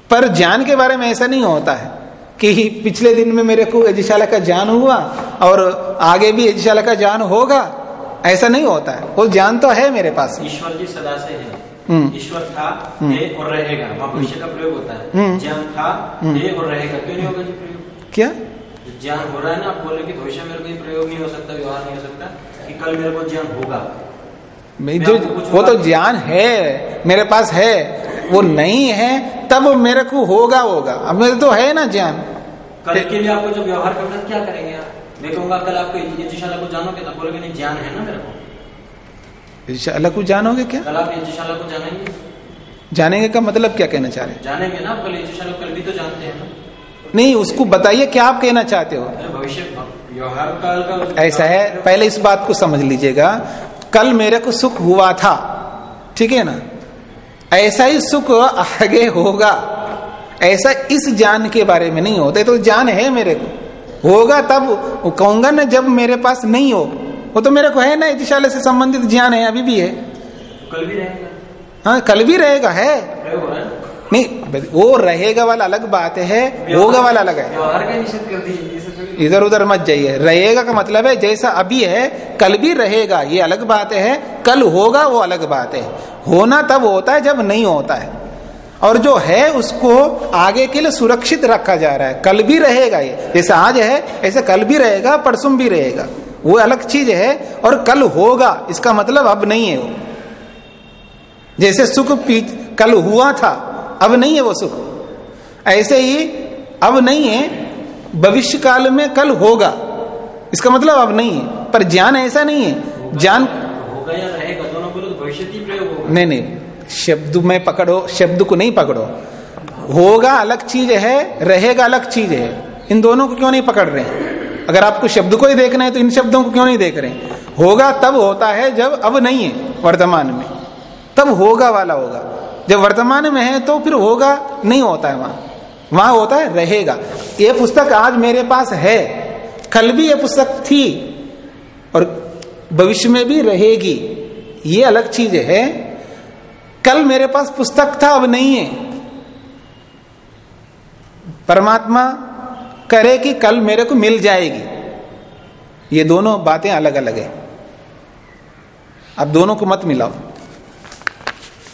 पर ज्ञान के बारे में ऐसा नहीं होता है। कि पिछले दिन में मेरे को यज्ञशाला का ज्ञान हुआ और आगे भी यज्ञशाला का ज्ञान होगा। ऐसा नहीं होता है। वो ज्ञान तो है मेरे पास। ईश्वर जी सदा से है। हम्म। ईश्वर था हम्म। है और रहेगा। भविष्य का प्रयोग होता है। हम्म। ज्ञान था हम्म। है और रहेगा। क्यों नहीं होगा जी प्रयोग? क्या? ज्ञान हो रहा है ना आप बोले कि भविष्य में मेरे को प्रयोग नहीं हो सकता व्यवहार नहीं हो सकता कि कल मेरे को ज्ञान होगा। जो वो तो ज्ञान है मेरे पास है वो नहीं है तब मेरे को होगा होगा। अब मेरे तो है ना ज्ञान। कल के लिए आपको जब व्यवहार करना क्या करेंगे आप? मैं कहूँगा कल आपको ये दिशाला को जानोगे तो बोलोगे नहीं ज्ञान है ना मेरे को? इंशाल्लाह को जानोगे क्या? कल आप ये दिशाला को जानेंगे। जानेंगे का मतलब क्या कहना चाह रहे हैं? जानेंगे ना कल ये दिशाला कल भी तो जानते हैं ना। नहीं उसको बताइए क्या आप कहना चाहते हो? भविष्य व्यवहार काल का ऐसा है पहले इस बात को समझ लीजिएगा। कल मेरे को सुख हुआ था। ठीक है ना? ऐसा ही सुख आगे होगा। ऐसा इस ज्ञान के बारे में नहीं होता। तो ज्ञान है मेरे को। होगा तब वो कहूँगा ना जब मेरे पास नहीं हो। वो तो मेरे को है ना इतिशाले से संबंधित ज्ञान है अभी भी है। कल भी रहेगा। हाँ कल भी रहेगा है। नहीं वो रहेगा वाला अलग बात है होगा वाला अलग है। इधर उधर मत जाइए। रहेगा का मतलब है जैसा अभी है कल भी रहेगा ये अलग बात है कल होगा वो अलग बात है। होना तब होता है जब नहीं होता है। और जो है उसको आगे के लिए सुरक्षित रखा जा रहा है। कल भी रहेगा ये। जैसे आज है ऐसे कल भी रहेगा परसों भी रहेगा। वो अलग चीज़ है और कल होगा इसका मतलब अब नहीं है वो। जैसे सुख कल हुआ था अब नहीं है वो सुख। ऐसे ही अब नहीं है भविष्य काल में कल होगा। इसका मतलब अब नहीं है। पर ज्ञान ऐसा नहीं है। ज्ञान होगा या रहेगा दोनों बोलो तो नहीं नहीं। शब्द में पकड़ो शब्द को नहीं पकड़ो। होगा अलग चीज़ है रहेगा अलग चीज़ है। इन दोनों को क्यों नहीं पकड़ रहे हैं? अगर आपको शब्द को ही देखना है तो इन शब्दों को क्यों नहीं देख रहे हैं? होगा तब होता है जब अब नहीं है वर्तमान में। तब होगा वाला होगा। जब वर्तमान में है तो फिर होगा, नहीं होता है वहाँ। वहाँ होता है, रहेगा। ये पुस्तक आज मेरे पास है। कल भी ये पुस्तक थी और भविष्य में भी रहेगी। ये अलग चीज़ है। कल मेरे पास पुस्तक था, अब नहीं है। परमात्मा करे कि कल मेरे को मिल जाएगी। ये दोनों बातें अलग अलग है। अब दोनों को मत मिलाओ।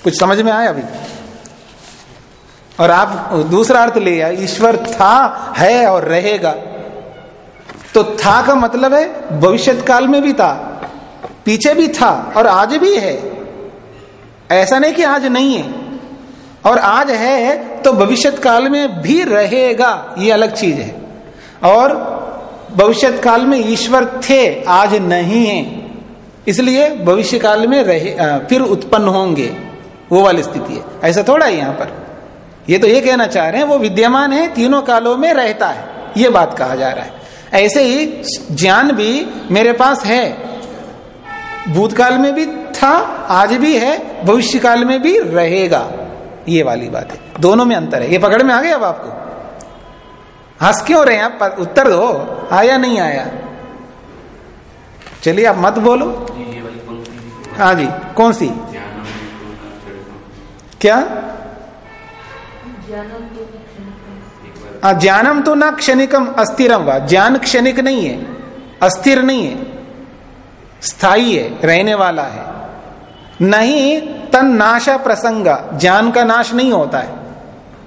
कुछ समझ में आया अभी? और आप दूसरा अर्थ ले आए, ईश्वर था, है और रहेगा। तो था का मतलब है भविष्य काल में भी था, पीछे भी था और आज भी है। ऐसा नहीं कि आज नहीं है। और आज है तो भविष्य काल में भी रहेगा, ये अलग चीज़ है। और भविष्य काल में ईश्वर थे, आज नहीं है। इसलिए भविष्य काल में रहे फिर उत्पन्न होंगे। वो वाली स्थिति है। ऐसा थोड़ा है यहाँ पर। ये तो ये कहना चाह रहे हैं वो विद्यमान है तीनों कालों में रहता है। ये बात कहा जा रहा है। ऐसे ही ज्ञान भी मेरे पास है। भूतकाल में भी था आज भी है भविष्य काल में भी रहेगा। ये वाली बात है। दोनों में अंतर है। ये पकड़ में आ गया अब आपको? हंस क्यों रहे हैं आप? उत्तर दो। आया नहीं आया? चलिए आप मत बोलो। हाँ जी कौन सी? क्या? ज्ञानम तो क्षणिकम। एक बार हाँ तो ना क्षणिकम अस्थिरम वा। ज्ञान क्षणिक नहीं है अस्थिर नहीं है। स्थायी है रहने वाला है। नहीं तन नाशा प्रसंग ज्ञान का नाश नहीं होता है।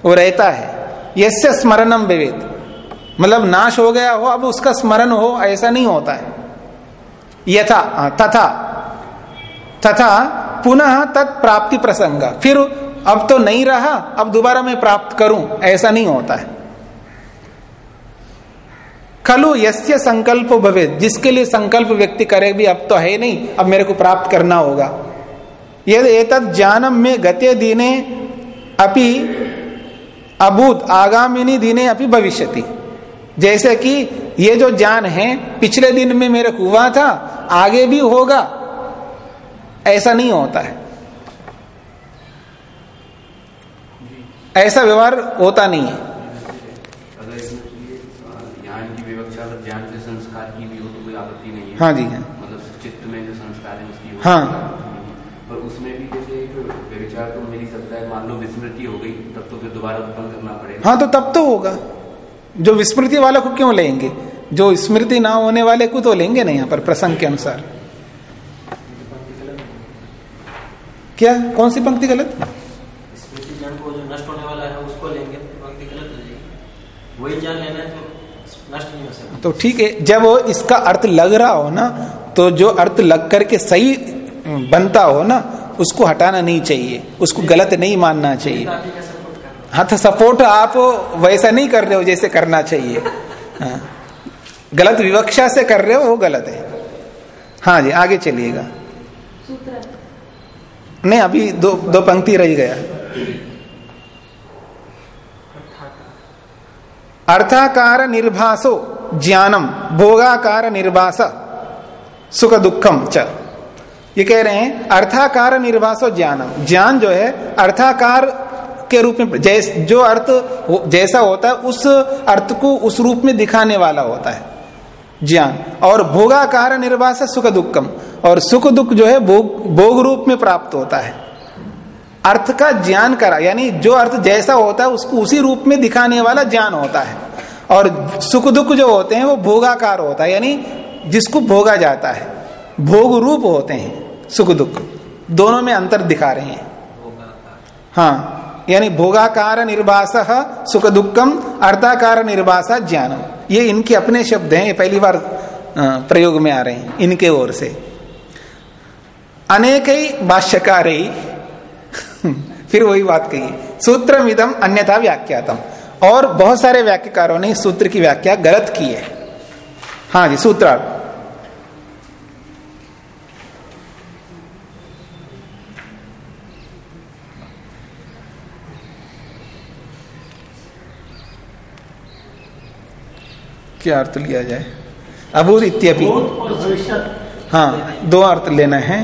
वो रहता है। यस्य स्मरणम विवेद मतलब नाश हो गया हो अब उसका स्मरण हो ऐसा नहीं होता है। यथा हाँ, तथा। तथा पुनः तत् प्राप्ति प्रसंग। फिर अब तो नहीं रहा, अब दोबारा मैं प्राप्त करूँ, ऐसा नहीं होता है। खलु यस्य संकल्प भवे जिसके लिए संकल्प व्यक्ति करे भी अब तो है नहीं, अब मेरे को प्राप्त करना होगा। यदि एतद ज्ञानम में गते दिने अपि अभूत, आगामिनी दिने अपि भविष्यति। जैसे कि ये जो ज्ञान है, पिछले दिन में मेरे हुआ था, आगे भी होगा ऐसा नहीं होता है। ऐसा व्यवहार होता नहीं है। तो कोई आपत्ति नहीं है। हाँ जी हाँ। मतलब चित्त में जो संस्कार है उसकी हाँ। पर उसमें भी जैसे तो मिल ही सकता है मान लो विस्मृति हो गई तब तो फिर दोबारा उत्पन्न करना पड़ेगा। हाँ तो तब तो होगा। जो विस्मृति वाले को क्यों लेंगे? जो स्मृति ना होने वाले को तो लेंगे नहीं यहाँ पर प्रसंग के अनुसार। क्या? कौन सी पंक्ति गलत? स्मृति ज्ञान को जो नष्ट होने वाला है उसको लेंगे तो पंक्ति गलत हो जाएगी। वही ज्ञान लेना है तो नष्ट नहीं हो सकता। तो ठीक है जब इसका अर्थ लग रहा हो ना तो जो अर्थ लग करके सही बनता हो ना उसको हटाना नहीं चाहिए उसको गलत नहीं मानना चाहिए। हाँ तो सपोर्ट आप वैसा नहीं कर रहे हो जैसे करना चाहिए। हाँ। गलत विवक्षा से कर रहे हो वो गलत है। हाँ जी आगे चलिएगा। नहीं अभी दो दो पंक्ति रह गया। अर्थाकार निर्भासो ज्ञानम, भोगाकार निर्भास, सुख दुखम च। ये कह रहे हैं, अर्थाकार निर्भासो ज्ञानम। ज्ञान जो है, अर्थाकार के रूप में, जैस, जो अर्थ जैसा होता है, उस अर्थ को उस रूप में दिखाने वाला होता है। ज्ञान। और भोगाकार निर्वास सुख दुखम। और सुख दुख जो है भोग भोग रूप में प्राप्त होता है। अर्थ का ज्ञान करा, यानी जो अर्थ जैसा होता है, उसको उसी रूप में दिखाने वाला ज्ञान होता है। और सुख दुख जो होते हैं, वो भोगाकार होता है, यानी जिसको भोगा जाता है। भोग रूप होते हैं, सुख दुख। दोनों में अंतर दिखा रहे हैं। हाँ यानी भोगाकार निर्वास सुख दुखम, अर्थाकार निर्भास ज्ञानम। ये इनके अपने शब्द हैं, ये पहली बार प्रयोग में आ रहे हैं, इनके ओर से। अनेक भाष्यकार, फिर वही बात कही सूत्र मिदम अन्यथा व्याख्यातम। और बहुत सारे व्याख्याकारों ने सूत्र की व्याख्या गलत की है। हाँ जी, सूत्रार्थ। क्या अर्थ लिया जाए। अभूत इत्यपि। हाँ दो अर्थ लेना है।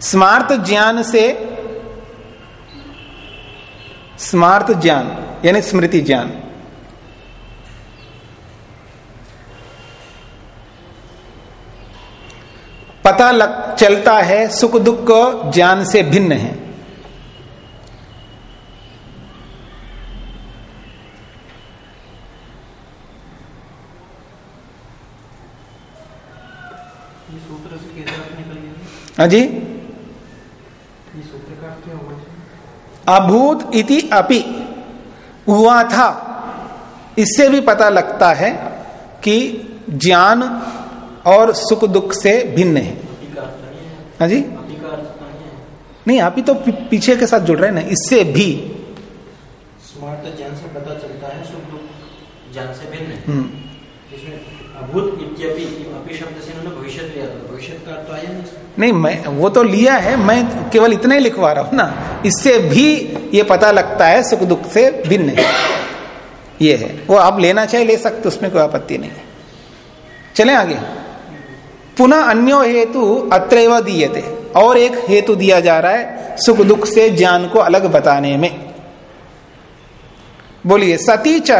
स्मार्त ज्ञान से स्मार्त ज्ञान यानी स्मृति ज्ञान। पता लग चलता है सुख दुख ज्ञान से भिन्न है ये सूत्र से कैसे अर्थ निकल गया हाँ जी? अभूत इति अपि। हुआ था। इससे भी पता लगता है कि ज्ञान और सुख दुख से भिन्न है। हाँ। जी? नहीं आप ही तो पीछे के साथ जुड़ रहे हैं ना। इससे भी। स्मार्ट ज्ञान से पता चलता है सुख दुख ज्ञान से भिन्न है। हम्म, अभूत शब्द से भविष्य लिया था भविष्य का तो आया नहीं। नहीं, मैं, वो तो लिया है, मैं केवल इतना ही लिखवा रहा हूँ ना। इससे भी ये पता लगता है, सुख दुख से भिन्न है। ये है। वो आप लेना चाहे, ले सकते, उसमें कोई आपत्ति नहीं है। चले आगे। पुनः अन्यो हेतु अत्रैव दीयते। और एक हेतु दिया जा रहा है, सुख दुख से ज्ञान को अलग बताने में। बोलिए सती च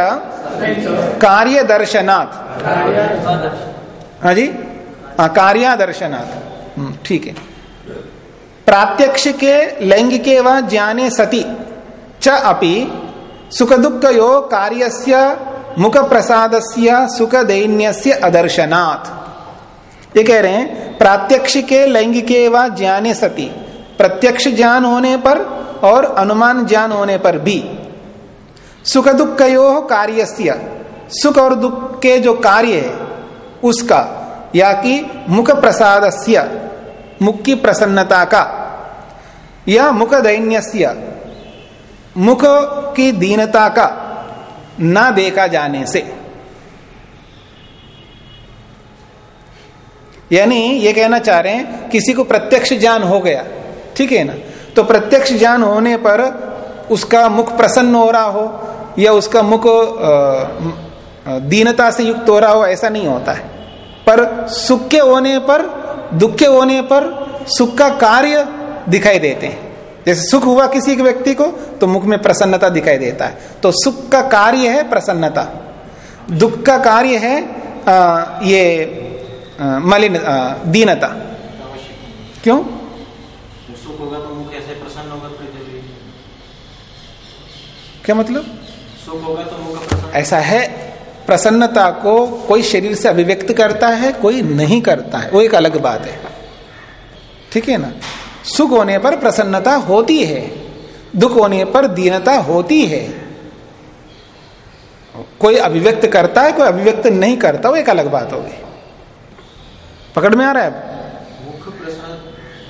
कार्य दर्शनाथ हाँ जी? हाँ कार्यादर्शनाथ हम्म, ठीक है। प्रात्यक्ष के लैंगिके व ज्ञाने सति च अपि सुख दुख यो कार्यस्य मुख प्रसादस्य सुख दैन्यस्य अदर्शनाथ ये कह रहे हैं प्रात्यक्ष के लैंगिके व ज्ञाने सति। प्रत्यक्ष ज्ञान होने पर और अनुमान ज्ञान होने पर भी। सुख दुख कयो कार्यस्य सुख और दुख के जो कार्य है, उसका या कि मुख प्रसादस्य मुख की। प्रसन्नता का या मुख दैन्यस्य मुख की दीनता का ना देखा जाने से। यानी ये कहना चाह रहे हैं, किसी को प्रत्यक्ष ज्ञान हो गया, ठीक है ना? तो प्रत्यक्ष ज्ञान होने पर उसका मुख प्रसन्न हो रहा हो या उसका मुख दीनता से युक्त हो रहा हो ऐसा नहीं होता है। पर सुख के होने पर दुख के होने पर सुख का कार्य दिखाई देते हैं। जैसे सुख हुआ किसी के व्यक्ति को तो मुख में प्रसन्नता दिखाई देता है। तो सुख का कार्य है प्रसन्नता। दुख का कार्य है आ, ये मलिन दीनता। क्यों? सुख होगा तो मुख ऐसे प्रसन्न होगा तो। क्या मतलब? सुख होगा तो प्रसन्न। ऐसा है प्रसन्नता को कोई शरीर से अभिव्यक्त करता है कोई नहीं करता है। वो एक अलग बात है। ठीक है ना? सुख होने पर प्रसन्नता होती है दुख होने पर दीनता होती है। कोई अभिव्यक्त करता है कोई अभिव्यक्त नहीं करता वो एक अलग बात होगी। पकड़ में आ रहा है? मुख प्रसाद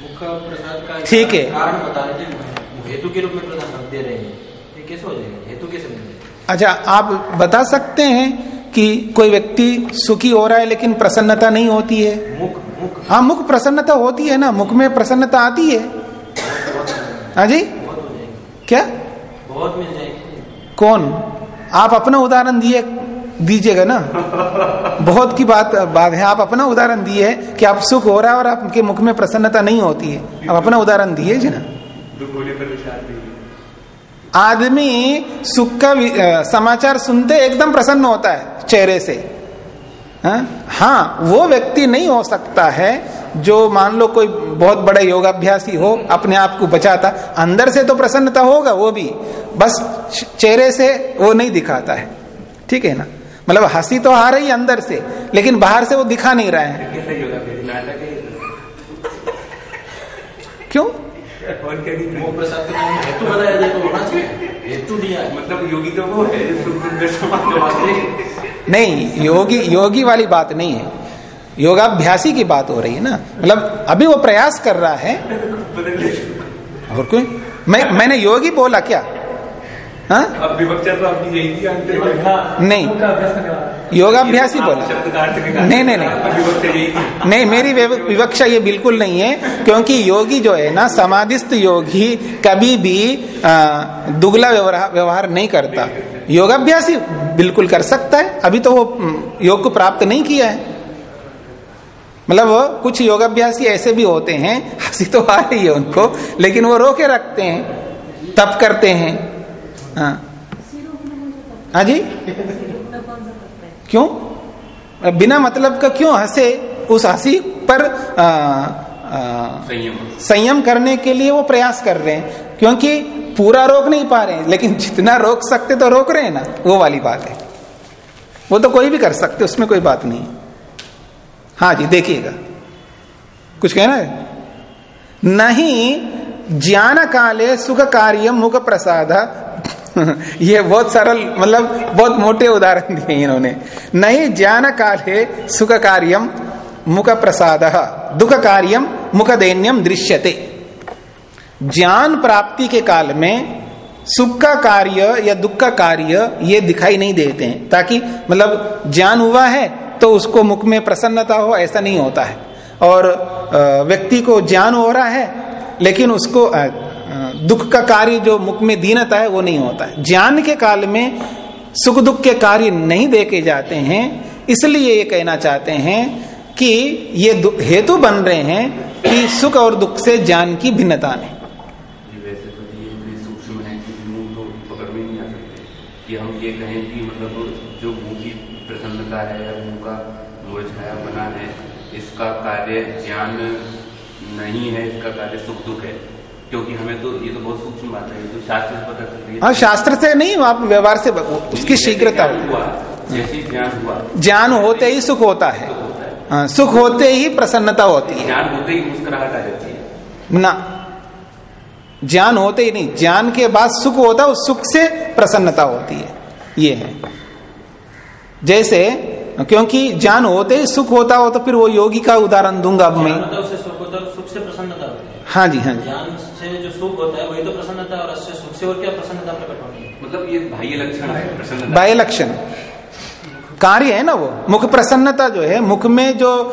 मुख प्रसाद का ठीक है। कारण बता रहे हेतु के रूप में दे रहे हैं। कैसे हो जाएगा हेतु कैसे अच्छा आप बता सकते हैं कि कोई व्यक्ति सुखी हो रहा है लेकिन प्रसन्नता नहीं होती है? मुख मुख। हाँ मुख प्रसन्नता होती है ना मुख में प्रसन्नता आती है। हाँ जी? बहुत हो जाएगी क्या? बहुत मिल जाएगी। कौन? आप अपना उदाहरण दिए दीजिएगा ना। बहुत की बात बात है आप अपना उदाहरण दिए है कि आप सुख हो रहा है और आपके मुख में प्रसन्नता नहीं होती है। आप अपना उदाहरण दिए जी ना दुख होने पर विचार नहीं आदमी सुख का समाचार सुनते एकदम प्रसन्न होता है चेहरे से। हाँ? हाँ वो व्यक्ति नहीं हो सकता है जो मान लो कोई बहुत बड़ा योगाभ्यासी हो अपने आप को बचाता अंदर से तो प्रसन्नता होगा वो भी बस चेहरे से वो नहीं दिखाता है। ठीक है ना? मतलब हँसी तो आ रही है अंदर से लेकिन बाहर से वो दिखा नहीं रहा है। है क्यों? और क्या नहीं प्रसाद के नाम हेतु बताया जाए तो होना चाहिए। हेतु दिया मतलब योगी तो वो है नहीं। योगी योगी वाली बात नहीं है। योगाभ्यासी की बात हो रही है ना। मतलब अभी वो प्रयास कर रहा है। और कोई? मैं मैंने योगी बोला क्या? नहीं। योगाभ्यास ही अभ्यास करने वाला। योगाभ्यासी आप बोला। नहीं, नहीं, नहीं। नहीं। मेरी विवक्षा ये बिल्कुल नहीं है क्योंकि योगी जो है ना समाधिस्थ योगी कभी भी दुगला व्यवहार नहीं करता। योगाभ्यास ही बिल्कुल कर सकता है। अभी तो वो योग को प्राप्त नहीं किया है। मतलब वो कुछ योगाभ्यासी ऐसे भी होते हैं हँसी तो आ रही है उनको लेकिन वो रोके रखते हैं तप करते हैं। हाँ। हाँ जी? क्यों? बिना मतलब का क्यों हंसे? उस हँसी पर आ, आ, संयम। संयम करने के लिए वो प्रयास कर रहे हैं। क्योंकि पूरा रोक नहीं पा रहे हैं लेकिन जितना रोक सकते तो रोक रहे हैं ना वो वाली बात है। वो तो कोई भी कर सकते उसमें कोई बात नहीं है। हाँ जी देखिएगा। कुछ कहना है? नहीं ज्ञान काले सुख कार्य मुख प्रसाद ये बहुत सरल मतलब बहुत मोटे उदाहरण दिए इन्होंने। नहीं ज्ञान काले सुख कार्यम मुख प्रसाद दुख कार्यम मुख दैन्यम दृश्यते। ज्ञान प्राप्ति के काल में सुख का कार्य या दुख का कार्य ये दिखाई नहीं देते हैं। ताकि मतलब ज्ञान हुआ है तो उसको मुख में प्रसन्नता हो, ऐसा नहीं होता है। और व्यक्ति को ज्ञान हो रहा है लेकिन उसको दुख का कार्य जो मुख में दीनता है, वो नहीं होता है। ज्ञान के काल में सुख दुख के कार्य नहीं देखे जाते हैं, इसलिए ये कहना चाहते हैं कि ये हेतु बन रहे हैं कि सुख और दुख से ज्ञान की भिन्नता तो तो नहीं कि हम ये कहें कि मतलब जो मुँह की प्रसन्नता है या मुँह का मुरझाया बना है इसका कार्य ज्ञान नहीं है इसका कार्य सुख दुख है। क्योंकि हमें तो ये तो बहुत सूक्ष्म बात है ये तो शास्त्र से पता चल रही है। हाँ शास्त्र से नहीं आप व्यवहार से उसकी शीघ्रता हुआ जैसे ज्ञान हुआ। ज्ञान होते ही सुख होता है। सुख होता है। हाँ, सुख होते ही प्रसन्नता होती है। ज्ञान होते ही मुस्कुराहट आ जाती है। ना। ज्ञान होते ही नहीं ज्ञान के बाद सुख होता है उस सुख से प्रसन्नता होती है। ये है। जैसे क्योंकि ज्ञान होते ही सुख होता हो तो फिर वो योगी का उदाहरण दूँगा अब मैं। ज्ञान होता है। है हाँ जी हाँ जी। ज्ञान से जो सुख होता है वही तो प्रसन्नता है और सुख से और क्या प्रसन्नता प्रकट होनी है? मतलब ये बाह्य लक्षण है बाह्य लक्षण कार्य है ना वो? मुख प्रसन्नता जो है मुख में जो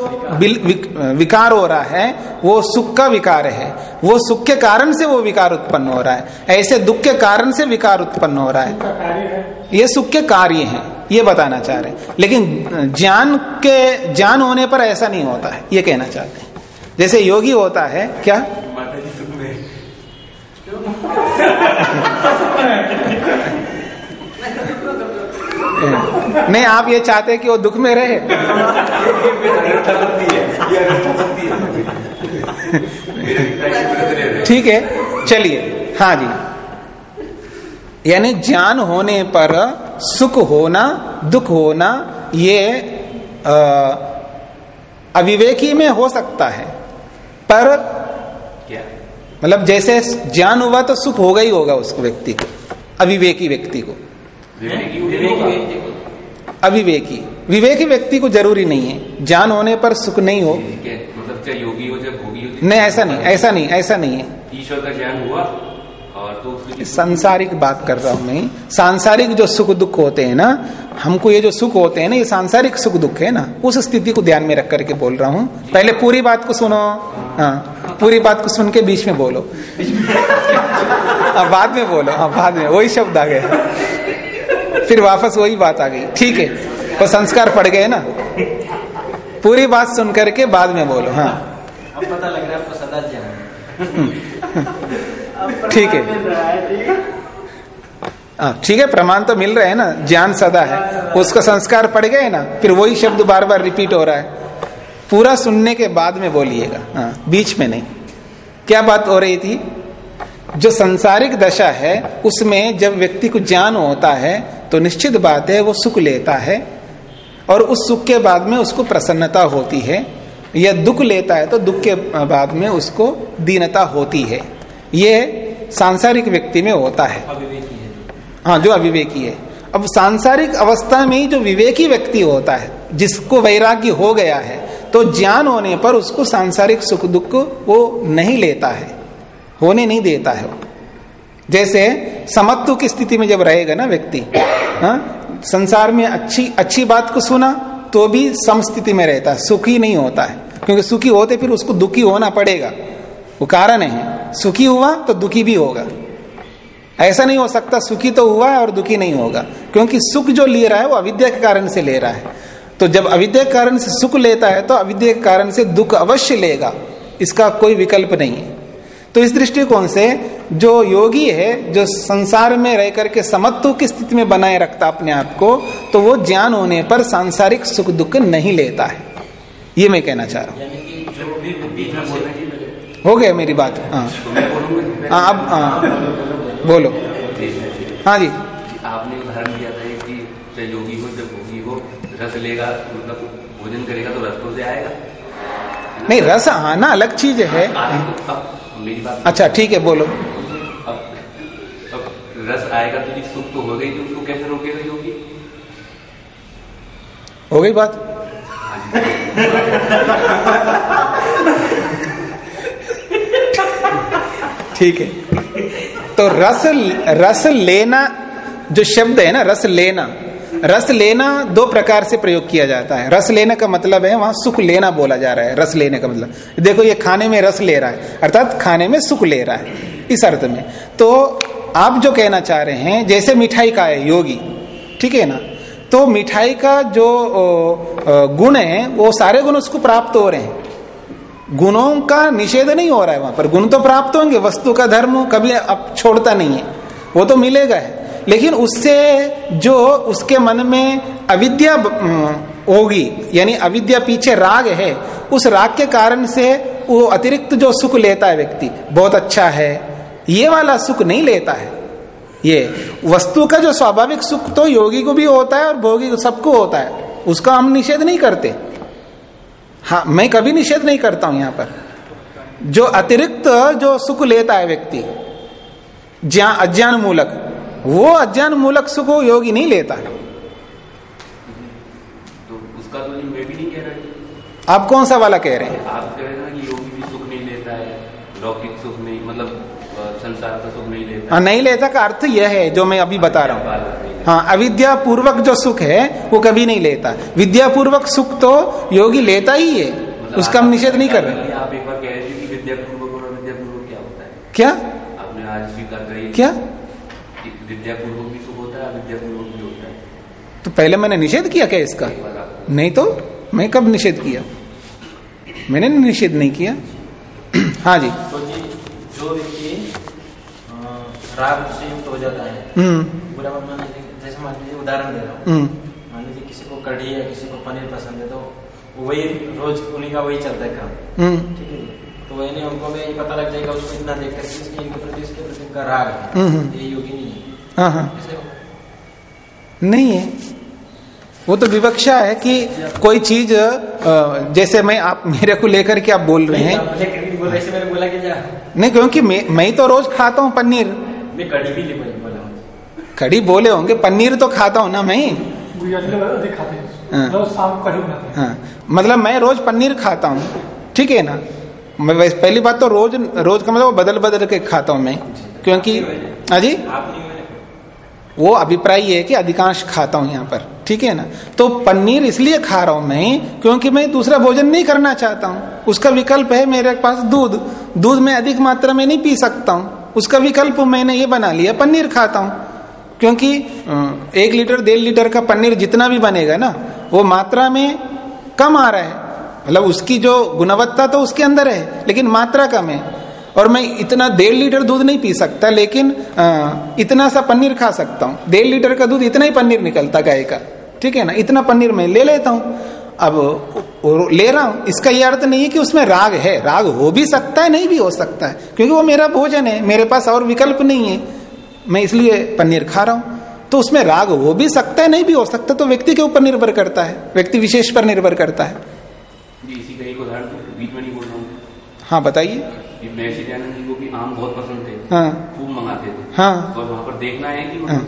विकार हो रहा है वो सुख का विकार है। वो सुख के कारण से वो विकार उत्पन्न हो रहा है। ऐसे दुख के कारण से विकार उत्पन्न हो रहा है। ये सुख के कार्य हैं ये बताना चाह रहे हैं। लेकिन ज्ञान के ज्ञान होने पर ऐसा नहीं होता है ये कहना चाहते हैं। जैसे योगी होता है क्या? माता जी सुख में नहीं आप ये चाहते कि वो दुख में रहे? ठीक है चलिए। हाँ जी। यानी ज्ञान होने पर सुख होना दुख होना ये अ, अविवेकी में हो सकता है। पर मतलब जैसे ज्ञान हुआ तो सुख होगा ही होगा उस व्यक्ति को अविवेकी व्यक्ति को। अविवेकी। विवेकी व्यक्ति को ज़रूरी नहीं है। ज्ञान होने पर सुख नहीं हो। मतलब चाहे योगी हो चाहे भोगी हो नहीं ऐसा नहीं ऐसा नहीं ऐसा नहीं है। ईश्वर का ज्ञान हुआ और तो सांसारिक बात कर रहा हूँ मैं। सांसारिक जो सुख दुख होते हैं ना हमको ये जो सुख होते हैं ना ये सांसारिक सुख दुख है ना उस स्थिति को ध्यान में रख करके बोल रहा हूँ। पहले पूरी बात को सुनो। हाँ पूरी बात को सुन के बीच में बोलो। अब बाद में बोलो हाँ बाद में वही शब्द आ गए फिर वापस वही बात आ गई। ठीक है वो संस्कार पड़ गए ना। पूरी बात सुन करके बाद में बोलो हाँ। अब पता लग रहा है आपको सदा ठीक है। हाँ ठीक है प्रमाण तो मिल रहे हैं ना ज्ञान सदा है। उसका संस्कार पड़ गए ना फिर वही शब्द बार बार रिपीट हो रहा है। पूरा सुनने के बाद में बोलिएगा। हाँ बीच में नहीं। क्या बात हो रही थी? जो संसारिक दशा है, उसमें जब व्यक्ति को ज्ञान होता है तो निश्चित बात है वो सुख लेता है और उस सुख के बाद में उसको प्रसन्नता होती है। या दुख लेता है तो दुख के बाद में उसको दीनता होती है। ये सांसारिक व्यक्ति में होता है। हाँ जो अविवेकी है। अब सांसारिक अवस्था में ही जो विवेकी व्यक्ति होता है, जिसको वैराग्य हो गया है तो ज्ञान होने पर उसको सांसारिक सुख दुख वो नहीं लेता है। होने नहीं देता है। जैसे समत्व की स्थिति में जब रहेगा ना व्यक्ति हाँ संसार में अच्छी अच्छी बात को सुना तो भी समस्थिति में रहता है, सुखी नहीं होता है। क्योंकि सुखी होते फिर उसको दुखी होना पड़ेगा। वो कारण है, सुखी हुआ तो दुखी भी होगा। ऐसा नहीं हो सकता, सुखी तो हुआ है और दुखी नहीं होगा। क्योंकि सुख जो ले रहा है, वो अविद्या के कारण से ले रहा है। तो जब अविद्या के कारण से सुख लेता है तो अविद्या के कारण से दुख अवश्य लेगा। इसका कोई विकल्प नहीं है। तो इस दृष्टिकोण से जो योगी है जो संसार में रह करके समत्व की स्थिति में बनाए रखता अपने आप को तो वो ज्ञान होने पर सांसारिक सुख दुख नहीं लेता है। ये मैं कहना चाह रहा हूँ। हो गया मेरी बात? हाँ। तो हाँ अब हाँ। बोलो। हाँ जी। आपने उदाहरण दिया था कि चाहे योगी हो भोगी हो रस लेगा मतलब भोजन करेगा तो रस तो से आएगा। नहीं रस आना अलग चीज़ है। अब अब मेरी बात अच्छा ठीक है बोलो। अब अब रस आएगा तो सुख तो हो गई तो उसको कैसे रोकेगा योगी हो गई बात? ठीक है। तो रस रस लेना जो शब्द है ना रस लेना रस लेना दो प्रकार से प्रयोग किया जाता है। रस लेने का मतलब है वहाँ सुख लेना बोला जा रहा है। रस लेने का मतलब। देखो, ये खाने में रस ले रहा है, अर्थात खाने में सुख ले रहा है, इस अर्थ में। तो आप जो कहना चाह रहे हैं, जैसे मिठाई का है, योगी, ठीक है ना? तो मिठाई का जो गुण है, वो सारे गुण उसको प्राप्त हो रहे हैं। गुणों का निषेध नहीं हो रहा है वहाँ पर। गुण तो प्राप्त होंगे, वस्तु का धर्म कभी अब छोड़ता नहीं है। वो तो मिलेगा है। लेकिन उससे जो उसके मन में अविद्या होगी, यानी अविद्या पीछे राग है, उस राग के कारण से वो अतिरिक्त जो सुख लेता है व्यक्ति, बहुत अच्छा है, ये वाला सुख नहीं लेता है। ये वस्तु का जो स्वाभाविक सुख तो योगी को भी होता है और भोगी को, सबको होता है, उसका हम निषेध नहीं करते। हाँ मैं कभी निषेध नहीं करता हूँ यहाँ पर। जो अतिरिक्त जो सुख लेता है व्यक्ति ज्ञान अज्ञान मूलक वो अज्ञान मूलक सुख योगी नहीं लेता है। तो उसका तो नहीं मैं भी नहीं कह रहा आप कौन सा वाला कह रहे हैं? आप कह रहे हैं कि योगी भी सुख नहीं लेता है लौकिक सुख नहीं मतलब संसार का सुख नहीं लेता हाँ नहीं लेता का अर्थ यह है जो मैं अभी बता रहा हूँ। हाँ। अविद्या पूर्वक जो सुख है वो कभी नहीं लेता। विद्या पूर्वक सुख तो योगी लेता ही है मतलब उसका हम निषेध नहीं कर रहे। आप एक बार कह रहे थे कि विद्यापूर्वक और अविद्यापूर्वक क्या होता है? क्या? आपने आज स्वीकार करी क्या? विद्यापूर्वक भी सुख होता है अविद्यापूर्वक भी होता है। तो पहले मैंने निषेध किया क्या इसका? नहीं तो? मैं कब निषेध किया? मैंने निषेध नहीं किया। हाँ जी। तो जी जो व्यक्ति राग से युक्त हो जाता है हम्म। बुरा मान जैसे मान लीजिए उदाहरण दे रहा हूँ। हम्म। मान लीजिए किसी को कढ़ी या किसी को पनीर पसंद है तो वही रोज उन्हीं का वही चलता है काम। हम्म। ठीक है तो वही उनको ये पता लग जाएगा उसको इतना देख करके इनके प्रति इसके प्रति इनका राग है। ये योगी नहीं है। हाँ हाँ। नहीं है। वो तो विवक्षा है कि कोई चीज़ जैसे मैं आप मेरे को लेकर के आप बोल रहे हैं। नहीं क्योंकि मैं मैं ही तो रोज खाता हूँ पनीर। मैं कड़ी भी बोला बोला। कड़ी बोले होंगे पनीर तो खाता हूँ ना मैं। ही हैं। हाँ। मतलब हैं। हाँ। मतलब मैं रोज पनीर खाता हूँ। ठीक है ना? मैं पहली बात तो रोज रोज का मतलब बदल बदल के खाता हूँ मैं। क्योंकि हाँ जी? आप नहीं मैंने वो अभिप्राय ये है कि अधिकांश खाता हूँ यहाँ पर, ठीक है ना? तो पनीर इसलिए खा रहा हूँ मैं क्योंकि मैं दूसरा भोजन नहीं करना चाहता हूँ। उसका विकल्प है मेरे पास दूध। दूध में अधिक मात्रा में नहीं पी सकता हूँ। उसका विकल्प मैंने ये बना लिया, पनीर खाता हूँ। क्योंकि एक लीटर, डेढ़ लीटर का पनीर जितना भी बनेगा ना, वो मात्रा में कम आ रहा है। मतलब उसकी जो गुणवत्ता तो उसके अंदर है, लेकिन मात्रा कम है। और मैं इतना डेढ़ लीटर दूध नहीं पी सकता लेकिन आ, इतना सा पनीर खा सकता हूँ। डेढ़ लीटर का दूध इतना ही पनीर निकलता गाय का। ठीक है ना? इतना पनीर मैं ले लेता हूँ। अब ले रहा हूँ। इसका यह अर्थ नहीं है कि उसमें राग है। राग हो भी सकता है नहीं भी हो सकता है। क्योंकि वो मेरा भोजन है। मेरे पास और विकल्प नहीं है। मैं इसलिए पनीर खा रहा हूँ। तो उसमें राग हो भी सकता है नहीं भी हो सकता। तो व्यक्ति के ऊपर निर्भर करता है। व्यक्ति विशेष पर निर्भर करता है। इसी का एक उदाहरण बीच में नहीं बोल रहा हूँ हाँ बताइए। महर्षि दयानंद जी को भी आम बहुत पसंद थे। हाँ। खूब मंगाते थे। हाँ। और वहाँ पर देखना है कि हाँ।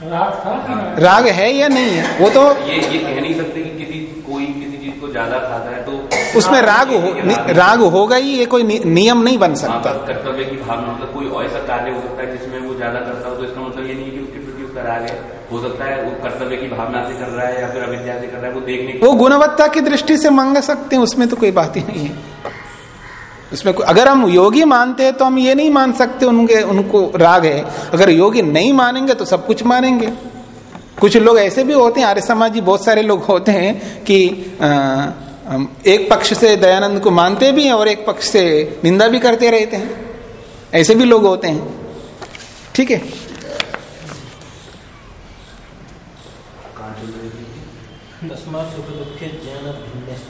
था? राग है या नहीं है? वो तो ये ये कह नहीं सकते कि किसी कोई किसी चीज़ को ज़्यादा खाता है तो उसमें राग हो राग होगा ही ये कोई नि- नियम नहीं बन सकता। कर्तव्य की भावना मतलब कोई ऐसा कार्य हो सकता है जिसमें वो ज़्यादा करता हो तो इसका मतलब ये नहीं है कि उसके प्रति उसका राग है। हो सकता है वो कर्तव्य की भावना से कर रहा है या फिर अविद्या से कर रहा है वो देखने वो गुणवत्ता की दृष्टि से मांग सकते हैं उसमें तो कोई बात ही नहीं है। उसमें अगर हम योगी मानते हैं तो हम ये नहीं मान सकते उनके उनको राग है। अगर योगी नहीं मानेंगे तो सब कुछ मानेंगे। कुछ लोग ऐसे भी होते हैं आर्य समाजी बहुत सारे लोग होते हैं कि हम एक पक्ष से दयानंद को मानते भी हैं और एक पक्ष से निंदा भी करते रहते हैं। ऐसे भी लोग होते हैं। ठीक है?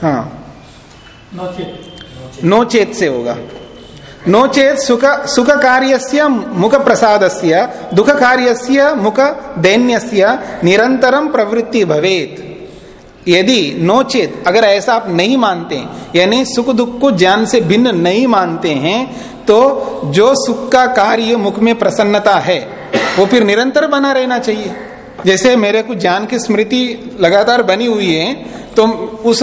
हाँ। नौचेत से होगा। नो चेत सुख सुख कार्यस्य मुख प्रसादस्य दुख कार्यस्य मुख दैन्यस्य निरंतरम प्रवृत्ति भवेत। यदि नो चेत अगर ऐसा आप नहीं मानते, यानी सुख दुख को ज्ञान से भिन्न नहीं मानते हैं तो जो सुख का कार्य मुख में प्रसन्नता है, वो फिर निरंतर बना रहना चाहिए। जैसे मेरे को ज्ञान की स्मृति लगातार बनी हुई है तो उस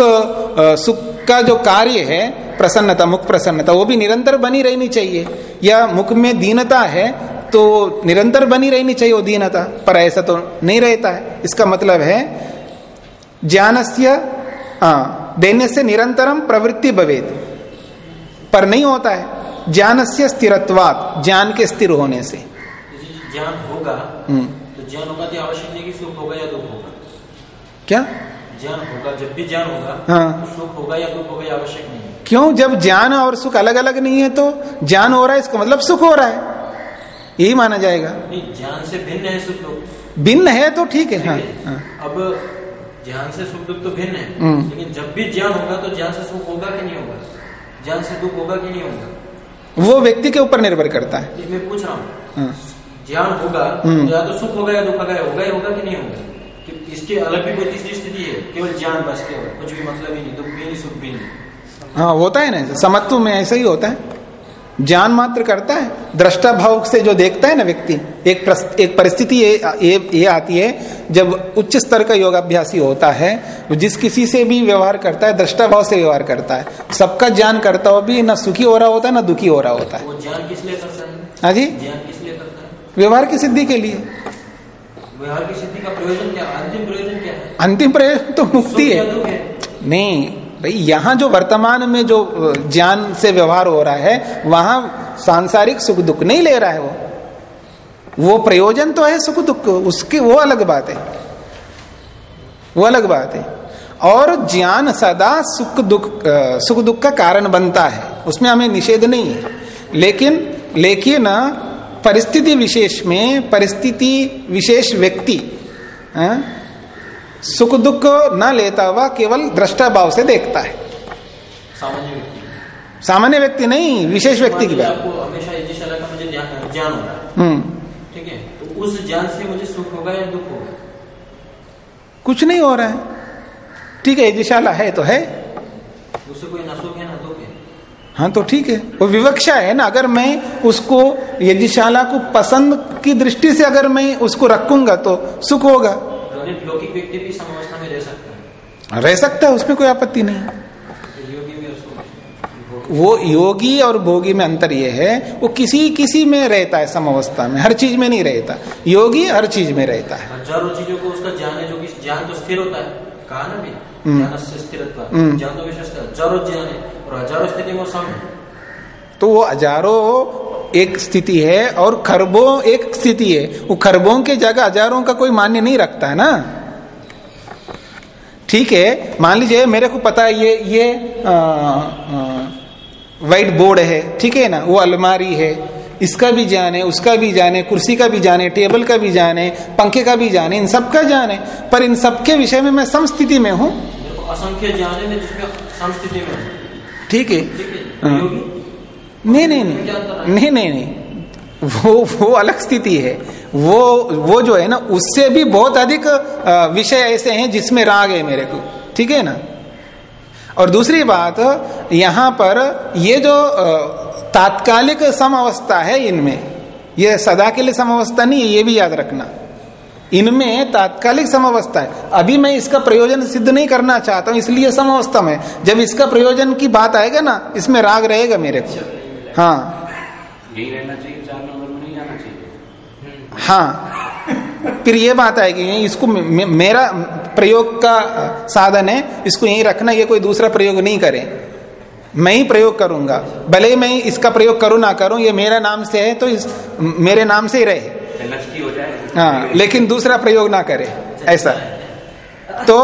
सुख का जो कार्य है प्रसन्नता मुख प्रसन्नता वो भी निरंतर बनी रहनी चाहिए। या मुख में दीनता है तो निरंतर बनी रहनी चाहिए वो दीनता पर ऐसा तो नहीं रहता है। इसका मतलब है ज्ञानस्य देने से निरंतरम प्रवृत्ति भवेद पर नहीं होता है। ज्ञान से स्थिरत्वात ज्ञान के स्थिर होने से। ज्ञान होगा। हम्म, ज्ञान होगा तो आवश्यक नहीं कि सुख होगा या दुख होगा। क्या? ज्ञान होगा जब भी ज्ञान होगा हाँ। तो सुख होगा या दुख होगा आवश्यक नहीं क्यों? जब ज्ञान और सुख अलग अलग नहीं है तो ज्ञान हो रहा है इसका मतलब सुख हो रहा है। यही माना जाएगा। ज्ञान से भिन्न है सुख दुख। भिन्न है तो ठीक है हाँ, हाँ। अब ज्ञान से सुख दुख तो भिन्न है हम्म। लेकिन जब भी ज्ञान होगा तो ज्ञान से सुख होगा कि नहीं होगा? ज्ञान से दुख होगा कि नहीं होगा? वो व्यक्ति के ऊपर निर्भर करता है। मैं पूछ रहा हूँ। हाँ, ज्ञान होगा हम्म। तो या तो सुख होगा या दुख होगा होगा ही होगा कि नहीं होगा? कि इसके अलग भी कोई तीसरी स्थिति है? केवल ज्ञान बस केवल कुछ भी मतलब ही नहीं दुख भी नहीं सुख भी नहीं। हाँ होता है ना समत्व में ऐसा ही होता है। ज्ञान मात्र करता है। दृष्टा भाव से जो देखता है ना व्यक्ति एक एक परिस्थिति ये, ये ये आती है जब उच्च स्तर का योगाभ्यासी होता है जिस किसी से भी व्यवहार करता है दृष्टा भाव से व्यवहार करता है। सबका ज्ञान करता हुआ भी ना सुखी हो रहा होता है ना दुखी हो रहा होता है। है? हाँ जी ज्ञान किस लिए करता है व्यवहार की सिद्धि के लिए। व्यवहार की सिद्धि का प्रयोजन क्या? अंतिम प्रयोजन क्या है? अंतिम प्रयोजन तो मुक्ति है। है? नहीं भाई यहाँ जो वर्तमान में जो ज्ञान से व्यवहार हो रहा है वहाँ सांसारिक सुख दुख नहीं ले रहा है वो। वो प्रयोजन तो है सुख दुख उसकी वो अलग बात है। वो अलग बात है। और ज्ञान सदा सुख दुख सुख दुख का कारण बनता है। उसमें हमें निषेध नहीं है। लेकिन लेकिन परिस्थिति विशेष में परिस्थिति विशेष व्यक्ति सुख दुख न लेता हुआ केवल दृष्टा भाव से देखता है। सामान्य व्यक्ति। सामान्य व्यक्ति नहीं विशेष व्यक्ति की बात। आपको हमेशा ये का मुझे ज्ञान ज्ञान हो रहा है। हम्म। ठीक है? तो उस ज्ञान से मुझे सुख होगा या दुख होगा? कुछ नहीं हो रहा है। ठीक है यज्ञशाला है तो है। उससे कोई है है हाँ तो ठीक है। वो विवक्षा है ना अगर मैं उसको यज्ञशाला को पसंद की दृष्टि से अगर मैं उसको रखूँगा तो सुख होगा। लौकिक व्यक्ति भी समावस्था में रह सकता है। रह सकता है उसमें कोई आपत्ति नहीं है। वो योगी और भोगी में अंतर यह है वो किसी किसी में रहता है समावस्था में हर चीज़ में नहीं रहता। योगी हर चीज़ में रहता है। हज़ारों चीज़ों को उसका ज्ञान है जो कि ज्ञान तो स्थिर होता है। कहा ना भी हम्म। ज्ञान से स्थिरत्व। हम्म। ज्ञान तो विशेष हज़ारों ज्ञान है। हज़ारों स्थिति में वो सम है तो वो हज़ारों एक स्थिति है और खरबों एक स्थिति है। वो खरबों के जगह हज़ारों का कोई मान्य नहीं रखता है ना? ठीक है मान लीजिए मेरे को पता है ये ये व्हाइट बोर्ड है ठीक है ना? वो अलमारी है। इसका भी जाने उसका भी जाने कुर्सी का भी जाने टेबल का भी जाने पंखे का भी जाने इन सब का जाने। पर इन सबके विषय में मैं समस्थिति में हूँ। असंख्य ज्ञान है मैं जिसमें समस्थिति में ठीक है? है। नहीं नहीं नहीं। नहीं नहीं वो वो अलग स्थिति है। वो वो जो है ना उससे भी बहुत अधिक विषय ऐसे हैं जिसमें राग है मेरे को। ठीक है ना? और दूसरी बात यहाँ पर ये जो तात्कालिक सम अवस्था है इनमें ये सदा के लिए सम अवस्था नहीं है ये भी याद रखना। इनमें तात्कालिक समावस्था है। अभी मैं इसका प्रयोजन सिद्ध नहीं करना चाहता हूँ इसलिए समावस्था में। जब इसका प्रयोजन की बात आएगा ना इसमें राग रहेगा मेरे को। हाँ। यही रहना चाहिए चार नंबर में नहीं जाना चाहिए। हाँ। फिर ये बात आएगी इसको मे- मेरा प्रयोग का साधन है इसको यही रखना ये कोई दूसरा प्रयोग नहीं करे। मैं ही प्रयोग करूँगा। भले ही मैं इसका प्रयोग करूँ ना करूँ ये मेरा नाम से है तो इस मेरे नाम से ही रहे। हो लेकिन दूसरा प्रयोग ना करे, ऐसा। तो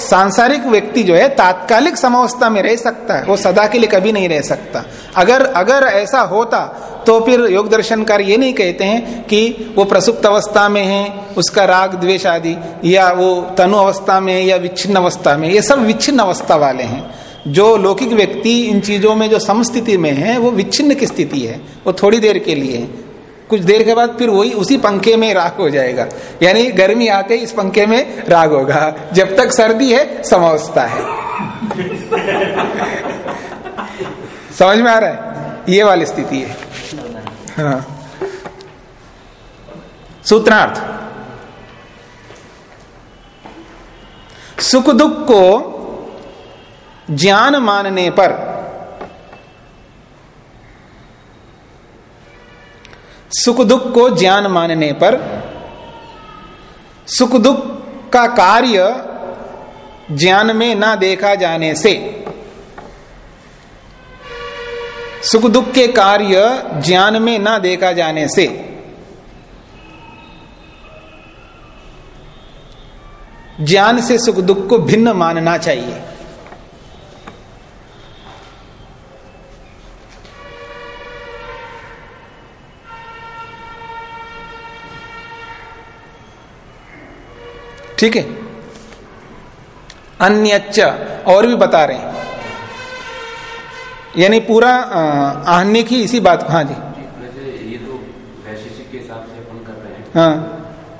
सांसारिक व्यक्ति जो है, तात्कालिक समावस्था में रह सकता है, वो सदा के लिए कभी नहीं रह सकता। अगर अगर ऐसा होता तो फिर योग दर्शनकार ये नहीं कहते हैं कि वो प्रसुप्त अवस्था में है, उसका राग, द्वेष आदि, या वो तनु अवस्था में या विच्छिन्न अवस्था में ये सब विच्छिन्न अवस्था वाले हैं। जो लौकिक व्यक्ति इन चीज़ों में, जो समस्थिति में है, वो विच्छिन्न की स्थिति है, वो थोड़ी देर के लिए कुछ देर के बाद फिर वही उसी पंखे में राग हो जाएगा। यानी गर्मी आते ही इस पंखे में राग होगा। जब तक सर्दी है, समावस्था है। समझ में आ रहा है? ये वाली स्थिति है। हाँ। सूत्रार्थ। सुख दुख को ज्ञान मानने पर सुख दुख को ज्ञान मानने पर सुख दुख का कार्य ज्ञान में ना देखा जाने से। सुख दुख के कार्य ज्ञान में ना देखा जाने से। ज्ञान से सुख दुख को भिन्न मानना चाहिए। ठीक है? अन्यच्च और भी बता रहे हैं। यानी पूरा आहन्य की इसी बात हाँ जी। ये तो वैशेषिक के हिसाब से अपन कर रहे हैं। हाँ।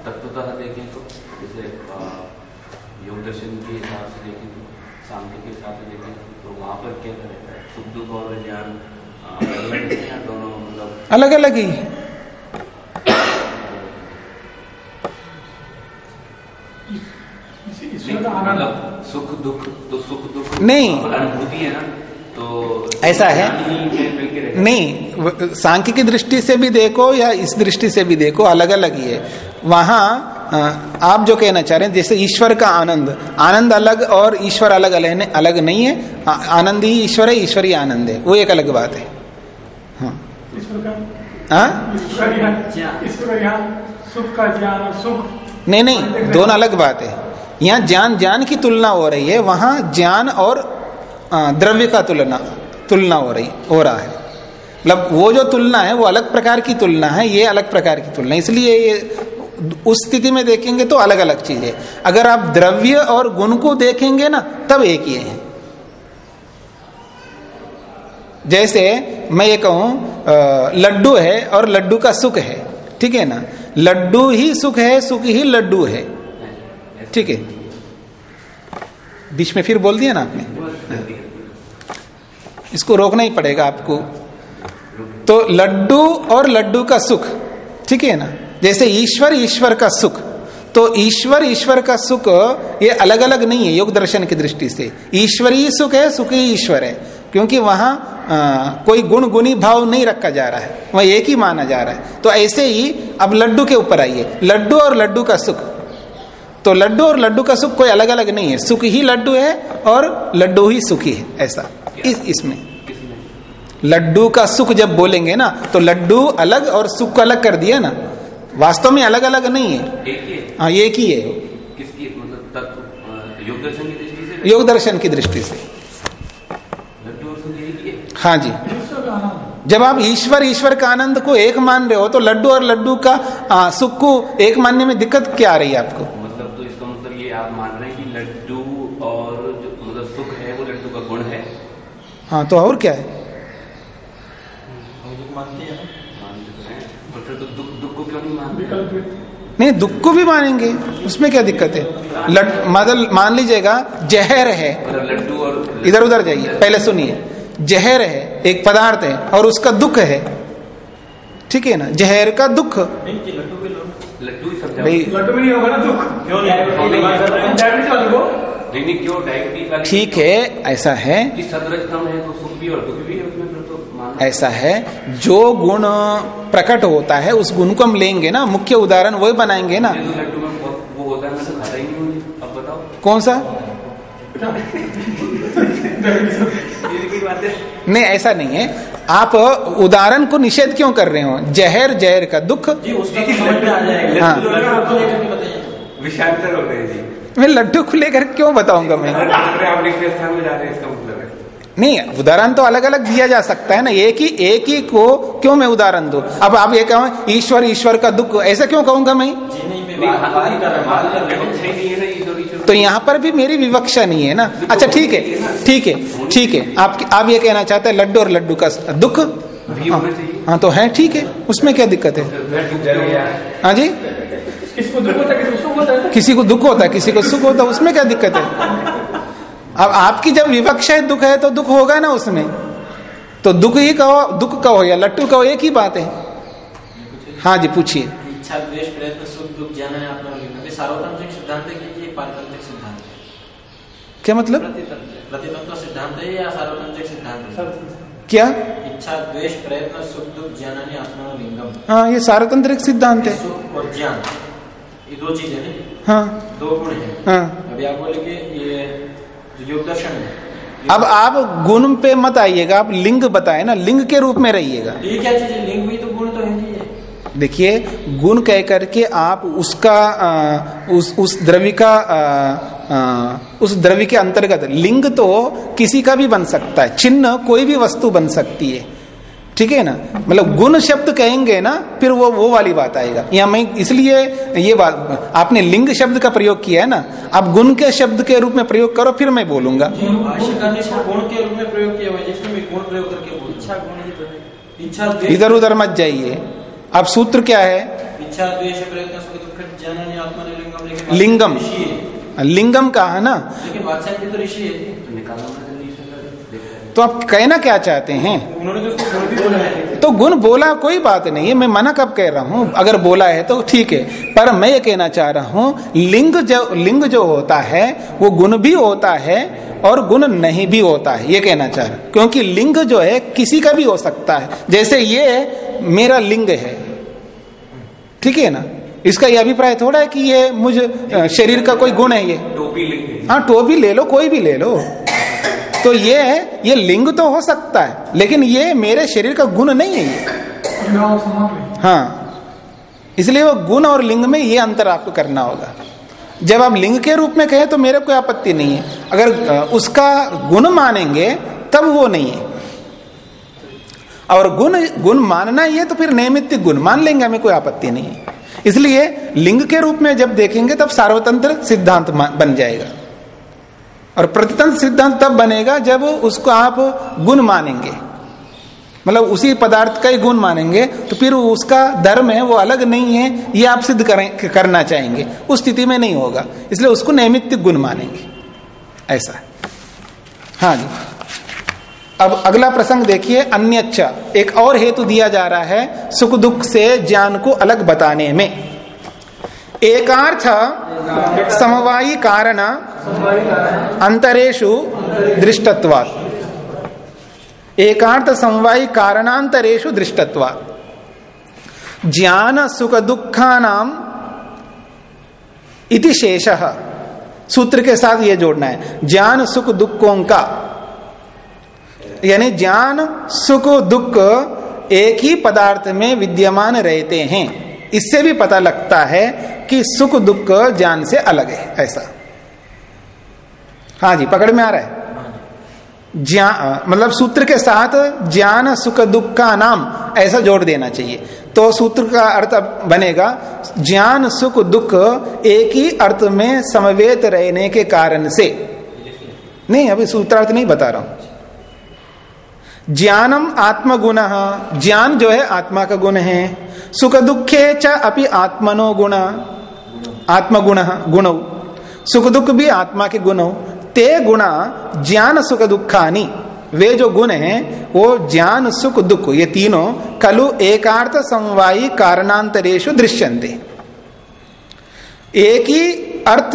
तत्वतः देखें तो जैसे सुख दुख तो सुख दुख नहीं। अनुभूति है ना तो ऐसा है? नहीं सांख्य की दृष्टि से भी देखो या इस दृष्टि से भी देखो अलग अलग ही है। वहाँ आप जो कहना चाह रहे हैं जैसे ईश्वर का आनंद आनंद अलग और ईश्वर अलग अलग है- अलग नहीं है। आनंद ही ईश्वर है ईश्वर ही आनंद है वो एक अलग बात है। हाँ। ईश्वर का हाँ? ईश्वर का ज्ञान। ज्ञान। ईश्वर का ज्ञान सुख का ज्ञान सुख। नहीं नहीं दोनों अलग बात है। यहाँ ज्ञान ज्ञान की तुलना हो रही है, वहाँ ज्ञान और द्रव्य का तुलना तुलना हो रही, हो रहा है। मतलब वो जो तुलना है, वो अलग प्रकार की तुलना है, ये अलग प्रकार की तुलना इसलिए ये उस स्थिति में देखेंगे तो अलग अलग चीज़ है। अगर आप द्रव्य और गुण को देखेंगे ना, तब एक ही है। जैसे मैं ये कहूँ लड्डू है और लड्डू का सुख है, ठीक है ना? लड्डू ही सुख है, सुख ही लड्डू है। ठीक है। बीच में फिर बोल दिया ना आपने? इसको रोकना ही पड़ेगा आपको। तो लड्डू और लड्डू का सुख ठीक है ना? जैसे ईश्वर ईश्वर का सुख। तो ईश्वर ईश्वर का सुख ये अलग अलग नहीं है योग दर्शन की दृष्टि से। ईश्वरीय सुख है सुख ही ईश्वर है। क्योंकि वहाँ आ, कोई गुण गुणी भाव नहीं रखा जा रहा है। वह एक ही माना जा रहा है। तो ऐसे ही अब लड्डू के ऊपर आइए। लड्डू और लड्डू का सुख। तो लड्डू और लड्डू का सुख कोई अलग अलग नहीं है। सुख ही लड्डू है और लड्डू ही सुखी है ऐसा। इस इसमें। लड्डू का सुख जब बोलेंगे ना तो लड्डू अलग और सुख को अलग कर दिया ना। वास्तव में अलग अलग नहीं है। हाँ एक ही है। किसकी मतलब तत्व योग दर्शन की दृष्टि से? ही जी। जब आप ईश्वर ईश्वर का आनंद को एक मान रहे हो तो लड्डू और लड्डू का आ, सुख को एक मानने में दिक्कत क्या आ रही है आपको मतलब तो इसका मतलब ये आप मान रहे हैं कि लड्डू और जो मतलब सुख है वो लड्डू का गुण है? हाँ तो और क्या है? हैं। तो हैं। और फिर तो दुख दुख को क्यों नहीं मानते? विकल्प नहीं दुख को भी मानेंगे। उसमें क्या दिक्कत है? लड मतलब मान लीजिएगा जहर है। मतलब लड्डू और इधर उधर जाइए पहले सुनिए। जहर है एक पदार्थ है और उसका दुख है। ठीक है ना? जहर का दुख। नहीं कि लड्डू ही समझा लड्डू भी नहीं होगा ना दुख क्यों रहे हैं। डायबिटीज़ वाले को नहीं नहीं क्यों? डायबिटीज़ वाले ठीक है ऐसा है। कि सदरजतम है तो सुख भी और दुख भी है उसमें फिर तो ऐसा है जो गुण प्रकट होता है उस गुण को हम लेंगे ना मुख्य उदाहरण वही बनाएँगे ना। तो लड्डू वो होता मैं तो खाता नहीं अब बताओ। कौन सा? नहीं ऐसा नहीं है। आप उदाहरण को निषेध क्यों कर रहे हो? जहर जहर का दुख। जी उसका तो समझ में आ जाएगा। हाँ। जी। मैं लड्डू को लेकर क्यों बताऊँगा मैं? मतलब नहीं उदाहरण तो अलग अलग दिया जा सकता है ना। एक ही एक ही को क्यों मैं उदाहरण दूँ? अब आप ये कहो ईश्वर ईश्वर का दुख ऐसा क्यों कहूँगा मैं? तो यहाँ पर भी मेरी विवक्षा नहीं है ना? अच्छा ठीक है ठीक है ठीक है। आप आप ये कहना चाहते हैं लड्डू और लड्डू का दुख? भी हाँ तो है ठीक है उसमें क्या दिक्कत है? हाँ जी? किसी को दुख होता है किसी को सुख होता है? किसी को दुख होता है किसी को सुख होता है उसमें क्या दिक्कत है? अब आपकी जब विवक्षा है दुख है तो दुख होगा ना उसमें? तो दुख ही कहो दुख कहो या लट्टू कहो एक ही बात है। हाँ जी पूछिए। इच्छा द्वेष प्रयत्न सुख दुख ज्ञान है सार्वतांत्रिक सिद्धांत कि क्या मतलब? प्रतितंत्र सिद्धांत है या सार्वतांत्रिक सिद्धांत क्या? इच्छा द्वेष प्रयत्न सुख दुख ज्ञान है आत्मलिंगम हाँ ये सार्वतंत्रिक सिद्धांत है। सुख और ज्ञान ये दो चीज़ें हैं। हाँ। दो गुण है। हाँ। अभी आप बोले कि ये योग दर्शन है अब आप गुण पे मत आइएगा आप लिंग बताए ना लिंग के रूप में रहिएगा। ये क्या चीज़ है? लिंग भी तो गुण तो है देखिए गुण कह करके आप उसका आ, उस उस द्रव्य का आ, आ, उस द्रव्य के अंतर्गत लिंग तो किसी का भी बन सकता है चिन्ह कोई भी वस्तु बन सकती है। ठीक है ना? मतलब गुण शब्द कहेंगे ना फिर वो वो वाली बात आएगा। या मैं इसलिए ये बात आपने लिंग शब्द का प्रयोग किया है ना आप गुण के शब्द के रूप में प्रयोग करो फिर मैं बोलूँगा। है ही तो है। इधर उधर मत जाइए। अब सूत्र क्या है? लिंगम। लिंगम कहा है ना? लेकिन तो ऋषि है। तो आप कहना क्या चाहते हैं? उन्होंने तो गुण बोला कोई बात नहीं है मैं मना कब कह रहा हूँ? अगर बोला है तो ठीक है पर मैं ये कहना चाह रहा हूँ लिंग जो लिंग जो होता है वो गुण भी होता है और गुण नहीं भी होता है ये कहना चाह रहा हूँ। क्योंकि लिंग जो है किसी का भी हो सकता है। जैसे ये मेरा लिंग है ठीक है ना? इसका यह अभिप्राय थोड़ा है कि ये मुझ शरीर का कोई गुण है ये? हाँ टोपी ले लो कोई भी ले लो। तो ये ये लिंग तो हो सकता है, लेकिन ये मेरे शरीर का गुण नहीं है ये। हाँ। इसलिए वो गुण और लिंग में ये अंतर आपको करना होगा। जब आप लिंग के रूप में कहें तो मेरे कोई आपत्ति नहीं है। अगर उसका गुण मानेंगे, तब वो नहीं है। और गुण गुण मानना ही है तो फिर नैमित्तिक गुण मान लेंगे, हमें कोई आपत्ति नहीं है। इसलिए लिंग के रूप में जब देखेंगे तब सार्वतंत्र सिद्धांत बन जाएगा। और प्रतितंत्र सिद्धांत तब बनेगा जब उसको आप गुण मानेंगे। मतलब उसी पदार्थ का ही गुण मानेंगे तो फिर उसका धर्म है वो अलग नहीं है, ये आप सिद्ध करें, करना चाहेंगे। उस स्थिति में नहीं होगा, इसलिए उसको नैमित्तिक गुण मानेंगे। ऐसा। हाँ जी। अब अगला प्रसंग देखिए अन्यच्चा एक और हेतु दिया जा रहा है सुख दुख से ज्ञान को अलग बताने में। एकार्थ, समवायी कारण अंतरेशु दृष्टत्वात्। एकार्थ, समवायी कारणांतरेशु दृष्टत्वात्। ज्ञान, सुख दुखा नाम इति शेष। सूत्र के साथ ये जोड़ना है। ज्ञान, सुख, दुखों का। यानी ज्ञान, सुख, दुख एक ही पदार्थ में विद्यमान रहते हैं। इससे भी पता लगता है कि सुख दुख ज्ञान से अलग है, ऐसा। हाँ जी, पकड़ में आ रहा है। ज्ञान मतलब सूत्र के साथ ज्ञान, सुख, दुख का नाम ऐसा जोड़ देना चाहिए। तो सूत्र का अर्थ बनेगा, ज्ञान, सुख, दुख एक ही अर्थ में समवेत रहने के कारण से। नहीं, अभी सूत्रार्थ नहीं बता रहा हूँ। ज्ञानम आत्मगुण। ज्ञान जो है आत्मा का गुण है। सुख दुखे च अपि आत्मनो गुण। आत्मगुण, गुण। सुख दुख भी आत्मा के गुण। ते गुणा ज्ञान सुख दुखानी वे जो गुण हैं, वो ज्ञान सुख दुख। ये तीनों कलु एकार्थ समवायी कारणांतरेशु दृश्यंते एक ही अर्थ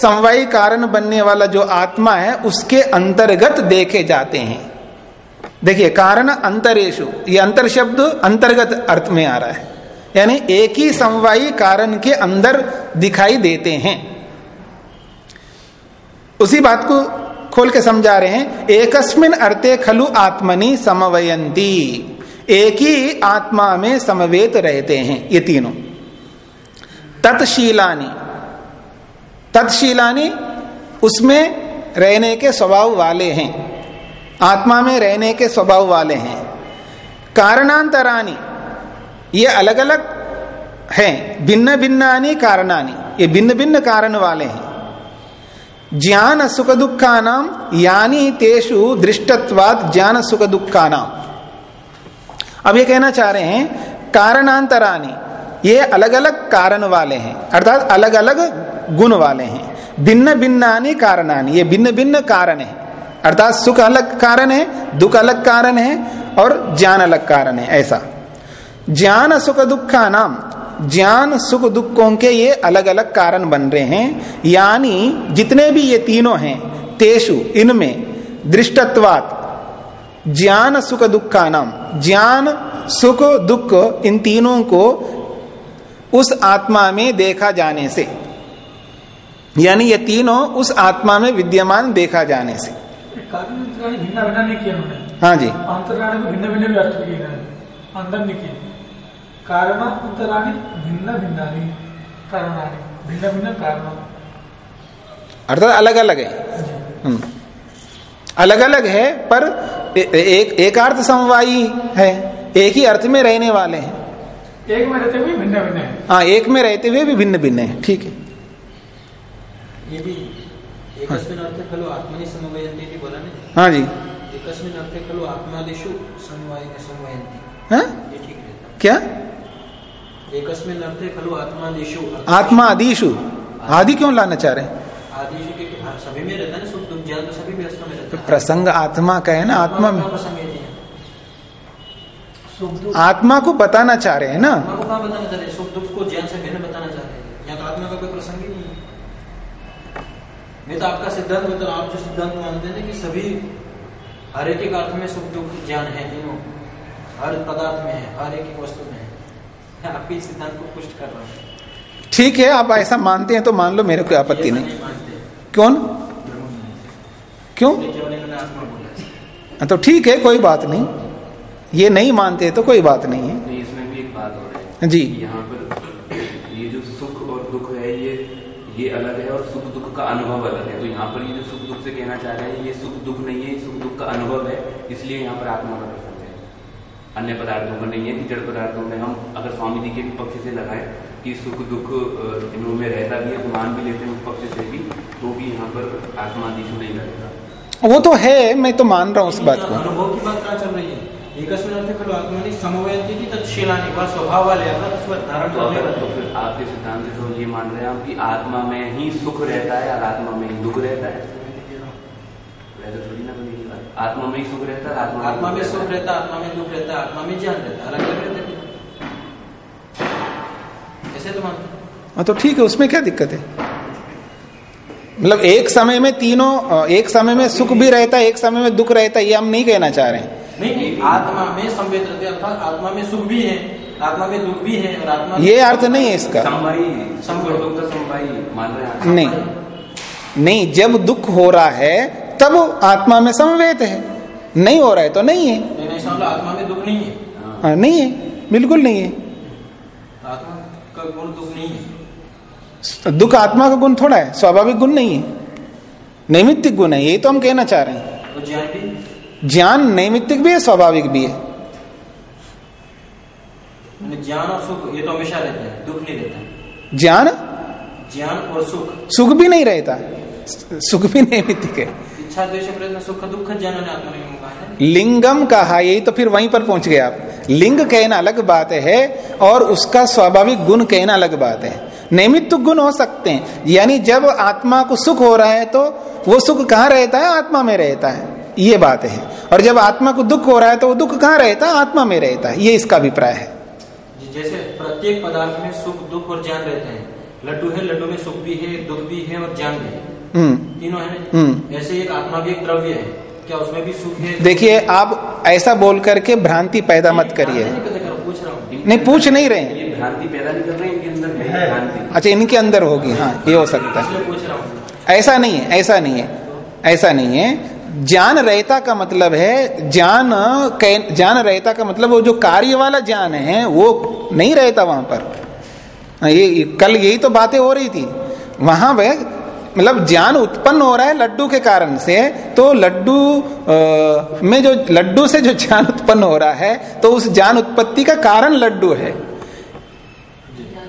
समवायी कारण बनने वाला जो आत्मा है, उसके अंतर्गत देखे जाते हैं। देखिए, कारण अंतरेशु, ये अंतर शब्द अंतर्गत अर्थ में आ रहा है। यानी एक ही समवायी कारण के अंदर दिखाई देते हैं। उसी बात को खोल के समझा रहे हैं, एकस्मिन अर्थे खलु आत्मनि समवयंती, एक ही आत्मा में समवेत रहते हैं, ये तीनों। तत्शीलानी तत्शीलानी उसमें रहने के स्वभाव वाले हैं। आत्मा में रहने के स्वभाव वाले हैं। कारणांतरानी ये अलग अलग हैं भिन्न भिन्नानी कारणानी, ये भिन्न भिन्न कारण वाले हैं। ज्ञान सुख दुखा नाम यानी तेषु दृष्टत्वाद ज्ञान सुख दुखा नाम अब ये कहना चाह रहे हैं कारणांतरानी ये अलग अलग कारण वाले हैं, अर्थात अलग अलग गुण वाले हैं। भिन्न भिन्नानी कारणानी, ये भिन्न भिन्न कारण है। अर्थात सुख अलग कारण है, दुख अलग कारण है और ज्ञान अलग कारण है, ऐसा। ज्ञान सुख दुखा नाम, ज्ञान सुख दुखों के ये अलग अलग कारण बन रहे हैं। यानी जितने भी ये तीनों हैं, तेषु, इनमें, दृष्टत्वात, ज्ञान सुख दुखा नाम, ज्ञान सुख दुख इन तीनों को उस आत्मा में देखा जाने से, यानी ये तीनों उस आत्मा में विद्यमान देखा जाने से। भिन्न भिन्न नहीं किया उन्होंने हाँ जी अंतराणी को भिन्न भिन्न भी अर्थ किए अंदर नहीं किए कारण अंतराणी भिन्न भिन्नानी कारणानी भिन्न भिन्न कारण अर्थात अलग अलग है। अलग अलग है पर ए- एक एक अर्थ समवायी है एक ही अर्थ में रहने वाले हैं एक में रहते हुए भिन्न भिन्न है हाँ एक में रहते हुए भी भिन्न भिन्न है ठीक है ये भी हाँ जी। हाँ? ये ठीक रहता। क्या? आत्मा आदिशु आदि क्यों लाना चाह रहे हैं? हाँ, सभी में रहता है सुख दुख ज्ञान तो सभी व्यवस्था में रहता तो है। प्रसंग आत्मा का है ना आत्मा में। आत्मा को बताना चाह रहे हैं ना। बताना चाह रहे सुख दुख को ज्ञान से भिन्न बताना चाहते हैं यहाँ तो आत्मा का कोई प्रसंग ही नहीं है नहीं तो आपका सिद्धांत मतलब आप जो सिद्धांत मानते हैं कि सभी हर एक एक अर्थ में सुख दुख ज्ञान है तीनों हर पदार्थ में है हर एक वस्तु में है। आपके सिद्धांत को पुष्ट कर रहा हूँ। ठीक है आप ऐसा मानते हैं तो मान लो मेरे कोई आपत्ति नहीं। कौन क्यों? बोला हाँ, तो ठीक है कोई बात नहीं। ये नहीं मानते तो कोई बात नहीं है। इसमें भी एक बात और है। जी। यहाँ पर ये जो सुख और दुख है ये ये अलग है और सुख का अनुभव अलग है तो यहाँ पर ये जो सुख दुख से कहना चाह रहे हैं ये सुख दुख नहीं है सुख दुख का अनुभव है इसलिए यहाँ पर आत्मा का प्रसंग है। अन्य पदार्थों का नहीं है कि जड़ पदार्थों में हम अगर स्वामी जी के पक्ष से लगाएँ कि सुख दुख अ, इनों में रहता भी है मान भी लेते हैं उस पक्ष से भी तो भी यहाँ पर आत्मा दिशु नहीं लगेगा वो तो है मैं तो मान रहा हूँ उस बात को। अनुभव की बात कहाँ चल रही है? एकस्मिन् अर्थे खलु आत्मनि समवयन्ति इति तत्शीलानि वह स्वभाव वाले अपना उसमें धारण तो अगर तो फिर आपके सिद्धांत से ये मान रहे हैं कि आत्मा में ही सुख रहता है और आत्मा में ही दुख रहता है? ऐसे थोड़ी ना बनेगी बात। आत्मा में ही सुख रहता है आत्मा आत्मा में सुख रहता है आत्मा में दुख रहता है आत्मा में ज्ञान रहता है। अलग अलग रहते ऐसे तो मानते हाँ तो ठीक है उसमें क्या दिक्कत है? मतलब एक समय में तीनों एक समय में सुख भी रहता है एक समय में दुख रहता है ये हम नहीं कहना चाह रहे हैं। नहीं नहीं आत्मा में संवेद रहते हैं अर्थात आत्मा में सुख भी है आत्मा में दुख भी है और आत्मा ये अर्थ नहीं है इसका। दुख का मान रहे हैं नहीं। नहीं जब दुख हो रहा है तब आत्मा में संवेद है। नहीं हो रहा है तो नहीं है। नहीं नहीं आत्मा में दुख नहीं है। हाँ। नहीं है बिल्कुल नहीं है। आत्मा का गुण दुख नहीं है। दुख आत्मा का गुण थोड़ा है स्वाभाविक गुण नहीं है। नैमित्तिक गुण है यही तो हम कहना चाह रहे हैं। और ज्ञान नैमित्तिक भी है स्वाभाविक भी है। ज्ञान और सुख ये तो हमेशा रहते हैं दुख नहीं रहता। ज्ञान? ज्ञान और सुख। सुख भी नहीं रहता। सुख भी नैमित्तिक है। है लिंगम कहा यही तो फिर वहीं पर पहुँच गए आप। लिंग कहना अलग बात है और उसका स्वाभाविक गुण कहना अलग बात है। नैमित्त गुण हो सकते हैं। यानी जब आत्मा को सुख हो रहा है तो वो सुख कहाँ रहता है? आत्मा में रहता है। ये बात है। और जब आत्मा को दुख हो रहा है तो वो दुख कहाँ रहता है? आत्मा में रहता है। ये इसका अभिप्राय है। जैसे प्रत्येक पदार्थ में सुख दुख और ज्ञान रहते हैं। लड्डू है लड्डू में सुख भी है दुख भी है और ज्ञान भी है। हम्म। तीनों है हम्म। ऐसे एक आत्मा भी एक द्रव्य है। क्या उसमें भी सुख है? देखिए आप ऐसा बोल करके भ्रांति पैदा मत करिए। नहीं पूछ रहा हूँ। नहीं पूछ नहीं रहे भ्रांति पैदा नहीं कर रहे इनके अंदर अच्छा इनके अंदर होगी हाँ ये हो सकता है। इसलिए पूछ रहा हूँ। ऐसा नहीं है ऐसा नहीं है ऐसा नहीं है। ज्ञान रहता का मतलब है ज्ञान ज्ञान रहता का मतलब वो जो कार्य वाला ज्ञान है वो नहीं रहता वहाँ पर। हाँ, ये कल यही तो बातें हो रही थी। वहाँ वह मतलब ज्ञान उत्पन्न हो रहा है लड्डू के कारण से तो लड्डू में जो लड्डू से जो ज्ञान उत्पन्न हो रहा है तो उस ज्ञान उत्पत्ति का कारण लड्डू है।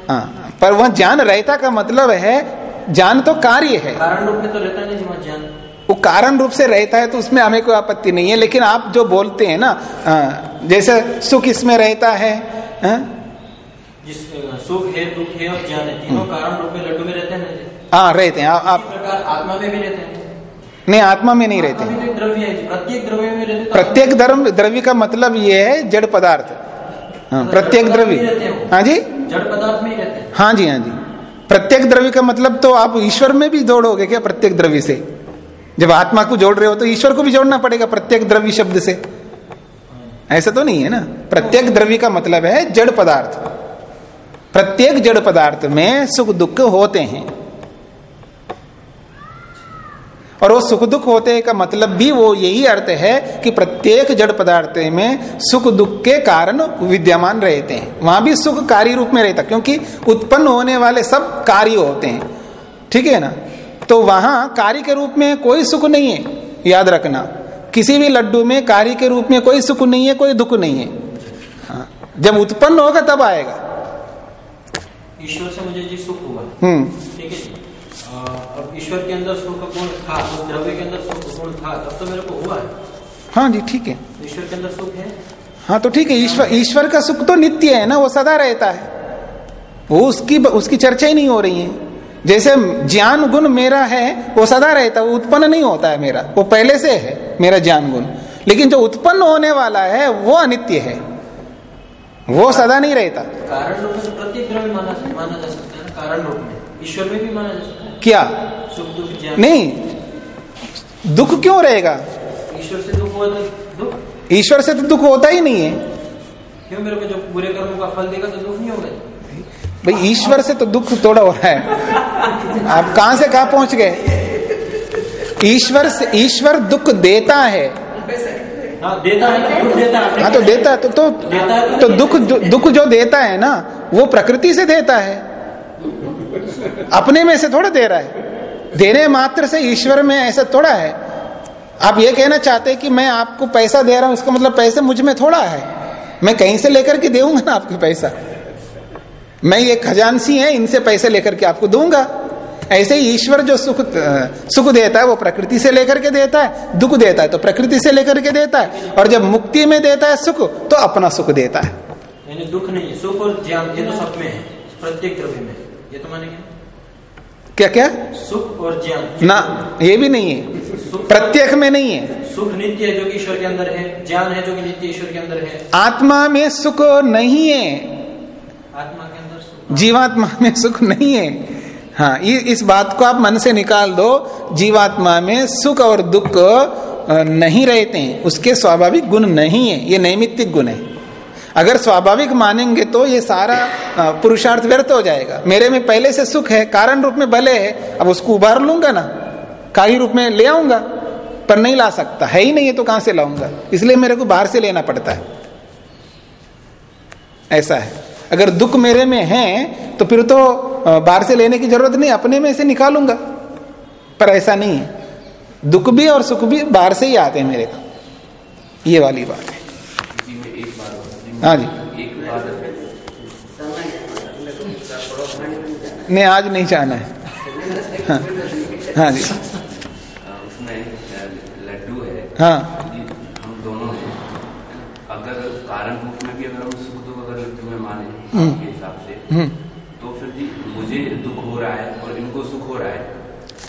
हाँ पर वह ज्ञान रहता का मतलब है ज्ञान तो कार्य है। कारण रूप में तो रहता नहीं ज्ञान वो कारण रूप से रहता है तो उसमें हमें कोई आपत्ति नहीं है लेकिन आप जो बोलते हैं ना जैसे सुख इसमें रहता है हाँ? सुख है दुख है और ज्ञान है तीनों कारण रूप में लड्डू में रहते हैं हाँ रहते हैं आप, आत्मा में भी रहते हैं। नहीं आत्मा में नहीं रहते। तो द्रव्य प्रत्येक द्रव्य में रहते तो प्रत्येक धर्म द्रव्य का मतलब ये है जड़ पदार्थ। हाँ, प्रत्येक द्रव्य। हाँ जी? जड़ पदार्थ में रहते हाँ। जी हाँ जी। प्रत्येक द्रव्य का मतलब तो आप ईश्वर में भी जोड़ोगे क्या प्रत्येक द्रव्य से? जब आत्मा को जोड़ रहे हो तो ईश्वर को भी जोड़ना पड़ेगा प्रत्येक द्रव्य शब्द से। ऐसा तो नहीं है ना? प्रत्येक द्रव्य का मतलब है जड़ पदार्थ। प्रत्येक जड़ पदार्थ में सुख दुख होते हैं। और वो सुख दुख होते का मतलब भी वो यही अर्थ है कि प्रत्येक जड़ पदार्थ में सुख दुख के कारण विद्यमान रहते हैं। वहाँ भी सुख कार्य रूप में रहता, क्योंकि उत्पन्न होने वाले सब कार्य होते हैं। ठीक है ना? तो वहाँ कार्य के रूप में कोई सुख नहीं है याद रखना। किसी भी लड्डू में कार्य के रूप में कोई सुख नहीं है कोई दुख नहीं है। हाँ, जब उत्पन्न होगा तब आएगा। ईश्वर से मुझे जी सुख हुआ। हम्म। ठीक है अब ईश्वर के अंदर सुख गुण था? उस द्रव्य के अंदर सुख गुण था? तब तो मेरे को हुआ है। हाँ जी ठीक है। ईश्वर के अंदर सुख है? हाँ तो ठीक है ईश्वर ईश्वर का सुख तो नित्य है ना वो सदा रहता है। वो उसकी उसकी चर्चा ही नहीं हो रही है। जैसे ज्ञान गुण मेरा है वो सदा रहता है वो उत्पन्न नहीं होता है मेरा वो पहले से है मेरा ज्ञान गुण। लेकिन जो उत्पन्न होने वाला है वो अनित्य है। वो सदा नहीं रहता। कारण रूप में प्रत्येक द्रव्य माना माना जा सकता है कारण रूप में। ईश्वर में भी माना जा सकता है। क्या? सुख दुख ज्ञान। नहीं। दुख क्यों रहेगा? ईश्वर से दुख हुआ तो दुख? ईश्वर से तो दुख होता ही नहीं है। क्यों मेरे को जब पूरे कर्मों का फल देगा तो दुख नहीं होगा? भाई ईश्वर से तो दुख थोड़ा हो रहा है। आप कहाँ से कहा पहुँच गए? ईश्वर से ईश्वर दुख देता है। हाँ देता है देता है। हाँ तो देता है तो तो, तो दुख दुख जो देता है ना वो प्रकृति से देता है। अपने में से थोड़ा दे रहा है। देने मात्र से ईश्वर में ऐसा थोड़ा है। आप ये कहना चाहते हैं कि मैं आपको पैसा दे रहा हूँ इसका मतलब पैसे मुझमें थोड़ा है। मैं कहीं से लेकर के देऊँगा ना आपको पैसा। मैं ये खजानसी है इनसे पैसे लेकर के आपको दूँगा। ऐसे ही ईश्वर जो सुख सुख देता है वो प्रकृति से लेकर के देता है दुख देता है तो प्रकृति से लेकर के देता है। और जब मुक्ति में देता है सुख तो अपना सुख देता है। यानी दुख नहीं सुख और ज्ञान ये तो सब में है प्रत्येक द्रव्य में। ये तो मानेंगे? क्या क्या? सुख और ज्ञान। ना ये भी नहीं है। प्रत्येक में नहीं है। सुख नित्य है जो कि ईश्वर के अंदर है ज्ञान है जो कि नित्य ईश्वर के अंदर है। आत्मा में सुख नहीं है। आत्मा जीवात्मा में सुख नहीं है। हाँ ये इस बात को आप मन से निकाल दो, जीवात्मा में सुख और दुख नहीं रहते हैं। उसके स्वाभाविक गुण नहीं है, ये नैमित्तिक गुण है। अगर स्वाभाविक मानेंगे तो ये सारा पुरुषार्थ व्यर्थ हो जाएगा। मेरे में पहले से सुख है, कारण रूप में भले है, अब उसको उभार लूँगा ना कार्य रूप में ले आऊँगा, पर नहीं ला सकता। है ही नहीं है तो कहाँ से लाऊँगा? इसलिए मेरे को बाहर से लेना पड़ता है। ऐसा है। अगर दुख मेरे में है तो फिर तो बाहर से लेने की ज़रूरत नहीं अपने में से निकालूँगा। पर ऐसा नहीं है। दुख भी और सुख भी बाहर से ही आते हैं मेरे को ये वाली बात है। हाँ जी। नहीं आज नहीं चाहना है। हाँ, हाँ जी। उसमें लड्डू है हाँ जी, हम दोनों हैं अगर कारण रूप में भी अगर हम सुख दुख अगर लड्डू में माने हम्म। आपके हिसाब से। हम्म। तो फिर जी मुझे दुख हो रहा है और इनको सुख हो रहा है।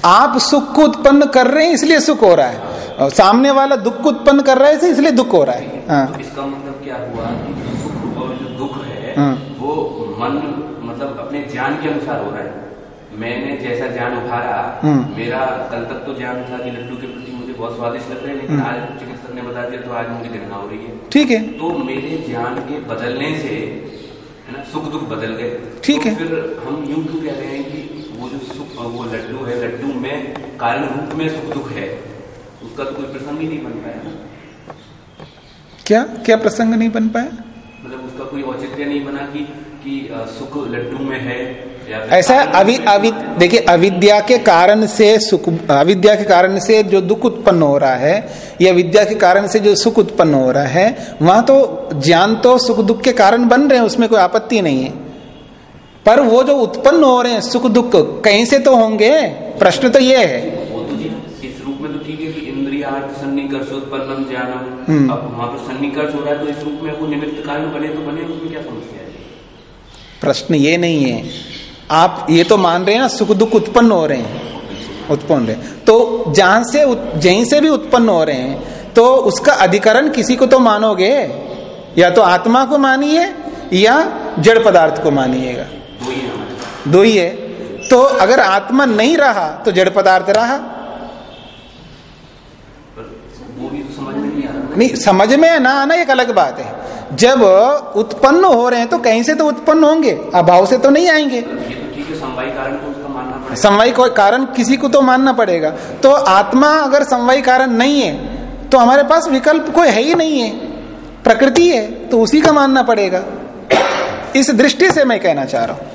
आप सुख को उत्पन्न कर रहे हैं इसलिए सुख हो रहा है। और सामने वाला दुख को उत्पन्न कर रहा है इसलिए दुख हो रहा है। हाँ। तो इसका मतलब क्या हुआ कि सुख और जो दुख है हाँ। वो मन मतलब अपने ज्ञान के अनुसार हो रहा है। मैंने जैसा ज्ञान हम्म। मेरा कल तक तो ज्ञान था कि लड्डू के प्रति मुझे बहुत स्वादिष्ट लग रहे हैं लेकिन हम्म। आज चिकित्सक ने बता दिया तो आज मुझे घृणा हो रही है। ठीक है। तो मेरे ज्ञान के बदलने से है ना सुख दुख बदल गए। ठीक तो है। फिर हम यूँ क्यों कह रहे हैं कि वो जो सुख वो लड्डू है लड्डू में कारण रूप में सुख दुख है। उसका तो कोई प्रसंग ही नहीं बन पाया ना। क्या क्या प्रसंग नहीं बन पाया? मतलब उसका कोई औचित्य नहीं बना कि कि सुख लड्डू में है ऐसा अभी है। देखिए अविद्या के कारण से सुख अविद्या के कारण से जो दुख उत्पन्न हो रहा है या विद्या के कारण से जो सुख उत्पन्न हो रहा है वहाँ तो ज्ञान तो सुख दुख के कारण बन रहे हैं उसमें कोई आपत्ति नहीं है। पर वो जो उत्पन्न हो रहे हैं सुख दुख कहीं से तो होंगे? प्रश्न तो ये है। वो तो जी इस रूप में तो ठीक है कि इंद्रियार्थ सन्निकर्षोत्पन्नम ज्ञानम। हम्म। अब वहाँ पर सन्निकर्ष हो रहा है तो इस रूप में वो निमित्त कारण बने तो बने उसमें क्या समस्या है? प्रश्न ये नहीं है। आप ये तो मान रहे हैं ना सुख दुख उत्पन्न हो रहे हैं। उत्पन्न रहे तो जहाँ से जहीं से भी उत्पन्न हो रहे हैं तो उसका अधिकरण किसी को तो मानोगे? या तो आत्मा को मानिए या जड़ पदार्थ को मानिएगा। दो ही है। तो अगर आत्मा नहीं रहा तो जड़ पदार्थ रहा। पर वो भी तो नहीं समझ में ना आना एक अलग बात है। जब उत्पन्न हो रहे हैं तो कहीं से तो उत्पन्न होंगे, अभाव से तो नहीं आएँगे। समवाय कारण किसी को तो मानना पड़ेगा। तो आत्मा अगर समवाय कारण नहीं है तो हमारे पास विकल्प कोई है ही नहीं है। प्रकृति है तो उसी का मानना पड़ेगा। इस दृष्टि से मैं कहना चाह रहा हूँ।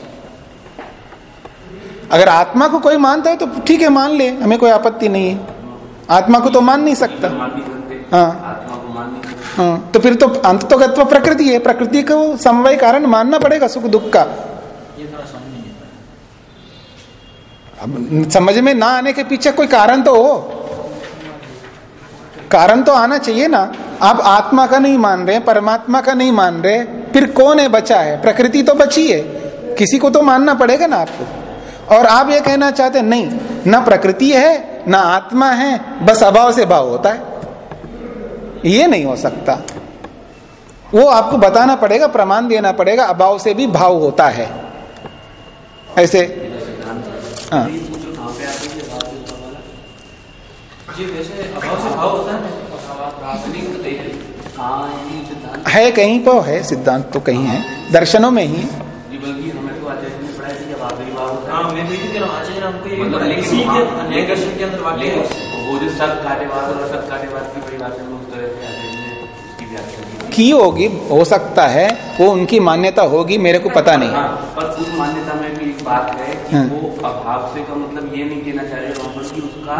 अगर आत्मा को कोई मानता है तो ठीक है, मान ले, हमें कोई आपत्ति नहीं है। आत्मा को तो मान नहीं सकते। हाँ। हाँ, तो फिर तो अंत तो गत्व प्रकृति है। प्रकृति को समवाय कारण मानना पड़ेगा सुख दुख का। समझ अब समझ में ना आने के पीछे कोई कारण तो हो। कारण तो आना चाहिए ना। आप आत्मा का नहीं मान रहे परमात्मा का नहीं मान रहे फिर कौन है बचा है? प्रकृति तो बची है। किसी को तो मानना पड़ेगा ना आपको। और आप ये कहना चाहते हैं नहीं ना प्रकृति है ना आत्मा है बस अभाव से भाव होता है। ये नहीं हो सकता। वो आपको बताना पड़ेगा प्रमाण देना पड़ेगा अभाव से भी भाव होता है। ऐसे। हाँ। है है कहाँ है है तो है सिद्धांत तो कहीं है। दर्शनों में ही। हमें तो आचार्य ने पढ़ाया था कि अब आखिरी भाव होता हाँ है वो जो कार्यवाद और कार्यवाद की की होगी हो सकता है वो उनकी मान्यता होगी मेरे को पता नहीं। हाँ पर उस मान्यता में भी एक बात है कि हाँ। वो अभाव से का मतलब ये नहीं कहना चाह रहे कि उसका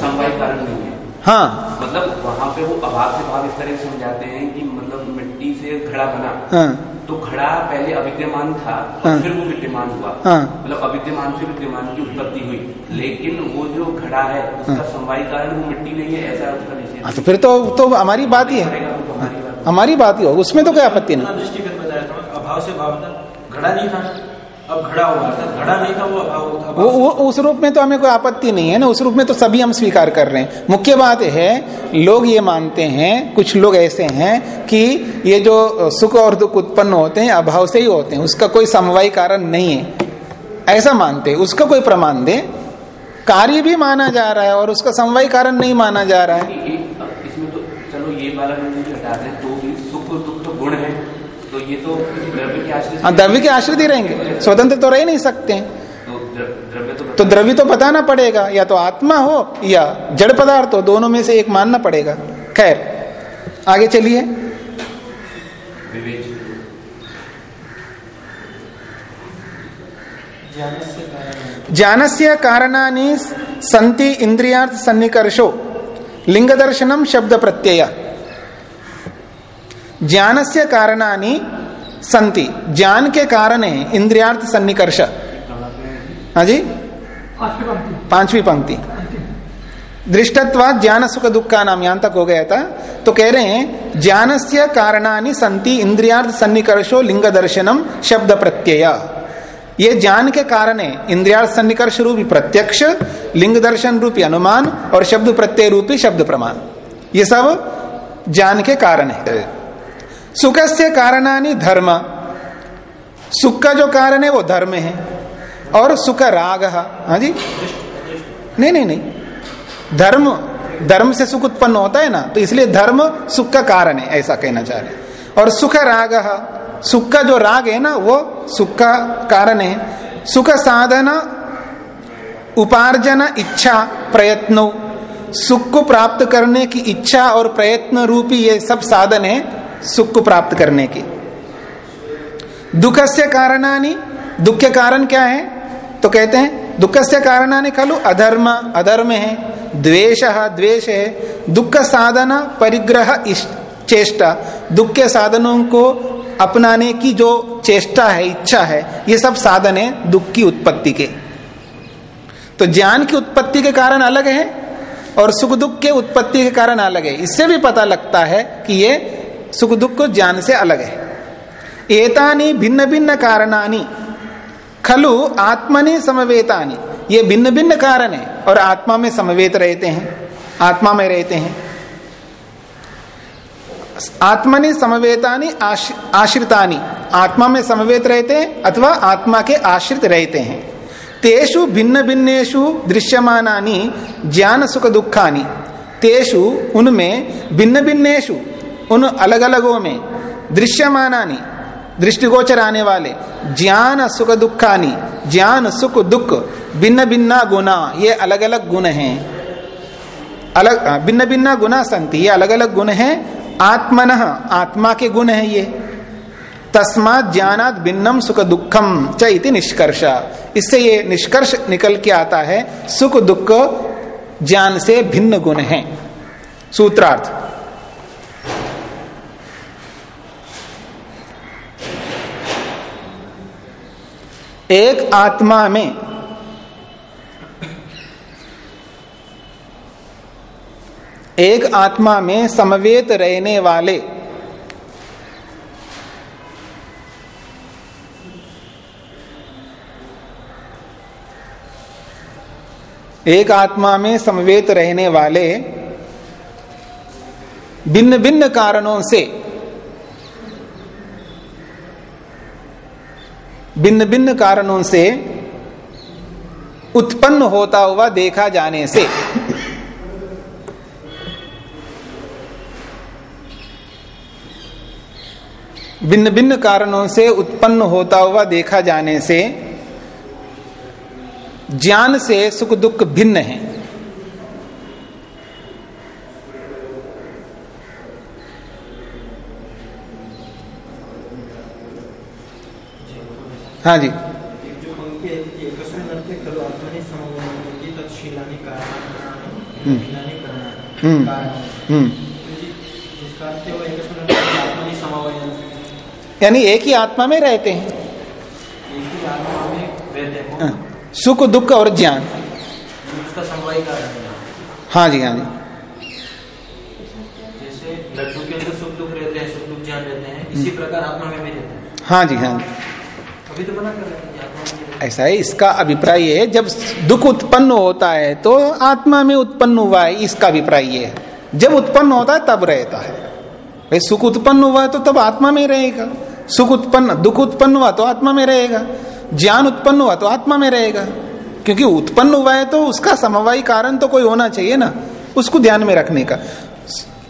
समवाय कारण नहीं है। हाँ। मतलब वहाँ पे वो अभाव से भाव इस तरह से समझाते हैं कि मतलब मिट्टी से घड़ा बना। हाँ। तो घड़ा पहले अविद्यमान था हाँ। फिर वो विद्यमान हुआ। हाँ। मतलब अविद्यमान से विद्यमान की उत्पत्ति हुई। लेकिन वो जो घड़ा है उसका समवाय कारण वो मिट्टी नहीं है ऐसा उसका निषेध हाँ, तो फिर तो तो हमारी बात ही है। हमारी बात ही होगी उसमें तो कोई आपत्ति नहीं। अभाव से भाव घड़ा नहीं था अब घड़ा हुआ था घड़ा नहीं था वो अभाव वो, वो उस रूप में तो हमें कोई आपत्ति नहीं है ना उस रूप में तो सभी हम स्वीकार कर रहे हैं। मुख्य बात है लोग ये मानते हैं कुछ लोग ऐसे हैं कि ये जो सुख और दुख उत्पन्न होते हैं अभाव से ही होते हैं उसका कोई समवाय कारण नहीं है। ऐसा मानते हैं उसका कोई प्रमाण दे। कार्य भी माना जा रहा है और उसका समवाय कारण नहीं माना जा रहा है। चलो ये वाला हटा दें तो भी सुख और दुख तो गुण है। तो ये तो द्रव्य के आश्रित हाँ द्रव्य के आश्रित ही रहेंगे। स्वतंत्र तो रह नहीं सकते। हैं तो द्रव्य तो तो द्रव्य तो बताना पड़ेगा या तो आत्मा हो या जड़ पदार्थ हो दोनों में से एक मानना पड़ेगा। खैर आगे चलिए। ज्ञानस्य कारणानि। संति इंद्रियार्थ सन्निकर्षो। लिंग दर्शनम शब्द प्रत्यय ज्ञानस्य कारणानि संति ज्ञान के कारण है इंद्रियार्थ सन्निकर्ष हाँ जी पांचवी पंक्ति दृष्टत्वाद ज्ञान सुख दुख का नाम यहाँ तक हो गया था तो कह रहे हैं ज्ञान से कारणानि संति इंद्रियार्थ सन्निकर्षो लिंग दर्शनम शब्द प्रत्यय ये ज्ञान के कारण है। इंद्रियार्थ सन्निकर्ष रूपी प्रत्यक्ष, लिंग दर्शन रूपी अनुमान और शब्द प्रत्यय रूपी शब्द प्रमाण। ये सब ज्ञान के कारण है। सुख से कारणानि धर्म। सुख का जो कारण है वो धर्म है। और सुख राग। हाँ जी? नहीं नहीं नहीं। धर्म धर्म से सुख उत्पन्न होता है ना तो इसलिए धर्म सुख का कारण है, ऐसा कहना चाह रहे और सुख राग, सुख का जो राग है ना, वो सुख का कारण है। सुख साधन, उपार्जन, इच्छा, प्रयत्न। सुख को प्राप्त करने की इच्छा और प्रयत्न रूपी ये सब साधन है सुख को प्राप्त करने की। दुख से कारणानी, दुख के कारण क्या है? तो कहते हैं दुख से कारणानि खलु अधर्म। अधर्म है, द्वेष द्वेष है। दुख साधना, परिग्रह चेष्टा, दुख के साधनों को अपनाने की जो चेष्टा है, इच्छा है, ये सब साधन है दुख की उत्पत्ति के। तो ज्ञान की उत्पत्ति के कारण अलग है और सुख दुख के उत्पत्ति के कारण अलग है। इससे भी पता लगता है कि ये सुख दुख को ज्ञान से अलग है। एतानी भिन्न भिन्न कारणानी, खलु आत्मनि समवेतानी। ये भिन्न भिन्न कारण है और आत्मा में समवेत रहते हैं, आत्मा में रहते हैं। आत्मनि समवेतानी आश, आश्रितानी। आत्मा में समवेत रहते हैं अथवा आत्मा के आश्रित रहते हैं। तेषु भिन्न भिन्नेशु दृश्यमानानी ज्ञान सुख दुखानी। तेषु उनमें भिन्न भिन्नेशु उन अलग अलगों में दृश्यमानानी दृष्टिगोचर आने वाले ज्ञान सुख दुखानी ज्ञान सुख दुख भिन्न भिन्ना गुना ये अलग अलग गुण हैं। अलग भिन्न भिन्न गुना संति, ये अलग अलग गुण है। आत्मन, आत्मा के गुण है ये। तस्मात ज्ञानात भिन्नम सुख दुखम च इति निष्कर्ष। इससे ये निष्कर्ष निकल के आता है, सुख दुख ज्ञान से भिन्न गुण है। सूत्रार्थ। एक आत्मा में एक आत्मा में समवेत रहने वाले। एक आत्मा में समवेत रहने वाले भिन्न भिन्न कारणों से, भिन्न भिन्न कारणों से उत्पन्न होता हुआ देखा जाने से भिन्न भिन्न कारणों से उत्पन्न होता हुआ देखा जाने से ज्ञान से सुख दुख भिन्न है। हाँ जी। एक जो पंक्ति है एकस्मिन् अर्थे खलु आत्मनि समवयन्ति तत्शीलानि कारणानि शीलानि हम्म। कारणानि हम्म जी, जिसका अर्थ है वो एकस्मिन् अर्थे आत्मनि समवयन्ति यानी एक ही आत्मा में रहते हैं। एक ही। आत्मा में रहते सुख दुख और ज्ञान। है जी हाँ जी। लड्डू के अंदर सुख दुख रहते हैं सुख दुख ज्ञान रहते हैं इसी प्रकार आत्मा में भी रहते हैं। हाँ जी हाँ जी। अभी तो मना कर रहे हैं ऐसा है इसका अभिप्राय है जब दुख उत्पन्न होता है तो आत्मा में उत्पन्न हुआ है इसका अभिप्राय है। जब उत्पन्न होता है तब रहता है। भाई सुख उत्पन्न हुआ है तो तब आत्मा में रहेगा। सुख उत्पन्न दुख उत्पन्न हुआ तो आत्मा में रहेगा। ज्ञान उत्पन्न हुआ तो आत्मा में रहेगा। क्योंकि उत्पन्न हुआ है तो उसका समवायी कारण तो कोई होना चाहिए ना उसको ध्यान में रखने का।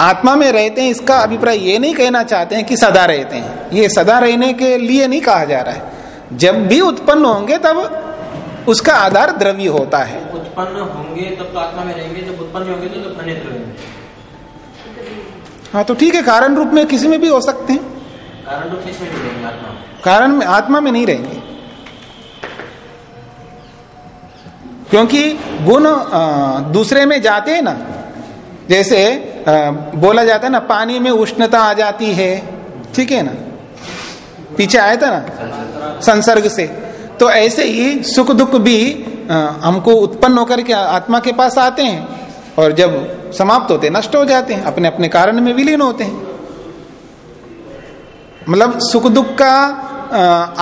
आत्मा में रहते हैं इसका अभिप्राय ये नहीं कहना चाहते हैं कि सदा रहते हैं। ये सदा रहने के लिए नहीं कहा जा रहा है। जब भी उत्पन्न होंगे तब उसका आधार द्रव्य होता है। उत्पन्न होंगे तब तो आत्मा में रहेंगे जब उत्पन्न होंगे तो रहेंगे हाँ तो ठीक है कारण रूप में किसी में भी हो सकते हैं। कारण रूप किसमें नहीं रहेंगे? आत्मा में? कारण में आत्मा में नहीं रहेंगे। क्योंकि गुण दूसरे में जाते हैं ना। जैसे बोला जाता है ना, पानी में उष्णता आ जाती है। ठीक है ना? पीछे आया था ना? संसर्ग से। तो ऐसे ही सुख दुख भी हमको उत्पन्न होकर के आत्मा के पास आते हैं। और जब समाप्त होते नष्ट हो जाते हैं। अपने अपने कारण में विलीन होते हैं। मतलब सुख दुख का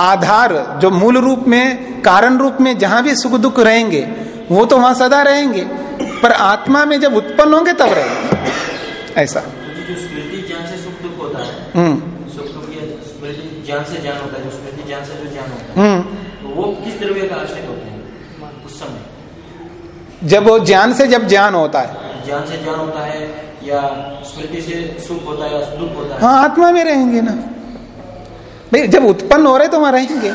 आधार जो मूल रूप में कारण रूप में जहाँ भी सुख दुख रहेंगे वो तो वहाँ सदा रहेंगे। पर आत्मा में जब उत्पन्न होंगे तब रहेंगे। ऐसा। जो स्मृति ज्ञान से सुख दुख होता सुख दुख ये स्मृति ज्ञान से ज्ञान होता जो स्मृति ज्ञान से जो ज्ञान होता वो किस द्रव्य का आश्रित होते उस समय। जब वो ज्ञान से जब ज्ञान होता है। ज्ञान से ज्ञान होता है या स्मृति से सुख होता है या दुख होता है? हाँ आत्मा में रहेंगे ना। भाई जब उत्पन्न हो रहे तो वहाँ रहेंगे।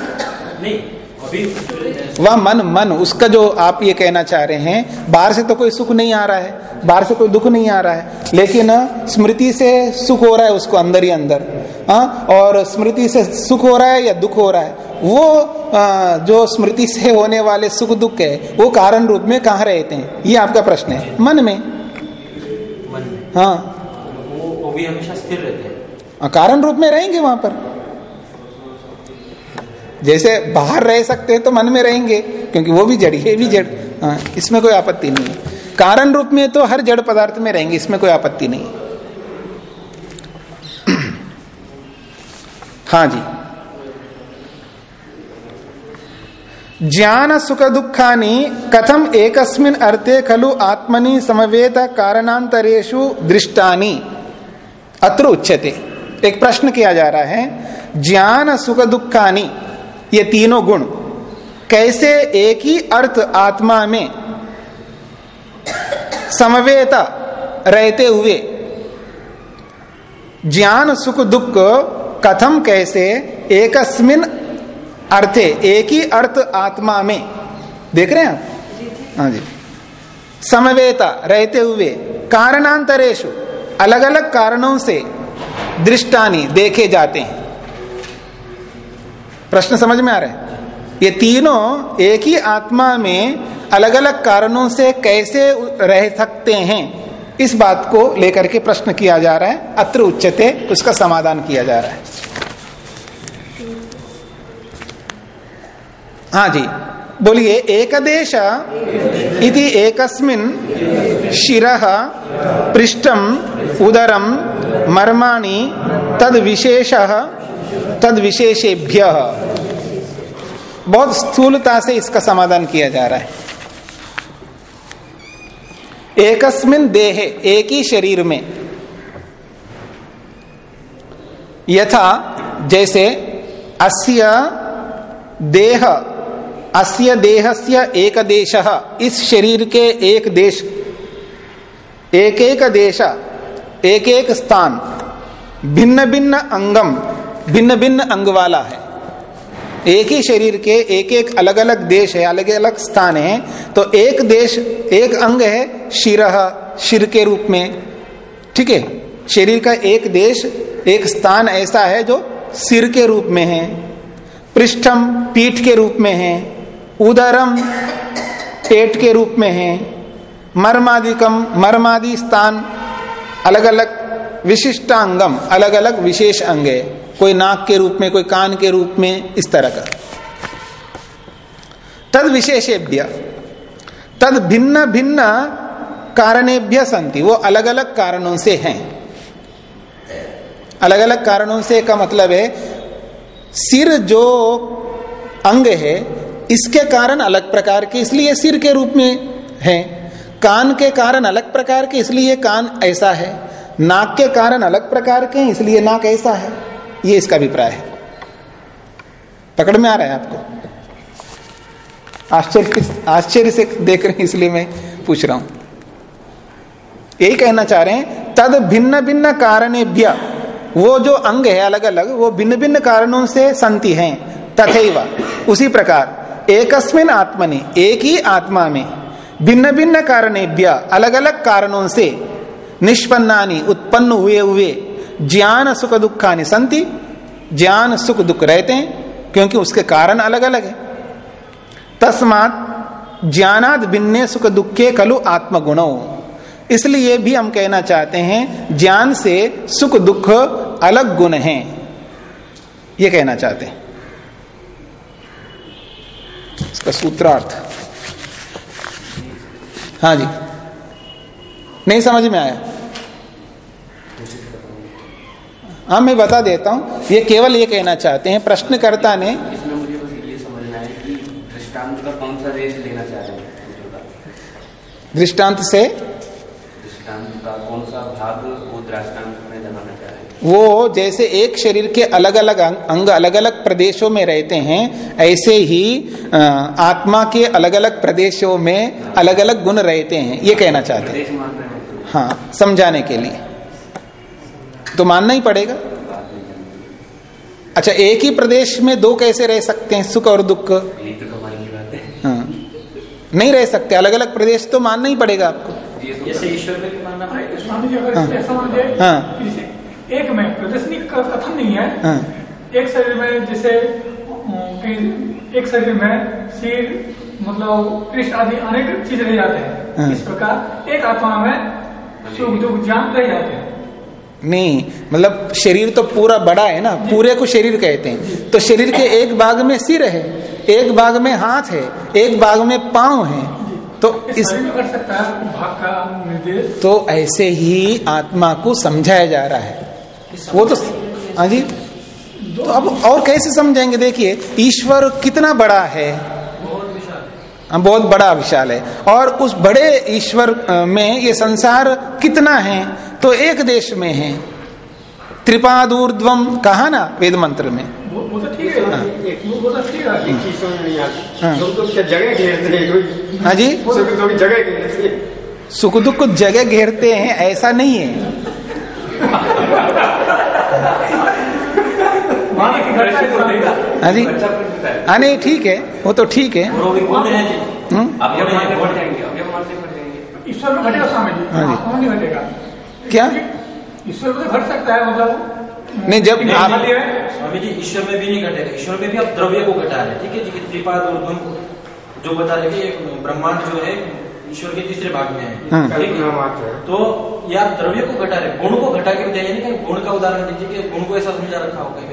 वह मन मन उसका जो आप ये कहना चाह रहे हैं बाहर से तो कोई सुख नहीं आ रहा है बाहर से कोई दुख नहीं आ रहा है लेकिन स्मृति से सुख हो रहा है उसको अंदर ही अंदर हाँ और स्मृति से सुख हो रहा है या दुख हो रहा है वो आ, जो स्मृति से होने वाले सुख दुख है वो कारण रूप में कहाँ रहते हैं ये आपका प्रश्न है मन में। मन में। हाँ। वो वो भी हमेशा स्थिर रहते हैं। हाँ, कारण रूप में रहेंगे वहाँ पर। जैसे बाहर रह सकते हैं तो मन में रहेंगे क्योंकि वो भी जड़ ये भी जड़ हाँ, इसमें कोई आपत्ति नहीं है। कारण रूप में तो हर जड़ पदार्थ में रहेंगे इसमें कोई आपत्ति नहीं है। हाँ जी। ज्ञान सुख दुखानि कथम एकस्मिन अर्थे खलु आत्मनि समवेत कारणांतरेषु दृष्टानी। अत्र उच्यते। एक प्रश्न किया जा रहा है ज्ञान सुख दुखानि ये तीनों गुण। कैसे एक ही अर्थ आत्मा में समवेता रहते हुए ज्ञान, सुख, दुख कथम कैसे एकस्मिन अर्थे, एक ही अर्थ आत्मा में। देख रहे हैं आप? हाँ जी। समवेता रहते हुए कारणांतरेशु अलग अलग कारणों से दृष्टानी देखे जाते हैं। प्रश्न समझ में आ रहे है? ये तीनों एक ही आत्मा में अलग अलग कारणों से कैसे रह सकते हैं? इस बात को लेकर के प्रश्न किया जा रहा है। अत्र उच्चते उसका समाधान किया जा रहा है। हाँ जी, बोलिए, एकदेश इति एकस्मिन शिरः पृष्ठम उदरम मर्माणि तद विशेष तद विशेषेभ्य बहुत स्थूलता से इसका समाधान किया जा रहा है। एकस्मिन देहे, एक ही शरीर में यथा, जैसे अस्य देह, अस्य देहस्य एक देश इस शरीर के एक देश, एक एक देश, एक एक स्थान, भिन्न भिन्न अंगम भिन्न भिन्न अंग वाला है। एक ही शरीर के एक एक अलग अलग देश है अलग अलग स्थान है तो एक देश, एक अंग है शिर शिर के रूप में। ठीक है? शरीर का एक देश, एक स्थान ऐसा है जो सिर के रूप में है, पृष्ठम पीठ के रूप में है, उदरम पेट के रूप में है, मर्मादिकम, मर्मादि स्थान अलग अलग विशिष्टांगम अलग अलग विशेष अंग है। कोई नाक के रूप में, कोई कान के रूप में, इस तरह का। तद विशेषेभ्य, तद भिन्न भिन्न कारणेभ्य संति, वो अलग अलग कारणों से हैं। अलग अलग कारणों से का मतलब है, सिर जो अंग है, इसके कारण अलग प्रकार के, इसलिए सिर के रूप में है। कान के कारण अलग प्रकार के, इसलिए कान ऐसा है। नाक के कारण अलग प्रकार के, इसलिए नाक ऐसा है। ये इसका अभिप्राय है। पकड़ में आ रहा है आपको? आश्चर्य आश्चर्य से देख रहे हैं, इसलिए मैं पूछ रहा हूँ। यही कहना चाह रहे हैं, तद भिन्न भिन्न कारण वो जो अंग है अलग अलग वो भिन्न भिन्न कारणों से संति हैं, तथेवा, उसी प्रकार, एकस्मिन आत्मनि, एक ही आत्मा में, भिन्न भिन्न कारणेभ्य अलग अलग कारणों से, निष्पन्नानि, उत्पन्न हुए हुए ज्ञान सुख दुखानि संति। ज्ञान सुख दुख रहते हैं, क्योंकि उसके कारण अलग अलग है। तस्मात ज्ञानाद भिन्ने सुख दुखे कलु आत्मगुणों। इसलिए भी हम कहना चाहते हैं, ज्ञान से सुख दुख अलग गुण हैं। ये कहना चाहते हैं। इसका सूत्रार्थ। हाँ जी। नहीं समझ में आया। हाँ मैं बता देता हूँ। ये केवल ये कहना चाहते हैं प्रश्नकर्ता ने इसमें मुझे बस ये समझना है कि दृष्टांत का कौन सा रेस लेना चाह रहे हैं? दृष्टांत से दृष्टांत का कौन सा भाग वो दृष्टांत में जमाना चाह रहे हैं? वो जैसे एक शरीर के अलग अलग अंग अलग अलग प्रदेशों में रहते हैं ऐसे ही आत्मा के अलग अलग प्रदेशों में अलग अलग गुण रहते हैं ये कहना चाहते हैं। हाँ समझाने के लिए। तो मानना ही पड़ेगा। अच्छा एक ही प्रदेश में दो कैसे रह सकते हैं सुख और दुख? तो है। नहीं रह सकते अलग अलग प्रदेश तो मानना ही पड़ेगा आपको। तो जैसे ईश्वर पे भी मानना पड़ेगा। हाँ। ऐसा मान जाए हाँ। एक में प्रदर्शनी का कथन नहीं है हाँ। एक शरीर में जैसे एक शरीर में सिर मतलब पृष्ठ आदि अनेक चीज़ रह जाते हाँ। हैं। इस प्रकार एक आत्मा में सुख दुख ज्ञान रह जाते हैं। नहीं मतलब शरीर तो पूरा बड़ा है ना पूरे को शरीर कहते हैं। तो शरीर के एक भाग में सिर है एक भाग में हाथ है एक भाग में पाँव है। तो इस इस शरीर में कर सकता है भाग का निर्देश? तो ऐसे ही आत्मा को समझाया जा रहा है। वो तो हाँ जी? तो अब और कैसे समझेंगे देखिए ईश्वर कितना बड़ा हाँ, बहुत बड़ा विशाल है। और उस बड़े ईश्वर में ये संसार कितना है तो एक देश में है। त्रिपादूर्ध्वम कहा ना वेद मंत्र में? वो तो ठीक है तो ठीक है हाँ। तो हाँ। जी। दुख सुख दुख जगह घेरते हैं ऐसा नहीं है। है हाँ जी। हाँ नहीं ठीक है। वो तो ठीक है। है हम्म? ईश्वर में घटेगा स्वामी जी। हाँ घटेगा? क्या? ईश्वर में तो घट सकता है मतलब नहीं, जब आप- स्वामी जी ईश्वर में भी नहीं घटेगा। ईश्वर में भी आप द्रव्य को घटा रहे हैं। ठीक है जी कि त्रिपाद और जो बता रहे कि ब्रह्मांड जो है ईश्वर के तीसरे भाग में है। हाँ। तो ये आप द्रव्य को घटा रहे गुण को घटा के बताइए नहीं कहीं गुण का उदाहरण दीजिए कि गुण को ऐसा समझा रखा हो कहीं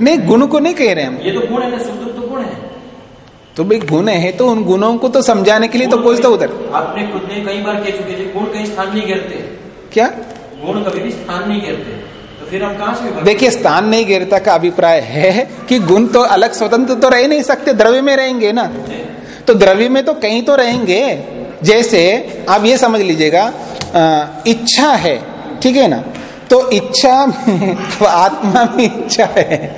नहीं गुण को नहीं कह रहे हम। ये तो गुण है ना सुख दुख तो गुण है। तो भाई गुण है तो उन गुणों को तो समझाने के लिए तो कोई तो उधर। आपने खुद ने कई बार कह चुके जी गुण कहीं स्थान नहीं गिरते। क्या? गुण कभी भी स्थान नहीं गिरते। तो फिर हम कहाँ से देखिए स्थान नहीं गिरता का अभिप्राय है कि गुण तो अलग स्वतंत्र तो रह नहीं सकते द्रव्य में रहेंगे ना। तो द्रव्य में तो कहीं तो रहेंगे। जैसे आप ये समझ लीजिएगा इच्छा है ठीक है ना? तो इच्छा तो आत्मा में इच्छा है।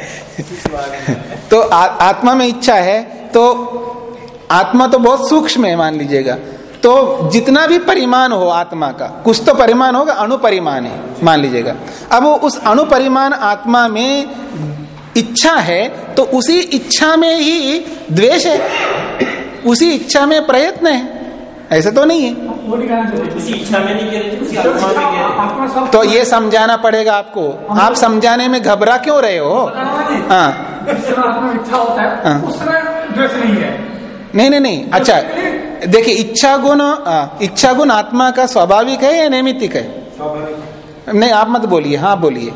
तो आ, आत्मा में इच्छा है तो आत्मा तो बहुत सूक्ष्म है मान लीजिएगा। तो जितना भी परिमाण हो आत्मा का कुछ तो परिमाण होगा अणुपरिमाण है मान लीजिएगा। अब उस अणुपरिमाण आत्मा में इच्छा है तो उसी इच्छा में ही द्वेष है उसी इच्छा में प्रयत्न है। ऐसा तो नहीं है। तो ये समझाना पड़ेगा आपको। आप समझाने में घबरा क्यों रहे हो? हाँ। है। हाँ। नहीं नहीं नहीं। नहीं अच्छा देखिए इच्छा गुण इच्छा गुण आत्मा का स्वाभाविक है या नैमित्तिक है। नहीं आप मत बोलिए। हाँ बोलिए।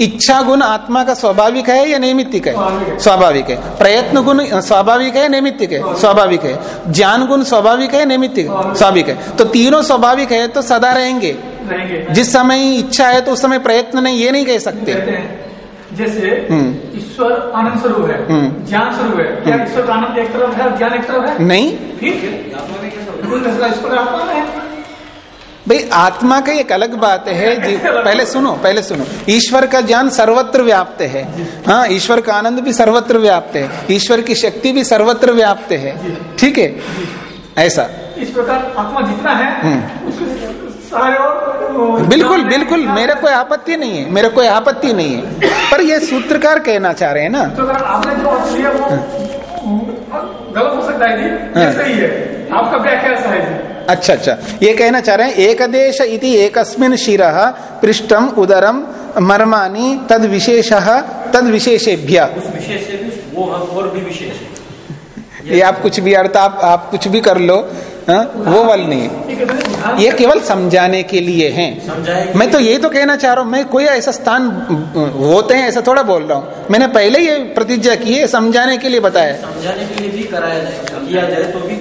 इच्छा गुण आत्मा का स्वाभाविक है या नैमित्तिक है? स्वाभाविक है। प्रयत्न गुण स्वाभाविक है नैमित्तिक है? स्वाभाविक है। ज्ञान गुण स्वाभाविक है नैमित्तिक स्वाभाविक। है। तो तीनों स्वाभाविक है तो सदा रहेंगे। जिस समय इच्छा है तो उस समय प्रयत्न नहीं ये नहीं कह सकते। जैसे हम्म। ईश्वर आनंद स्वरूप है हम्म। ज्ञान स्वरूप है क्या ईश्वर का आनंद एक तरफ़ है ज्ञान एक तरफ़ है? नहीं। फिर ईश्वर आत्मा है। भाई आत्मा का एक अलग बात है जी पहले सुनो पहले सुनो। ईश्वर का ज्ञान सर्वत्र व्याप्त है। हाँ ईश्वर का आनंद भी सर्वत्र व्याप्त है। ईश्वर की शक्ति भी सर्वत्र व्याप्त है। ठीक है? ऐसा। इस प्रकार आत्मा जितना है हम्म। उसके सारे और बिल्कुल बिल्कुल मेरे कोई आपत्ति नहीं है मेरे कोई आपत्ति नहीं है। पर ये सूत्रकार कहना चाह रहे हैं ना। तो आपने जो लिया वो गलत हो सकता है जी। हाँ। ये सही है। आपका व्याख्या ऐसा है जी। अच्छा अच्छा। ये कहना चाह रहे हैं एकदेश इति एकस्मिन शिर पृष्ठम उदरम मर्मानी तद विशेष तद विशेषेभ्य ये आप कुछ भी अर्थ आप आप कुछ भी कर लो हाँ, वो वाल नहीं। है ये केवल समझाने के लिए है। मैं तो यही तो कहना चाह रहा हूँ मैं कोई ऐसा स्थान होते हैं ऐसा थोड़ा बोल रहा हूँ। मैंने पहले ही ये प्रतिज्ञा की है समझाने के लिए बताया। समझाने के लिए भी कराया जाए किया जाए तो भी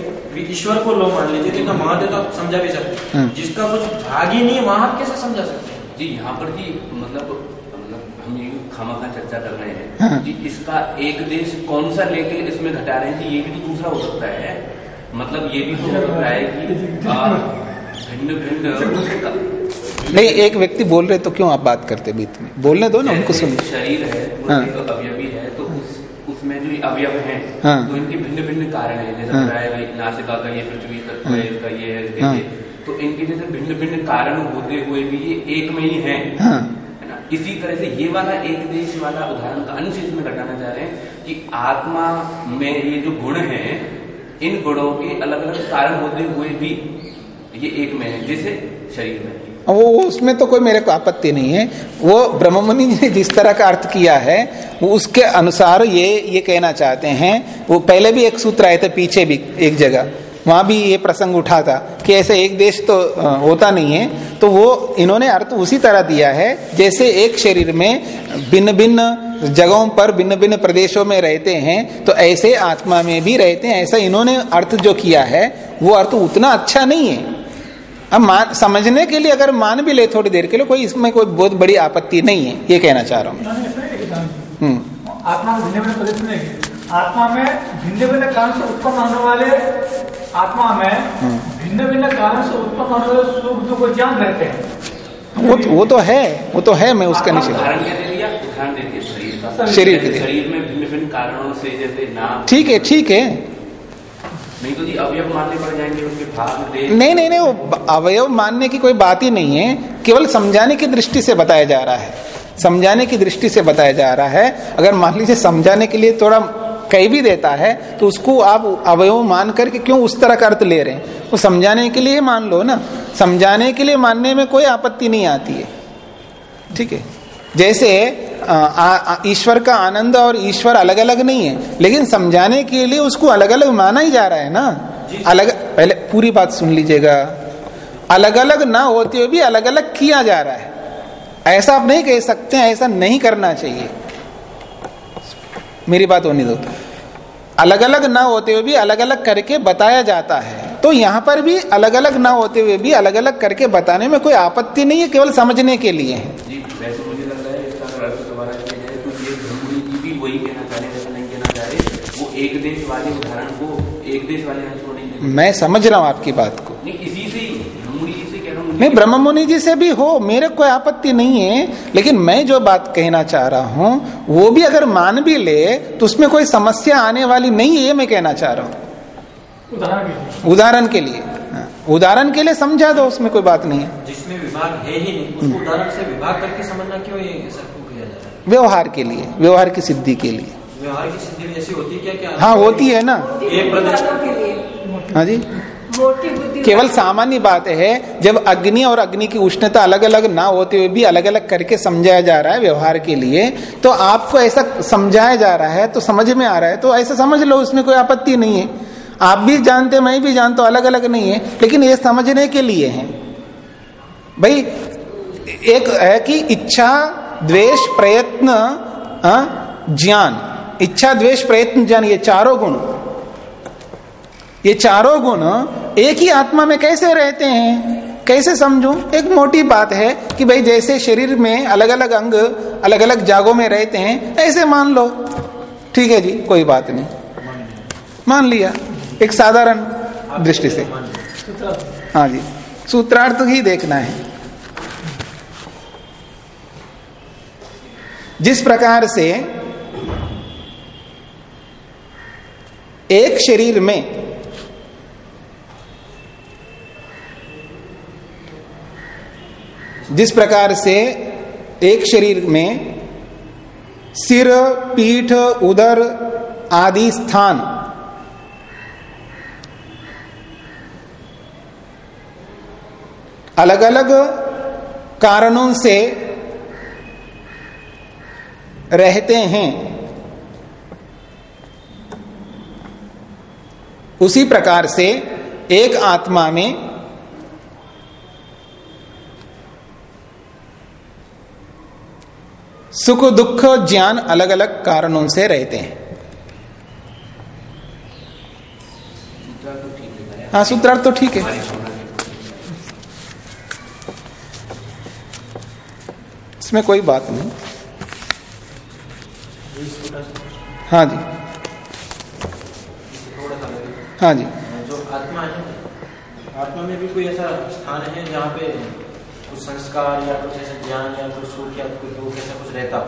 ईश्वर को लो मान लीजिए जितना महादेव तो आप समझा भी सकते हम्म। जिसका कुछ भाग ही नहीं है वहाँ आप कैसे समझा सकते हैं जी यहाँ पर जी मतलब मतलब हम ये खामा खा चर्चा कर रहे हाँ। हैं जी इसका एक देश कौन सा लेके इसमें घटा रहे हैं कि ये भी तो दूसरा हो सकता है मतलब ये भी तो हो सकता है कि भिन्न भिन्न नहीं एक व्यक्ति बोल रहे तो क्यों आप बात करते बीच में बोलने दो ना उनको सुन शरीर है वो हाँ। अवयवी है तो उस उसमें अवयव हैं हाँ। तो इनके भिन्न भिन्न कारण है जैसे हाँ। बताया भाई नासिका का ये पृथ्वी तत्व हाँ। है इसका ये है हाँ। तो इनके जैसे भिन्न भिन्न कारण होते हुए भी ये एक में ही है हाँ इसी तरह से ये वाला एक देश वाला उदाहरण का अंश इसमें घटाना चाह रहे हैं कि आत्मा में ये जो गुण है इन गुणों के अलग अलग कारण होते हुए भी ये एक में है जैसे शरीर में वो उसमें तो कोई मेरे को आपत्ति नहीं है। वो ब्रह्ममुनि ने जिस तरह का अर्थ किया है, वो उसके अनुसार ये ये कहना चाहते हैं। वो पहले भी एक सूत्र आए थे, पीछे भी एक जगह। वहाँ भी ये प्रसंग उठा था कि ऐसे एक देश तो होता नहीं है। तो वो, इन्होंने अर्थ उसी तरह दिया है, जैसे एक शरीर में भिन्न भिन्न जगहों पर भिन्न भिन्न प्रदेशों में रहते हैं तो ऐसे आत्मा में भी रहते हैं। ऐसा इन्होंने अर्थ जो किया है, वो अर्थ उतना अच्छा नहीं है। अब मान समझने के लिए अगर मान भी ले थोड़ी देर के लिए कोई इसमें कोई बहुत बड़ी आपत्ति नहीं है ये कहना चाह रहा हूँ हम्म। आत्मा में भिन्न भिन्न में आत्मा भिन्न भिन्न कारण से उत्पन्न होने वाले आत्मा में भिन्न भिन्न कारण से उत्पन्न होने वाले सुख दुख को जान रहते हैं। वो वो तो है वो तो है मैं उसका निश्चित उदाहरण क्या दे दिया उदाहरण दे दिया शरीर के? शरीर में भिन्न भिन्न कारणों से जैसे नाम ठीक है ठीक है। नहीं तो जी, अवयव मानने पड़ जाएँगे उसके भाग नहीं नहीं नहीं, वो अवयव मानने की कोई बात ही नहीं है। केवल समझाने की दृष्टि से बताया जा रहा है। समझाने की दृष्टि से बताया जा रहा है। अगर मान लीजिए समझाने के लिए थोड़ा कह भी देता है तो उसको आप अवयव मान करके क्यों उस तरह का अर्थ ले रहे हैं? वो समझाने के लिए मान लो ना। समझाने के लिए मानने में कोई आपत्ति नहीं आती है। ठीक है? जैसे ईश्वर का आनंद और ईश्वर अलग अलग नहीं है लेकिन समझाने के लिए उसको अलग अलग माना ही जा रहा है ना? अलग पहले पूरी बात सुन लीजिएगा। अलग अलग ना होते हुए भी अलग अलग किया जा रहा है। ऐसा आप नहीं कह सकते ऐसा नहीं करना चाहिए। मेरी बात होनी दो। अलग अलग ना होते हुए भी अलग अलग करके बताया जाता है। तो यहाँ पर भी अलग अलग ना होते हुए भी अलग अलग करके बताने में कोई आपत्ति नहीं है केवल समझने के लिए है जी वैसे मुझे लग रहा है इसका अगर अर्थ दोबारा किया जाए तो ये ब्रह्मपुरी जी भी वही कहना चाह रहे हैं जैसा नहीं कहना चाह रहे वो एक देश वाले उदाहरण को एक देश वाले अंश को नहीं मैं समझ रहा हूँ आपकी बात को। नहीं इसी से ही ब्रह्मपुरी जी से कह रहा हूँ नहीं ब्रह्म मुनि जी से भी हो मेरे कोई आपत्ति नहीं है लेकिन मैं जो बात कहना चाह रहा हूँ वो भी अगर मान भी ले तो उसमें कोई समस्या आने वाली नहीं है ये मैं कहना चाह रहा हूँ। उदाहरण के लिए। उदाहरण के लिए हाँ, उदाहरण के लिए समझा दो उसमें कोई बात नहीं है। जिसमें विभाग है ही नहीं उसको उदाहरण से विभाग करके समझना क्यों ये ऐसा किया जा है व्यवहार के लिए व्यवहार की सिद्धि के लिए। व्यवहार की सिद्धि में होती है क्या क्या हाँ होती है ना। एक प्रदेश हाँ जी। केवल सामान्य बात है जब अग्नि और अग्नि की उष्णता अलग अलग ना होते हुए भी अलग अलग करके समझाया जा रहा है व्यवहार के लिए तो आपको ऐसा समझाया जा रहा है तो समझ में आ रहा है तो ऐसा समझ लो उसमें कोई आपत्ति नहीं है। आप भी जानते मैं भी जानता हूँ अलग अलग नहीं है लेकिन ये समझने के लिए है। भाई एक है कि इच्छा द्वेष प्रयत्न हाँ, ज्ञान इच्छा द्वेष प्रयत्न ज्ञान ये चारों गुण। ये चारों गुण एक ही आत्मा में कैसे रहते हैं? कैसे समझूं? एक मोटी बात है कि भाई जैसे शरीर में अलग अलग अंग अलग अलग जागों में रहते हैं, ऐसे मान लो। ठीक है जी, कोई बात नहीं। मान लिया। एक साधारण दृष्टि से। हाँ जी। सूत्रार्थ ही देखना है। जिस प्रकार से एक शरीर में जिस प्रकार से एक शरीर में सिर, पीठ, उदर आदि स्थान अलग अलग कारणों से रहते हैं। उसी प्रकार से एक आत्मा में सुख, दुख, ज्ञान अलग अलग कारणों से रहते हैं। है, सूत्रार्थ तो ठीक है। इसमें कोई बात नहीं। हाँ जी। हाँ जी। जो आत्मा है आत्मा में भी कोई ऐसा स्थान है जहाँ पे कुछ संस्कार या कुछ ऐसा ज्ञान या कुछ सुख या कुछ दुख ऐसा कुछ रहता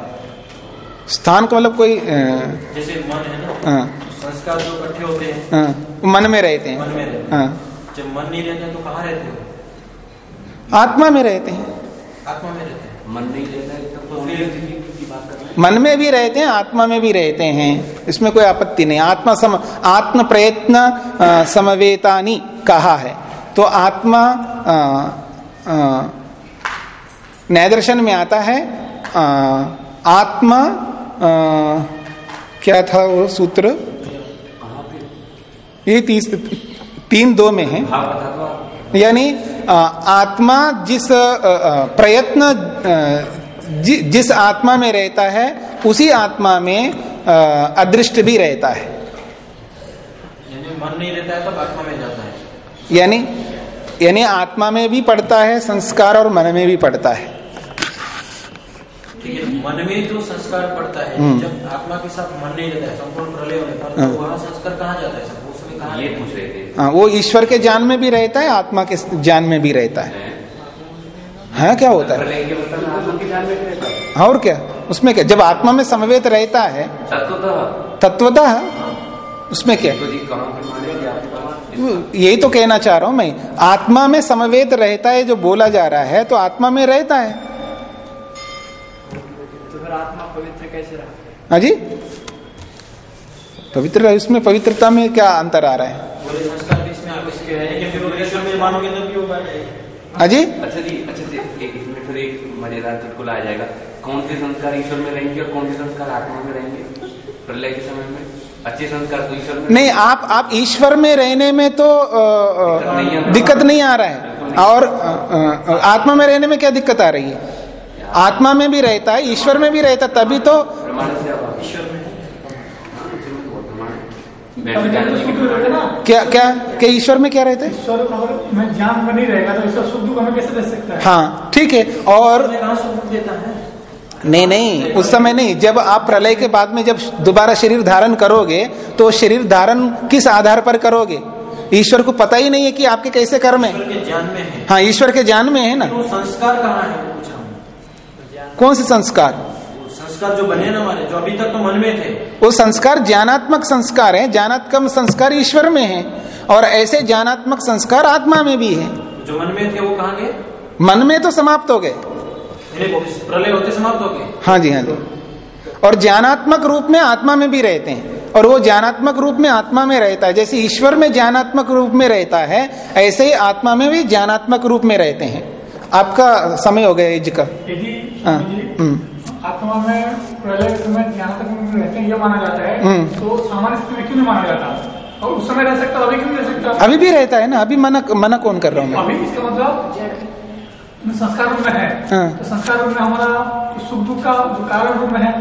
स्थान का मतलब कोई जैसे मन है ना हाँ, संस्कार जो इकट्ठे होते हैं हाँ, मन में रहते हैं। मन में रहते हैं। हाँ, जब मन नहीं रहता तो कहाँ रहते हो? आत्मा में रहते हैं। आत्मा में रहते हैं। मन नहीं रहता है तो तो मन में भी रहते हैं आत्मा में भी रहते हैं। इसमें कोई आपत्ति नहीं। आत्मा सम आत्म प्रयत्न समवेतानी कहा है। तो आत्मा न्याय दर्शन में आता है। अ, आत्मा अ, क्या था वो सूत्र? ये तीस तीन दो में है। आप यानी आत्मा जिस प्रयत्न जि, जिस आत्मा में रहता है उसी आत्मा में अदृष्ट भी रहता है। यानी मन नहीं रहता है तब आत्मा में जाता है। यानी यानी आत्मा में भी पड़ता है संस्कार और मन में भी पड़ता है। मन में जो संस्कार पड़ता है हम्म। जब आत्मा के साथ मन नहीं रहता है संपूर्ण प्रलय होने पर हाँ। तो वहाँ संस्कार कहाँ जाता है सब? उसमें कहाँ ये पूछ रहे थे। हाँ, वो ईश्वर के ज्ञान में भी रहता है आत्मा के ज्ञान में भी रहता है? हैं? हाँ क्या होता है? रहता है। और क्या? उसमें क्या? जब आत्मा में समवेत रहता है तत्वतः। तत्वतः? उसमें क्या? तो यही तो कहना चाह रहा हूँ मैं। आत्मा में समवेत रहता है जो बोला जा रहा है तो आत्मा में रहता है। तो फिर आत्मा पवित्र कैसे रहा हाँ? जी? पवित्र इसमें पवित्रता में क्या अंतर आ रहा है? बोले संस्कार भी इसमें आप इसके है। कि फिर वो ईश्वर में मानोगे तब भी होगा हाँ। जी? अच्छा जी अच्छा फिर एक मज़ेदार चुटकुला आ जाएगा। कौन से संस्कार ईश्वर में रहेंगे और कौन से संस्कार आत्मा में रहेंगे? प्रलय के समय में? अच्छे संस्कार तो ईश्वर में नहीं आप आप ईश्वर में रहने में तो दिक्कत नहीं आ रहा है। और आत्मा में रहने में क्या दिक्कत आ रही है? आत्मा में भी रहता है ईश्वर में भी रहता है तभी तो ईश्वर में हाँ, ईश्वर में तो बहुत प्रमाण है। अभी वैसे जब सुख दुख रहते ना क्या क्या क्या ईश्वर में क्या रहते? है ईश्वर अगर मैं ज्ञान में नहीं रहेगा तो ईश्वर सुख दुख हमें कैसे दे सकता है? हाँ ठीक है और उसमें कहाँ सुख देता है? नहीं नहीं उस समय नहीं जब आप प्रलय के बाद में जब दोबारा शरीर धारण करोगे तो शरीर धारण किस आधार पर करोगे? ईश्वर को पता ही नहीं है कि आपके कैसे कर्म है। ईश्वर के ज्ञान में है। हाँ ईश्वर के ज्ञान में है ना। संस्कार कहाँ है। कौन से संस्कार? संस्कार जो बने ना हमारे जो अभी तक तो मन में थे। वो संस्कार ज्ञानात्मक संस्कार है ज्ञानात्मक संस्कार ईश्वर में है और ऐसे ज्ञानात्मक संस्कार आत्मा में भी है। जो मन में थे वो कहाँ गए? मन में तो समाप्त हो गए। प्रलय होते समाप्त हो गए। हाँ जी हाँ जी। और ज्ञानात्मक रूप में आत्मा में भी रहते हैं और वो ज्ञानात्मक रूप में आत्मा में रहता है। जैसे ईश्वर में ज्ञानात्मक रूप में रहता है ऐसे ही आत्मा में भी ज्ञानात्मक रूप में रहते हैं। आपका समय हो गया एज का। हाँ, हम्म। आत्मा में प्रलय समय तक रहते हैं ये माना जाता है। हम्म। तो सामान्य स्थिति में क्यों नहीं माना जाता? और उस समय रह सकता अभी क्यों रह सकता? अभी भी रहता है ना अभी मना मना कौन कर रहा हूँ अभी इसका मतलब संस्कार रूप में है हाँ। तो संस्कार रूप में हमारा सुख दुख का जो कारण रूप में है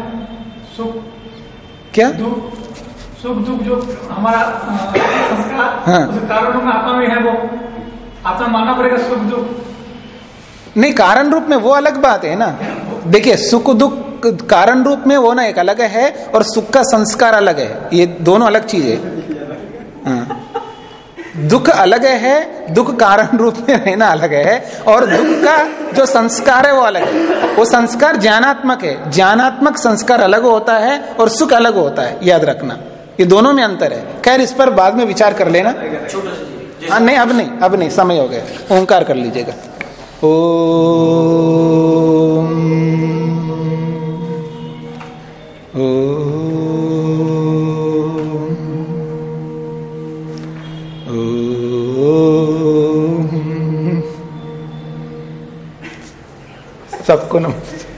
सुख क्या? दुख सुख दुख जो हमारा संस्कार हाँ। कारण रूप में आत्मा में है वो। आत्मा मानना पड़ेगा सुख दुख। नहीं कारण रूप में वो अलग बात है ना। देखिए सुख दुख कारण रूप में वो ना एक अलग है और सुख का संस्कार अलग है। ये दोनों अलग चीज़ है। हाँ। दुख अलग है दुख कारण रूप में रहना अलग है और दुख का जो संस्कार है वो अलग है। वो संस्कार ज्ञानात्मक है। ज्ञानात्मक संस्कार अलग होता है और सुख अलग होता है याद रखना। ये दोनों में अंतर है। खैर इस पर बाद में विचार कर लेना। हाँ नहीं अब नहीं अब नहीं समय हो गया। ओंकार कर लीजिएगा। सबको नमस्ते।